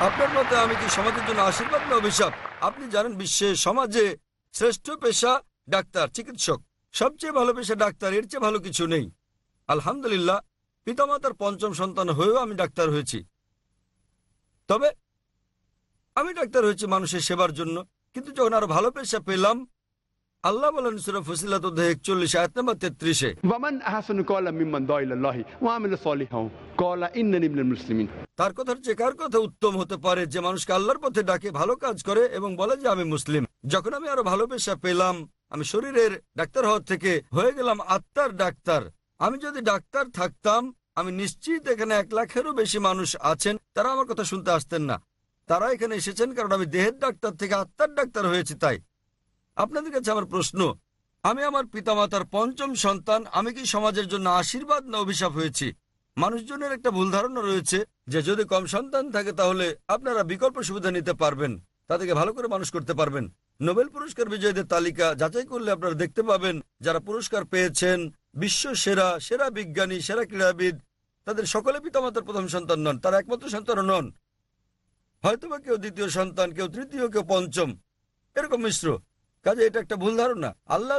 আপনার মতে আমি কি সমাজের জন্য আশীর্বাদ না অভিশাপ? আপনি জানেন বিশ্বে সমাজে শ্রেষ্ঠ পেশা ডাক্তার, চিকিৎসক। সবচেয়ে ভালো পেশা ডাক্তার, এর চেয়ে ভালো কিছু নেই। আলহামদুলিল্লাহ, পিতামাতার পঞ্চম সন্তান হয়েও আমি ডাক্তার হয়েছি। তবে আমি ডাক্তার হয়েছি মানুষের সেবার জন্য। কিন্তু যখন আরও ভালো পেশা পেলাম আল্লাহ বলেন সুরা ফুসিলাত অধ্যায় 41 আয়াত নম্বর 33 এ ওয়ামান আহসানু কওলা ইলাল্লাহি ওয়া আমিলা কওলা ইন্নানি মিনাল মুসলিমিন। তার কথার কার কথা উত্তম হতে পারে যে মানুষকে আল্লাহর পথে ডাকে ভালো কাজ করে এবং বলে যে আমি মুসলিম? যখন আমি আরও পেলাম আমি শরীরের ডাক্তার হওয়ার থেকে হয়ে গেলাম আত্মার ডাক্তার। আমি যদি ডাক্তার থাকতাম আমি নিশ্চিত এখানে এক লাখেরও বেশি মানুষ আছেন তারা আমার কথা শুনতে আসতেন না। তারা এখানে এসেছেন কারণ আমি দেহের ডাক্তার থেকে আত্মার ডাক্তার হয়েছি তাই। আপনাদের কাছে আমার প্রশ্ন, আমি আমার পিতামাতার পঞ্চম সন্তান, আমি কি সমাজের জন্য আশীর্বাদ না অভিশাপ হয়েছি? মানুষজনের একটা ভুল ধারণা রয়েছে যে যদি কম সন্তান থাকে তাহলে আপনারা বিকল্প সুবিধা নিতে পারবেন, তাদেরকে ভালো করে মানুষ করতে পারবেন। নোবেল পুরস্কার বিজয়ীদের তালিকা যাচাই করলে আপনারা দেখতে পাবেন, যারা পুরস্কার পেয়েছেন, বিশ্ব সেরা সেরা বিজ্ঞানী, সেরা ক্রীড়াবিদ, তাদের সকলে পিতামাতার প্রথম সন্তান নন, তারা একমাত্র সন্তান নন। হয়তোবা কেউ দ্বিতীয় সন্তান, কেউ তৃতীয়, কেউ পঞ্চম। এরকম মিশ্র। কাজে এটা একটা ভুল ধারণা। আল্লাহ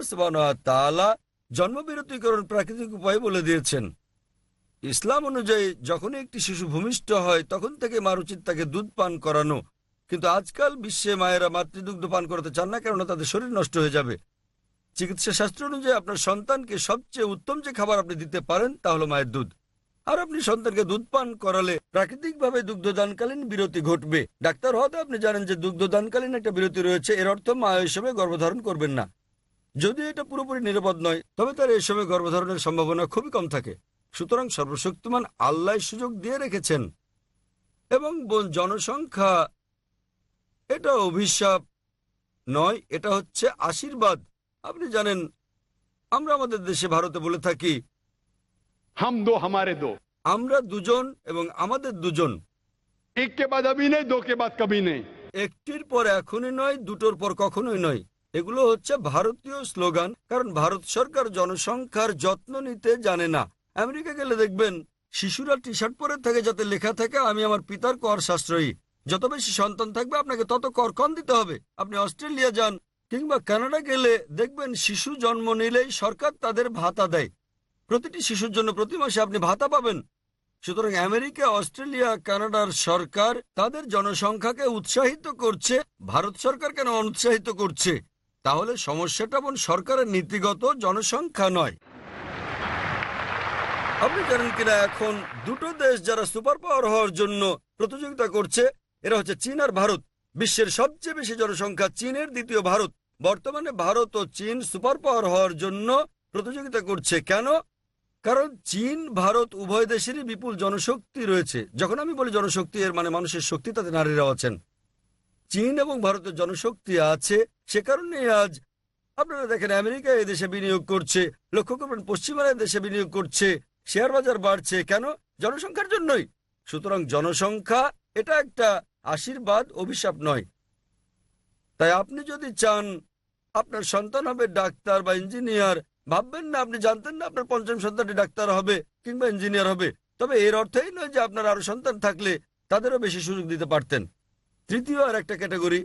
তাআলা জন্মবিরতিকরণ প্রাকৃতিক উপায় বলে দিয়েছেন। ইসলাম অনুযায়ী যখনই একটি শিশু ভূমিষ্ঠ হয়, তখন থেকে মার উচিত তাকে দুধ পান করানো। কিন্তু আজকাল বিশ্বে মায়েরা মাতৃদুগ্ধ পান করাতে চান না, কেননা তাদের শরীর নষ্ট হয়ে যাবে। চিকিৎসা শাস্ত্র অনুযায়ী আপনার সন্তানকে সবচেয়ে উত্তম যে খাবার আপনি দিতে পারেন, তা হলো মায়ের দুধ। আর আপনি সন্তানকে দুধ পান করালে প্রাকৃতিকভাবে দুগ্ধদানকালীন বিরতি ঘটবে। ডাক্তার হতে আপনি জানেন যে দুগ্ধদানকালীন একটা বিরতি রয়েছে, এর অর্থ মা হিসেবে গর্ভধারণ করবেন না। যদি এটা পুরোপুরি নিরাপদ নয়, তবে তার এই সময় গর্ভধারণের সম্ভাবনা খুবই কম থাকে। সুতরাং সর্বশক্তিমান আল্লাহ সুযোগ দিয়ে রেখেছেন। এবং জনসংখ্যা, এটা অভিশাপ নয়, এটা হচ্ছে আশীর্বাদ। আপনি জানেন, আমরা আমাদের দেশে ভারতে বলে থাকি হাম দো হামারে দো আমরা দুজন এবং আমাদের দুজন। এক কে বাদ আবি নেই দো কে বাদ কবি নেই একটির পর এখনই নয় দুটোর পর কখনোই নয়। এগুলো হচ্ছে ভারতীয় স্লোগান কারণ ভারত সরকার জনসংখ্যার যত্ন নিতে জানে না। আমেরিকা গেলে দেখবেন শিশুরা টি শার্ট পরে থাকে যাতে লেখা থাকে আমি আমার পিতার কর সাশ্রয়ী। যত বেশি সন্তান থাকবে আপনাকে তত কর কম দিতে হবে। আপনি অস্ট্রেলিয়া যান কিংবা কানাডা গেলে দেখবেন শিশু জন্ম নিলেই সরকার তাদের ভাতা দেয়। প্রতিটি শিশুর জন্য প্রতি মাসে আপনি ভাতা পাবেন। সুতরাং আমেরিকা, অস্ট্রেলিয়া, কানাডার সরকার তাদের জনসংখ্যাকে উৎসাহিত করছে, ভারত সরকার কেন অনুৎসাহিত করছে? তাহলে সমস্যাটা বোন সরকারের নীতিগত জনসংখ্যা নয়। আপনি জানেন কিনা, এখন দুটো দেশ যারা সুপার পাওয়ার হওয়ার জন্য প্রতিযোগিতা করছে, এরা হচ্ছে চীন আর ভারত। বিশ্বের সবচেয়ে বেশি জনসংখ্যা চীনের দ্বিতীয় ভারত। বর্তমানে ভারত ও চীন সুপার পাওয়ার হওয়ার জন্য প্রতিযোগিতা করছে। কেন? কারণ চীন, ভারত উভয় দেশেরই বিপুল জনশক্তি রয়েছে। যখন আমি বলি জনশক্তি, এর মানে মানুষের শক্তি, তাতে নারীরাও আছেন। চীন এবং ভারতের জনশক্তি আছে, সে কারণে আজ আপনারা দেখেন আমেরিকা এই দেশে বিনিয়োগ করছে, লক্ষ্য করবেন পশ্চিমারা দেশে বিনিয়োগ করছে, শেয়ার বাজার বাড়ছে। কেন? জনসংখ্যার জন্যই। সুতরাং জনসংখ্যা এটা একটা আশীর্বাদ, অভিশাপ নয়। তাই আপনি যদি চান আপনার সন্তান হবে ডাক্তার বা ইঞ্জিনিয়ার ভাববেন না, আপনি জানতেন না আপনার পঞ্চম সন্তানটি ডাক্তার হবে কিংবা ইঞ্জিনিয়ার হবে। তবে এর অর্থই নয় যে আপনার আরও সন্তান থাকলে তাদেরও বেশি সুযোগ দিতে পারতেন। তৃতীয় আর একটা ক্যাটাগরি,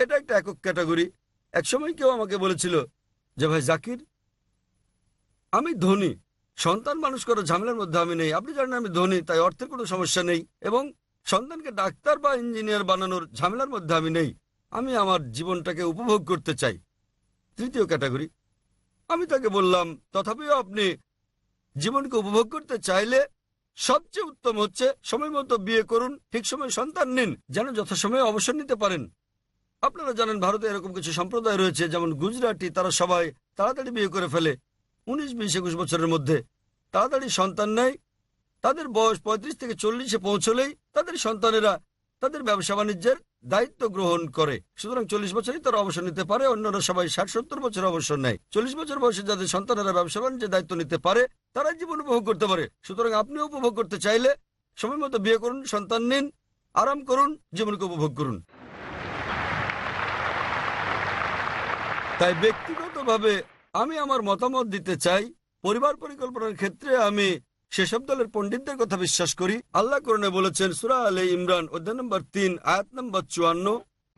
এটা একটা একক ক্যাটাগরি। একসময় কেউ আমাকে বলেছিল যে, ভাই জাকির, আমি ধনী, সন্তান মানুষ করার ঝামেলার মধ্যে আমি নেই। আপনি জানেন আমি ধনী, তাই অর্থের কোনো সমস্যা নেই এবং সন্তানকে ডাক্তার বা ইঞ্জিনিয়ার বানানোর ঝামেলার মধ্যে আমি নেই। আমি আমার জীবনটাকে উপভোগ করতে চাই। তৃতীয় ক্যাটাগরি আমি তাকে বললাম, তথাপিও আপনি জীবনকে উপভোগ করতে চাইলে সবচেয়ে উত্তম হচ্ছে সময় মতো বিয়ে করুন, ঠিক সময় সন্তান নিন, যেন যথাসময়ে অবসর নিতে পারেন। আপনারা জানেন ভারতে এরকম কিছু সম্প্রদায় রয়েছে, যেমন গুজরাটি, তারা সবাই তাড়াতাড়ি বিয়ে করে ফেলে উনিশ, বিশ, একুশ বছরের মধ্যে। তাড়াতাড়ি সন্তান নেয়, তাদের বয়স পঁয়ত্রিশ থেকে চল্লিশে পৌঁছলেই তাদের সন্তানেরা তাদের ব্যবসা বাণিজ্যের দায়িত্ব গ্রহণ করে। সুতরাং চল্লিশ বছরই তারা অবসর নিতে পারে অন্যরা সবাই ষাট সত্তর বছর অবসর নেয়। চল্লিশ বছর বয়সে যাদের সন্তানেরা ব্যবসা বাণিজ্যের দায়িত্ব নিতে পারে তারা জীবন উপভোগ করতে পারে। সুতরাং আপনিও উপভোগ করতে চাইলে সময় মতো বিয়ে করুন, সন্তান নিন, আরাম করুন, জীবনকে উপভোগ করুন। তাই ব্যক্তিগতভাবে আমি আমার মতামত দিতে চাই, পরিবার পরিকল্পনার ক্ষেত্রে আমি সেসব দলের পণ্ডিতদের কথা বিশ্বাস করি। আল্লাহ করণে বলেছেন সুরা আলে ইমরান অধ্যায় নম্বর তিন আয়াত নম্বর চুয়ান্ন।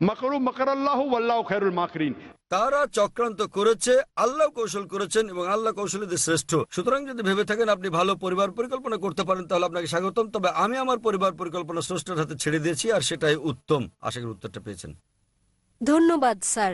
মকরু মকর আল্লাহ আল্লাহ মাকরিন। তারা চক্রান্ত করেছে আল্লাহ কৌশল করেছেন এবং আল্লাহ কৌশলীদের শ্রেষ্ঠ। সুতরাং যদি ভেবে থাকেন আপনি ভালো পরিবার পরিকল্পনা করতে পারেন তাহলে আপনাকে স্বাগতম। তবে আমি আমার পরিবার পরিকল্পনা স্রষ্টার হাতে ছেড়ে দিয়েছি আর সেটাই উত্তম। আশা করি উত্তরটা পেয়েছেন। ধন্যবাদ স্যার।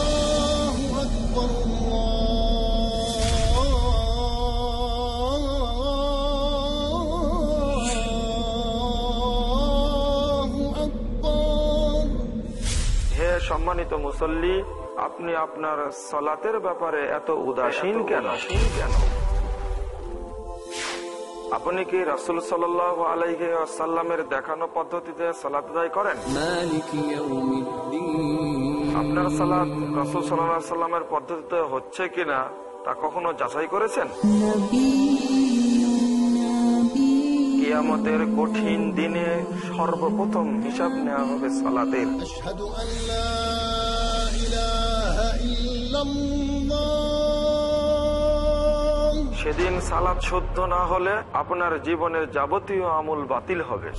সম্মানিত মুসল্লি আপনি আপনার সলাতের ব্যাপারে এত উদাসীন কেন? কেন? আপনি কি রাসুল সাল্লাহ আলাইহি দেখানো পদ্ধতিতে সালাত করেন? আপনার সালাদ রাসুল সাল্লাহ সাল্লামের পদ্ধতিতে হচ্ছে কিনা তা কখনো যাচাই করেছেন? কিয়ামতের কঠিন দিনে সর্বপ্রথম হিসাব নেওয়া হবে সালাদের সেদিন সালাদ শুদ্ধ না হলে আপনার জীবনের যাবতীয় আমল বাতিল হবে।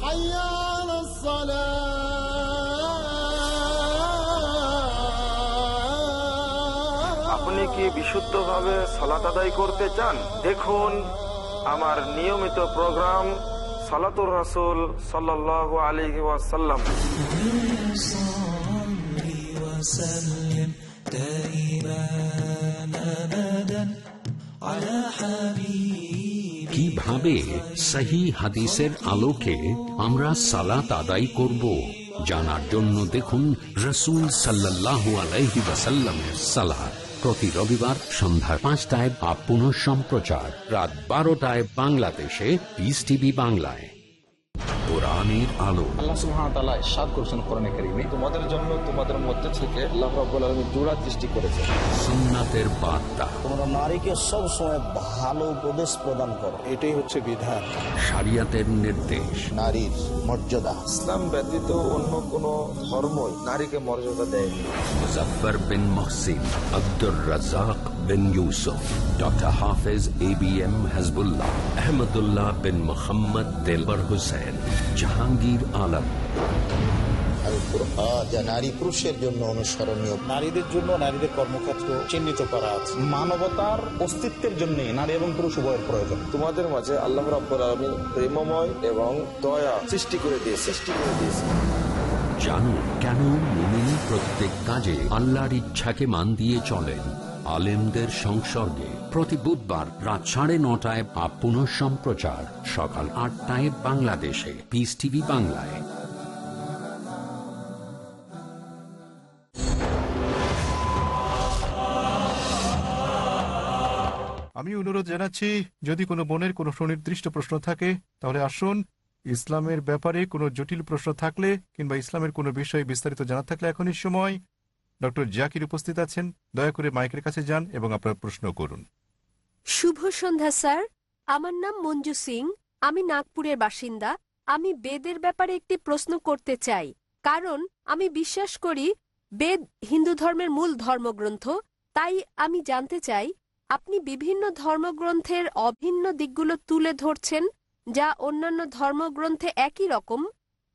আপনি কি বিশুদ্ধভাবে সলাত আদায় করতে চান? দেখুন আমার নিয়মিত প্রোগ্রাম সলাতুর রসুল সাল্লাহ আলহি ওয়াসাল্লাম। কীভাবে সহি হাদিসের আলোকে আমরা সালাত আদায় করব জানার জন্য দেখুন রসুল সাল্লাহ আলহি ওয়াসাল্লামের সালাদ প্রতি রবিবার সন্ধ্যা পাঁচটায় বা পুনঃ সম্প্রচার রাত বারোটায় বাংলাদেশে পিস টিভি বাংলায়। কোরআনের আলো। আল্লাহ সুবহানাহু ইরশাদ করেছেন কোরআনে কারীমে তোমাদের জন্য তোমাদের মধ্যে থেকে আল্লাহ রাব্বুল আলামিন জোড়া সৃষ্টি করেছেন। সুন্নাতের বার্তা। তোমরা নারীকে সব সময় ভালো উপদেশ প্রদান করো। এটাই হচ্ছে বিধান। শরিয়াতের নির্দেশ। নারীর মর্যাদা। ইসলাম ব্যতীত অন্য কোন ধর্মই নারীকে মর্যাদা দেয়নি। Muzaffar bin Mohsin Abdur Razzak bin Yusuf doctor Hafez A B M Hizbullah Ahmadullah bin Mohammad Delwar Hussain. Jahangir Alam. Al Quran যা নারী পুরুষের জন্য অনুসরণীয়। নারীদের জন্য নারীদের কর্মক্ষেত্র চিহ্নিত করা আছে। মানবতার অস্তিত্বের জন্য নারী এবং পুরুষ উভয়ের প্রয়োজন। তোমাদের মাঝে আল্লাহ রাব্বুল আলামিন প্রেমময় এবং দয়া সৃষ্টি করে দিয়ে সৃষ্টি করে দিয়েছে। জানুন কেন মুমিন প্রত্যেক কাজে আল্লাহর ইচ্ছাকে মান দিয়ে চলেন আলেমদের সংসর্গে। প্রতি বুধবার রাত সাড়ে নটায় বা পুনঃ সম্প্রচার সকাল আটটায় বাংলাদেশে। পিস টিভি বাংলায়। আমি অনুরোধ জানাচ্ছি, যদি কোনো বোনের কোনো সুনির্দিষ্ট প্রশ্ন থাকে, তাহলে আসুন। ইসলামের ব্যাপারে কোনো জটিল প্রশ্ন থাকলে কিংবা ইসলামের কোনো বিষয়ে বিস্তারিত জানা থাকলে এখনই সময়। ডক্টর জাকির উপস্থিত আছেন। দয়া করে মাইকের কাছে যান এবং আপনার প্রশ্ন করুন। শুভ সন্ধ্যা, স্যার। আমার নাম মঞ্জু সিং। আমি নাগপুরের বাসিন্দা। আমি বেদের ব্যাপারে একটি প্রশ্ন করতে চাই। কারণ আমি বিশ্বাস করি, বেদ হিন্দু ধর্মের মূল ধর্মগ্রন্থ। তাই আমি জানতে চাই, আপনি বিভিন্ন ধর্মগ্রন্থের অভিন্ন দিকগুলো তুলে ধরছেন, যা অন্যান্য ধর্মগ্রন্থে একই রকম।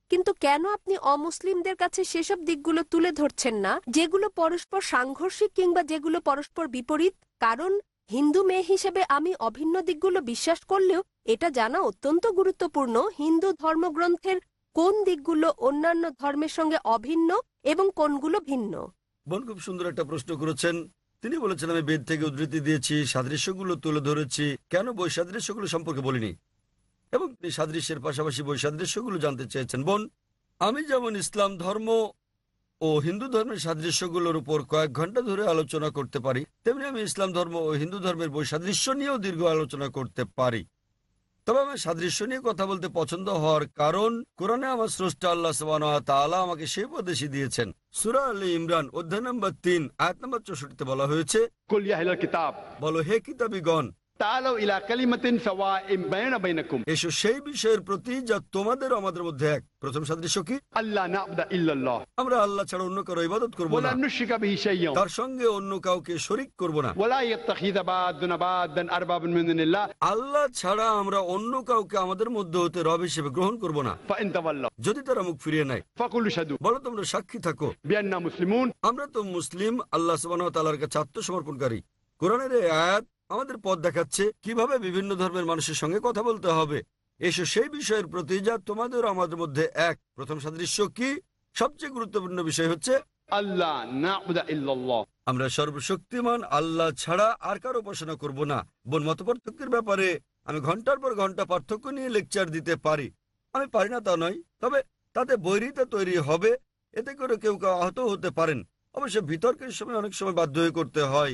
কিন্তু কেন আপনি অমুসলিমদের কাছে সেসব দিকগুলো তুলে ধরছেন না, যেগুলো পরস্পর সাংঘর্ষিক কিংবা যেগুলো পরস্পর বিপরীত? কারণ হিন্দু মেয়ে হিসেবে আমি অভিন্ন দিকগুলো বিশ্বাস করলেও এটা জানা অত্যন্ত গুরুত্বপূর্ণ হিন্দু ধর্মগ্রন্থের কোন দিকগুলো অন্যান্য ধর্মের সঙ্গে অভিন্ন এবং কোনগুলো ভিন্ন। বোন, খুব সুন্দর একটা প্রশ্ন করেছেন। তিনি বলেছেন, আমি বেদ থেকে উদ্ধৃতি দিয়েছি, সাদৃশ্যগুলো তুলে ধরেছি। কেন বৈসাদৃশ্যগুলো সম্পর্কে বলিনি? এবং তিনি সাদৃশ্যের পাশাপাশি বৈসাদৃশ্যগুলো জানতে চেয়েছেন। বোন, আমি যেমন ইসলাম ধর্ম ও হিন্দু ধর্মের সাদৃশ্যগুলোর উপর কয়েক ঘণ্টা ধরে আলোচনা করতে পারি তেমনি আমি ইসলাম ধর্ম ও হিন্দু ধর্মের বৈসাদৃশ্য নিয়েও দীর্ঘ আলোচনা করতে পারি। তবে আমার সাদৃশ্য নিয়ে কথা বলতে পছন্দ হওয়ার কারণ কোরআনে আমার স্রষ্টা আল্লাহ তাআলা আমাকে সেই উপদেশই দিয়েছেন। সুরা আলী ইমরান অধ্যায় নম্বর তিন আয়াত নম্বর চৌষট্টিতে বলা হয়েছে বলো হে কিতাবিগণ এসো সেই বিষয়ের প্রতি যা তোমাদের আমাদের মধ্যে এক। প্রথম সাদৃশ্য কি? আল্লাহ আমরা আল্লাহ ছাড়া অন্য কারও ইবাদত করব না। তার সঙ্গে অন্য কাউকে শরিক করব না। আল্লাহ ছাড়া আমরা অন্য কাউকে আমাদের মধ্যে হতে রব হিসেবে গ্রহণ করব না। যদি তারা মুখ ফিরিয়ে নেয়। বলো তোমরা সাক্ষী থাকো। মুসলিমুন। আমরা তো মুসলিম আল্লাহ তাআলার কাছে আত্মসমর্পণকারী। কোরআনের আয়াত আমাদের পথ দেখাচ্ছে কীভাবে বিভিন্ন ধর্মের মানুষের সঙ্গে কথা বলতে হবে। এসো সেই বিষয়ের প্রতি যা তোমাদের আমাদের মধ্যে এক। প্রথম সাদৃশ্য কি? সবচেয়ে গুরুত্বপূর্ণ বিষয় হচ্ছে আল্লাহ আমরা সর্বশক্তিমান আল্লাহ ছাড়া আর কারও উপাসনা করব না। বোন মত পার্থক্যের ব্যাপারে আমি ঘণ্টার পর ঘণ্টা পার্থক্য নিয়ে লেকচার দিতে পারি। আমি পারি না তা নয় তবে তাতে বৈরিতা তৈরি হবে। এতে করে কেউ কেউ আহত হতে পারেন। অবশ্য বিতর্কের সময় অনেক সময় বাধ্য হয়ে করতে হয়।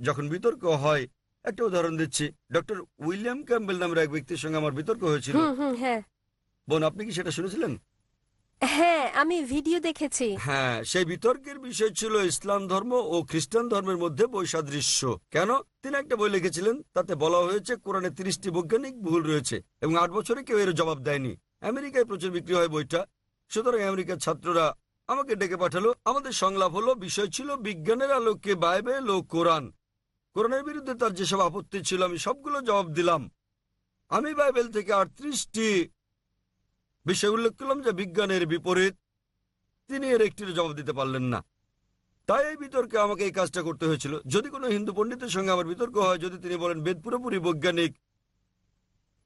যখন বিতর্ক হয় একটা উদাহরণ দিচ্ছি। ডক্টর উইলিয়াম ক্যাম্বেল নামের এক ব্যক্তির সঙ্গে আমার বিতর্ক হয়েছিল। হ্যাঁ। বোন আপনি কি সেটা শুনেছিলেন? হ্যাঁ আমি ভিডিও দেখেছি। হ্যাঁ সেই বিতর্কের বিষয় ছিল ইসলাম ধর্ম ও খ্রিস্টান ধর্মের মধ্যে বৈসাদৃশ্য। কেন? তিনি একটা বই লিখেছিলেন তাতে বলা হয়েছে কোরআনে তিরিশটি বৈজ্ঞানিক ভুল রয়েছে এবং আট বছরে কেউ এর জবাব দেয়নি। আমেরিকায় প্রচুর বিক্রি হয় বইটা। সুতরাং আমেরিকার ছাত্ররা আমাকে ডেকে পাঠালো। আমাদের সংলাপ হলো বিষয় ছিল বিজ্ঞানের আলোকে বাইবেল ও কোরআন। কোরআনের বিরুদ্ধে তার যেসব আপত্তি ছিল, আমি সবগুলো জবাব দিলাম। আমি বাইবেল থেকে আটত্রিশটি বিষয় উল্লেখ করলাম যে বিজ্ঞানের বিপরীত। তিনি এর একটির জবাব দিতে পারলেন না। তাই এই বিতর্কে আমাকে এই কাজটা করতে হয়েছিল। যদি কোনো হিন্দু পণ্ডিতের সঙ্গে আমার বিতর্ক হয়, যদি তিনি বলেন বেদ পুরোপুরি বৈজ্ঞানিক,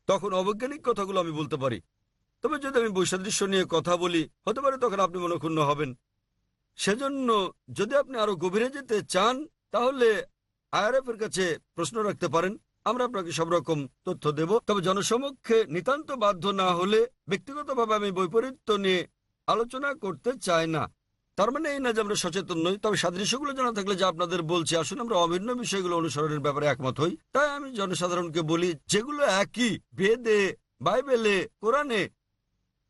তখন অবৈজ্ঞানিক কথাগুলো আমি বলতে পারি। তবে যদি আমি বৈসাদৃশ্য নিয়ে কথা বলি, হতে পারে তখন আপনি মনক্ষুণ্ণ হবেন। সেজন্য যদি আপনি আরও গভীরে যেতে চান, তাহলে আইআরএফ এর কাছে প্রশ্ন রাখতে পারেন। আমরা আপনাকে সব রকম তথ্য দেব। তবে জনসমক্ষে নিতান্ত বাধ্য না হলে ব্যক্তিগতভাবে আমি বৈপরীত্য নিয়ে আলোচনা করতে চাই না। তার মানে এই না যে আমরা সচেতন নই, তবে সাদৃশ্যগুলো জানা থাকলে যে আপনাদের বলছি, আসুন আমরা অভিন্ন বিষয়গুলো অনুসরণের ব্যাপারে একমত হই। তাই আমি জনসাধারণকে বলি, যেগুলো একই বেদে, বাইবেলে, কোরআনে,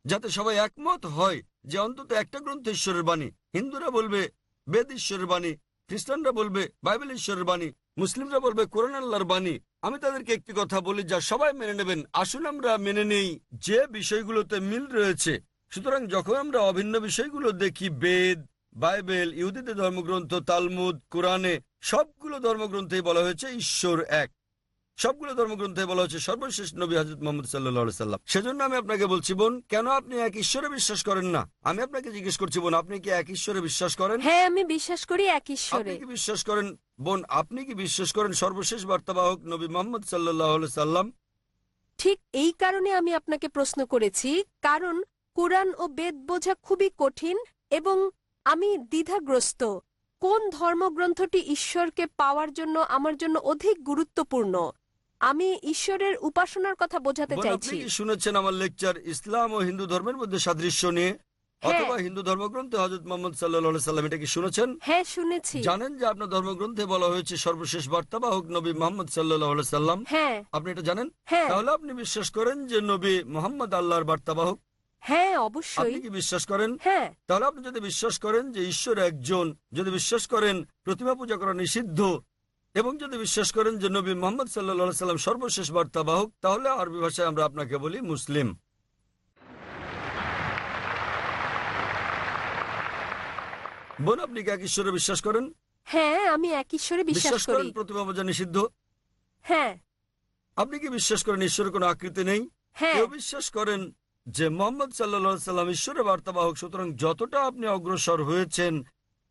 যাতে সবাই একমত হয় যে অন্তত একটা গ্রন্থ ঈশ্বরের বাণী। হিন্দুরা বলবে, বেদ ঈশ্বরের বাণী খ্রিস্টানরা বলবে, বাইবেল ঈশ্বরের বাণী, মুসলিমরা বলবে কোরআন আল্লাহর বাণী। আমি তাদেরকে একটি কথা বলি, যা সবাই মেনে নেবেন। আসুন আমরা মেনে নেই যে বিষয়গুলোতে মিল রয়েছে। সুতরাং যখন আমরা অভিন্ন বিষয়গুলো দেখি, বেদ, বাইবেল, ইহুদিদের ধর্মগ্রন্থ, তালমুদ, কোরআনে, সবগুলো ধর্মগ্রন্থেই বলা হয়েছে ঈশ্বর এক। সবগুলো ধর্মগ্রন্থে বলা হচ্ছে সর্বশেষ নবী হাজরত মোহাম্মদ সাল্লাহ সাল্লাম। সেজন্য আমি আপনাকে বলছি বোন কেন আপনি এক ঈশ্বরে বিশ্বাস করেন না? আমি আপনাকে জিজ্ঞেস করছি বোন আপনি কি এক ঈশ্বরে বিশ্বাস করেন? হ্যাঁ আমি বিশ্বাস করি এক ঈশ্বরে। আপনি কি বিশ্বাস করেন? বোন আপনি কি বিশ্বাস করেন? সর্বশেষ বার্তাবাহক নবী মোহাম্মদ সাল্লাহ সাল্লাম। ঠিক এই কারণে আমি আপনাকে প্রশ্ন করেছি কারণ কোরআন ও বেদ বোঝা খুবই কঠিন এবং আমি দ্বিধাগ্রস্ত। কোন ধর্মগ্রন্থটি ঈশ্বরকে পাওয়ার জন্য আমার জন্য অধিক গুরুত্বপূর্ণ? আমি ঈশ্বরের উপাসনার কথা বোঝাতে বোন, আপনি চাইছি। কি শুনেছেন আমার লেকচার ইসলাম ও হিন্দু ধর্মের মধ্যে সাদৃশ্য নিয়ে? হ্যাঁ। অথবা হিন্দু ধর্মগ্রন্থে হজরত মোহাম্মদ সাল্লাহ সাল্লাম এটা কি শুনেছেন? হ্যাঁ শুনেছি। জানেন যে আপনার ধর্মগ্রন্থে বলা হয়েছে সর্বশেষ বার্তাবাহক নবী মোহাম্মদ সাল্লাহ সাল্লাম হ্যাঁ। আপনি এটা জানেন? হ্যাঁ। তাহলে আপনি বিশ্বাস করেন যে নবী মোহাম্মদ আল্লাহর বার্তাবাহক হ্যাঁ আপনি অবশ্যই কি বিশ্বাস করেন? হ্যাঁ। তাহলে আপনি যদি বিশ্বাস করেন যে ঈশ্বর একজন যদি বিশ্বাস করেন প্রতিমা পূজা করা নিষিদ্ধ এবং যদি বিশ্বাস করেন যে নবী মোহাম্মদ সাল্লাহ সাল্লাম সর্বশেষ বার্তাবাহক তাহলে আরবি ভাষায় আমরা আপনাকে বলি মুসলিম। বোন আপনি কি এক ঈশ্বরে বিশ্বাস করেন? হ্যাঁ আমি এক ঈশ্বরে বিশ্বাস করি। প্রতিমা পূজা নিষিদ্ধ? হ্যাঁ। আপনি কি বিশ্বাস করেন ঈশ্বরের কোনো আকৃতি নেই? হ্যাঁ। কেউ বিশ্বাস করেন যে মোহাম্মদ সাল্লা সাল্লাম ঈশ্বরের বার্তাবাহক সুতরাং যতটা আপনি অগ্রসর হয়েছেন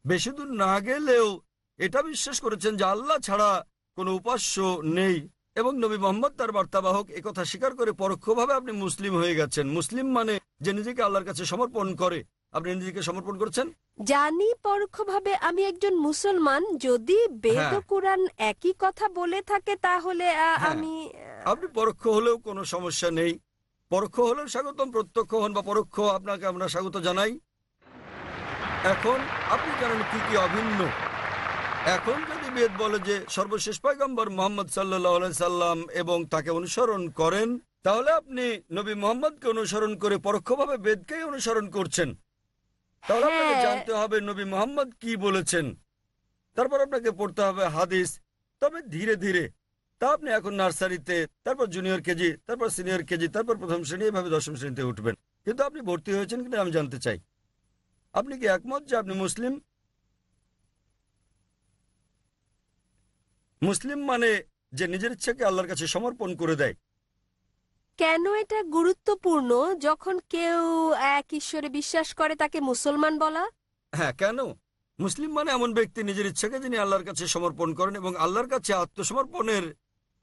বেশি দূর না গেলেও এটা বিশ্বাস করেছেন যে আল্লাহ ছাড়া কোনো উপাস্য নেই। এবং নবী মোহাম্মদ তার বার্তাবাহক একথা স্বীকার করে পরোক্ষভাবে আপনি মুসলিম হয়ে গেছেন। মুসলিম মানে যে নিজেকে আল্লাহর কাছে সমর্পণ করে। আপনি নিজেকে সমর্পণ করছেন? জানি পরোক্ষভাবে আমি একজন মুসলমান। যদি বেদ হ্যাঁ। কোরআন একই কথা বলে থাকে তাহলে হ্যাঁ। আমি আপনি পরোক্ষ হলেও কোনো সমস্যা নেই। পরোক্ষ হলেও স্বাগতম প্রত্যক্ষ হন বা পরোক্ষ আপনাকে আমরা স্বাগত জানাই। এখন আপনি জানেন কি কি অভিন্ন। এখন যদি বেদ বলে যে সর্বশেষ পয়গম্বর মোহাম্মদ সাল্লাহ সাল্লাম এবং তাকে অনুসরণ করেন তাহলে আপনি নবী মোহাম্মদকে অনুসরণ করে পরোক্ষভাবে বেদকেই অনুসরণ করছেন। তাহলে আপনাকে হ্যাঁ। জানতে হবে নবী মোহাম্মদ কি বলেছেন। তারপর আপনাকে পড়তে হবে হাদিস। তবে ধীরে ধীরে তা আপনি এখন নার্সারিতে তারপর জুনিয়র কেজি তারপর সিনিয়র কেজি তারপর প্রথম শ্রেণি এভাবে দশম শ্রেণীতে উঠবেন। কিন্তু আপনি ভর্তি হয়েছেন কিনা আমি জানতে চাই। আপনি কি একমত যে আপনি মুসলিম? মুসলিম মানে যে নিজের ইচ্ছাকে আল্লাহর কাছে সমর্পণ করে দেয়। কেন এটা গুরুত্বপূর্ণ যখন কেউ এক ঈশ্বরে বিশ্বাস করে তাকে মুসলমান বলা? হ্যাঁ কেন? মুসলিম মানে এমন ব্যক্তি নিজের ইচ্ছাকে যিনি আল্লাহর কাছে সমর্পণ করেন এবং আল্লাহর কাছে আত্মসমর্পণের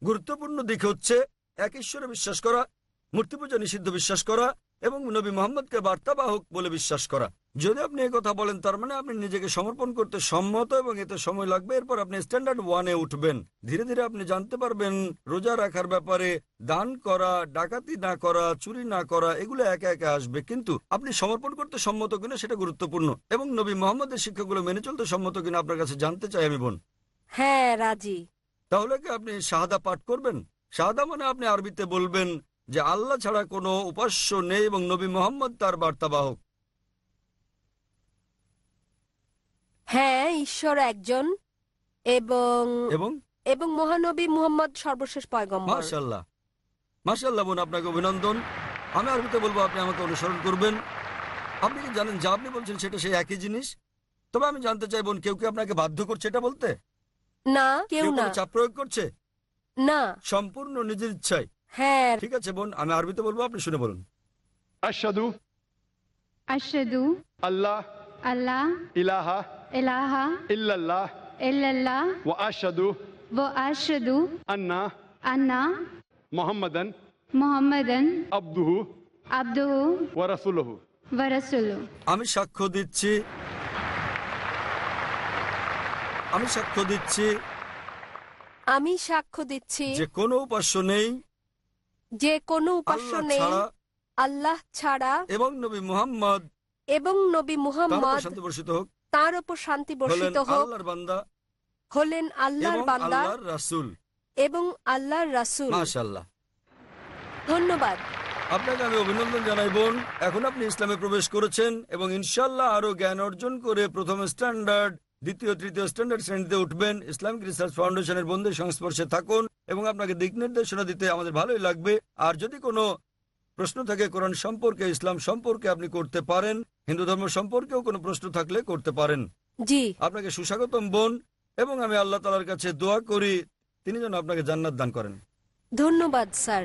গুরুত্বপূর্ণ দিক হচ্ছে এক ঈশ্বরে বিশ্বাস করা মূর্তি পূজা নিষিদ্ধ বিশ্বাস করা এবং নবী মোহাম্মদকে বার্তাবাহক বলে বিশ্বাস করা। যদি আপনি কথা বলেন তার মানে আপনি নিজেকে সমর্পণ করতে সম্মত এবং এতে সময় লাগবে। এরপর আপনি স্ট্যান্ডার্ড ওয়ানে উঠবেন। ধীরে ধীরে আপনি জানতে পারবেন রোজা রাখার ব্যাপারে দান করা ডাকাতি না করা চুরি না করা এগুলো একে একে আসবে। কিন্তু আপনি সমর্পণ করতে সম্মত কিনা সেটা গুরুত্বপূর্ণ এবং নবী মোহাম্মদের শিক্ষাগুলো মেনে চলতে সম্মত কিনা আপনার কাছে জানতে চাই আমি বোন। হ্যাঁ রাজি। তাহলে কি আপনি শাহাদা পাঠ করবেন? শাহাদা মানে আপনি আরবিতে বলবেন যে আল্লাহ ছাড়া কোনো উপাস্য নেই এবং নবী মোহাম্মদ তার বার্তাবাহক। হ্যাঁ ঈশ্বর একজন এবং এবং? এবং মহানবী মুহাম্মদ সর্বশেষ পয়গম্বর। মাশাল্লাহ মাশাল্লাহ বোন আপনাকে অভিনন্দন। আমি আর আরবিতে বলব আপনি আমাকে অনুসরণ করবেন। আপনি কি জানেন যা আপনি বলছেন সেটা সেই একই জিনিস? তবে আমি জানতে চাই বোন কেউ কি আপনাকে বাধ্য করছে এটা বলতে? না কেউ না। চাপ প্রয়োগ করছে? না। সম্পূর্ণ নিজের ইচ্ছায়? হ্যাঁ। ঠিক আছে বোন আমি আরবিতে বলব আপনি শুনে বলুন। আশহাদু। আশহাদু। আল্লাহ। আল্লাহ। ইলাহা। ইলাহা। ইল্লাল্লাহ। ইল্লাল্লাহ। ওয়া আশহাদু। ওয়া আশহাদু। আন্না। আন্না। মুহাম্মাদান। মুহাম্মাদান। আবদুহু। আবদুহু। ওয়া রাসূলুহু। ওয়া রাসূলুহু। আমি সাক্ষ্য দিচ্ছি। আমি সাক্ষ্য দিচ্ছি। আমি সাক্ষ্য দিচ্ছি। যে কোনো উপাস্য নেই যে কোনো উপাস্য নেই আল্লাহ ছাড়া এবং নবী মুহাম্মদ এবং নবী মুহাম্মদ শান্তি বর্ষিত হোক তার উপর শান্তি বর্ষিত হোক আল্লাহর বান্দা হলেন আল্লাহর বান্দা আল্লাহর রাসূল। এবং আল্লাহর রাসূল। মাশাআল্লাহ। ধন্যবাদ। আপনাকে আমি অভিনন্দন জানাই বোন। এখন আপনি ইসলামে প্রবেশ করেছেন এবং ইনশাল্লাহ আরও জ্ঞান অর্জন করে প্রথম স্ট্যান্ডার্ড দ্বিতীয় তৃতীয় স্ট্যান্ডার্ড শ্রেণীতে উঠবেন। ইসলামিক রিসার্চ ফাউন্ডেশনের বন্ধুর সংস্পর্শে থাকুন এবং আপনাকে দিক নির্দেশনা দিতে আমাদের ভালোই লাগবে। আর যদি কোনো প্রশ্ন থাকে কোরআন সম্পর্কে ইসলাম সম্পর্কে আপনি করতে পারেন হিন্দু ধর্ম সম্পর্কেও কোনো প্রশ্ন থাকলে করতে পারেন। জি। আপনাকে সুস্বাগতম বোন এবং আমি আল্লাহ তালার কাছে দোয়া করি তিনি যেন আপনাকে জান্নাত দান করেন। ধন্যবাদ sir.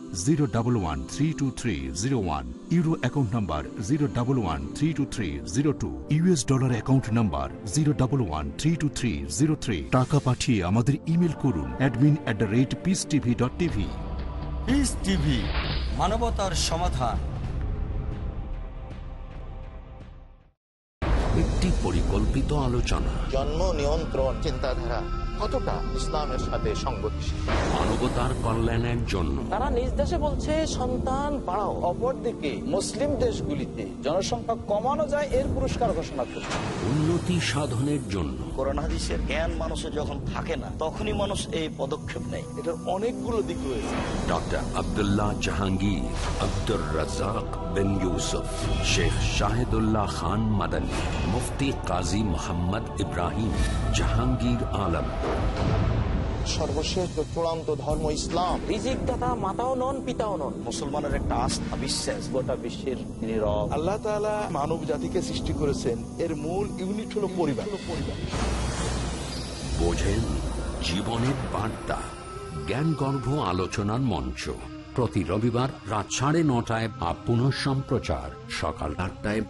zero double one three two three zero one euro account number zero double one three two three zero two US dollar account number zero double one three two three zero three টাকা পাঠিয়ে আমাদের ইমেল করুন admin at the rate Peace TV dot TV Peace TV মানবতার সমাধান। একটি পরিকল্পিত আলোচনা। জন্ম নিয়ন্ত্রণ চিন্তাধারা কতটা ইসলামের সাথে সংগতিশীল? মানবতার কল্যাণের জন্য। তারা নিজ দেশে বলছে সন্তান বাড়াও। অপরদিকে মুসলিম দেশগুলিতে জনসংখ্যা কমানো যায় এর পুরস্কার ঘোষণা করছে। উন্নতি সাধনের জন্য। কোরআন হাদিসের জ্ঞান মানুষের যখন থাকে না তখনই মানুষ এই পদক্ষেপ নেয়। এটার অনেকগুলো দিক রয়েছে। ডক্টর আব্দুল্লাহ জাহাঙ্গীর আব্দুর রাজাক বিন ইউসুফ শেখ শাহিদুল্লাহ খান মাদানী মুফতি কাজী মোহাম্মদ ইব্রাহিম জাহাঙ্গীর আলম। সর্বশেষ চূড়ান্ত ধর্ম ইসলাম রিজিক দাতা মাতাও নন পিতাও নন। মুসলমানের একটা আস্থা বিশ্বাস গোটা বিশ্বের নীরব আল্লাহ তাআলা মানব জাতিকে সৃষ্টি করেছেন। এর মূল ইউনিট হলো পরিবার। পরিবার বোঝেন জীবনের বার্তা। জ্ঞানগর্ভ আলোচনার মঞ্চ। প্রতি রবিবার রাত সাড়ে নটায় আপ পুনঃ সম্প্রচার সকাল আটটায়।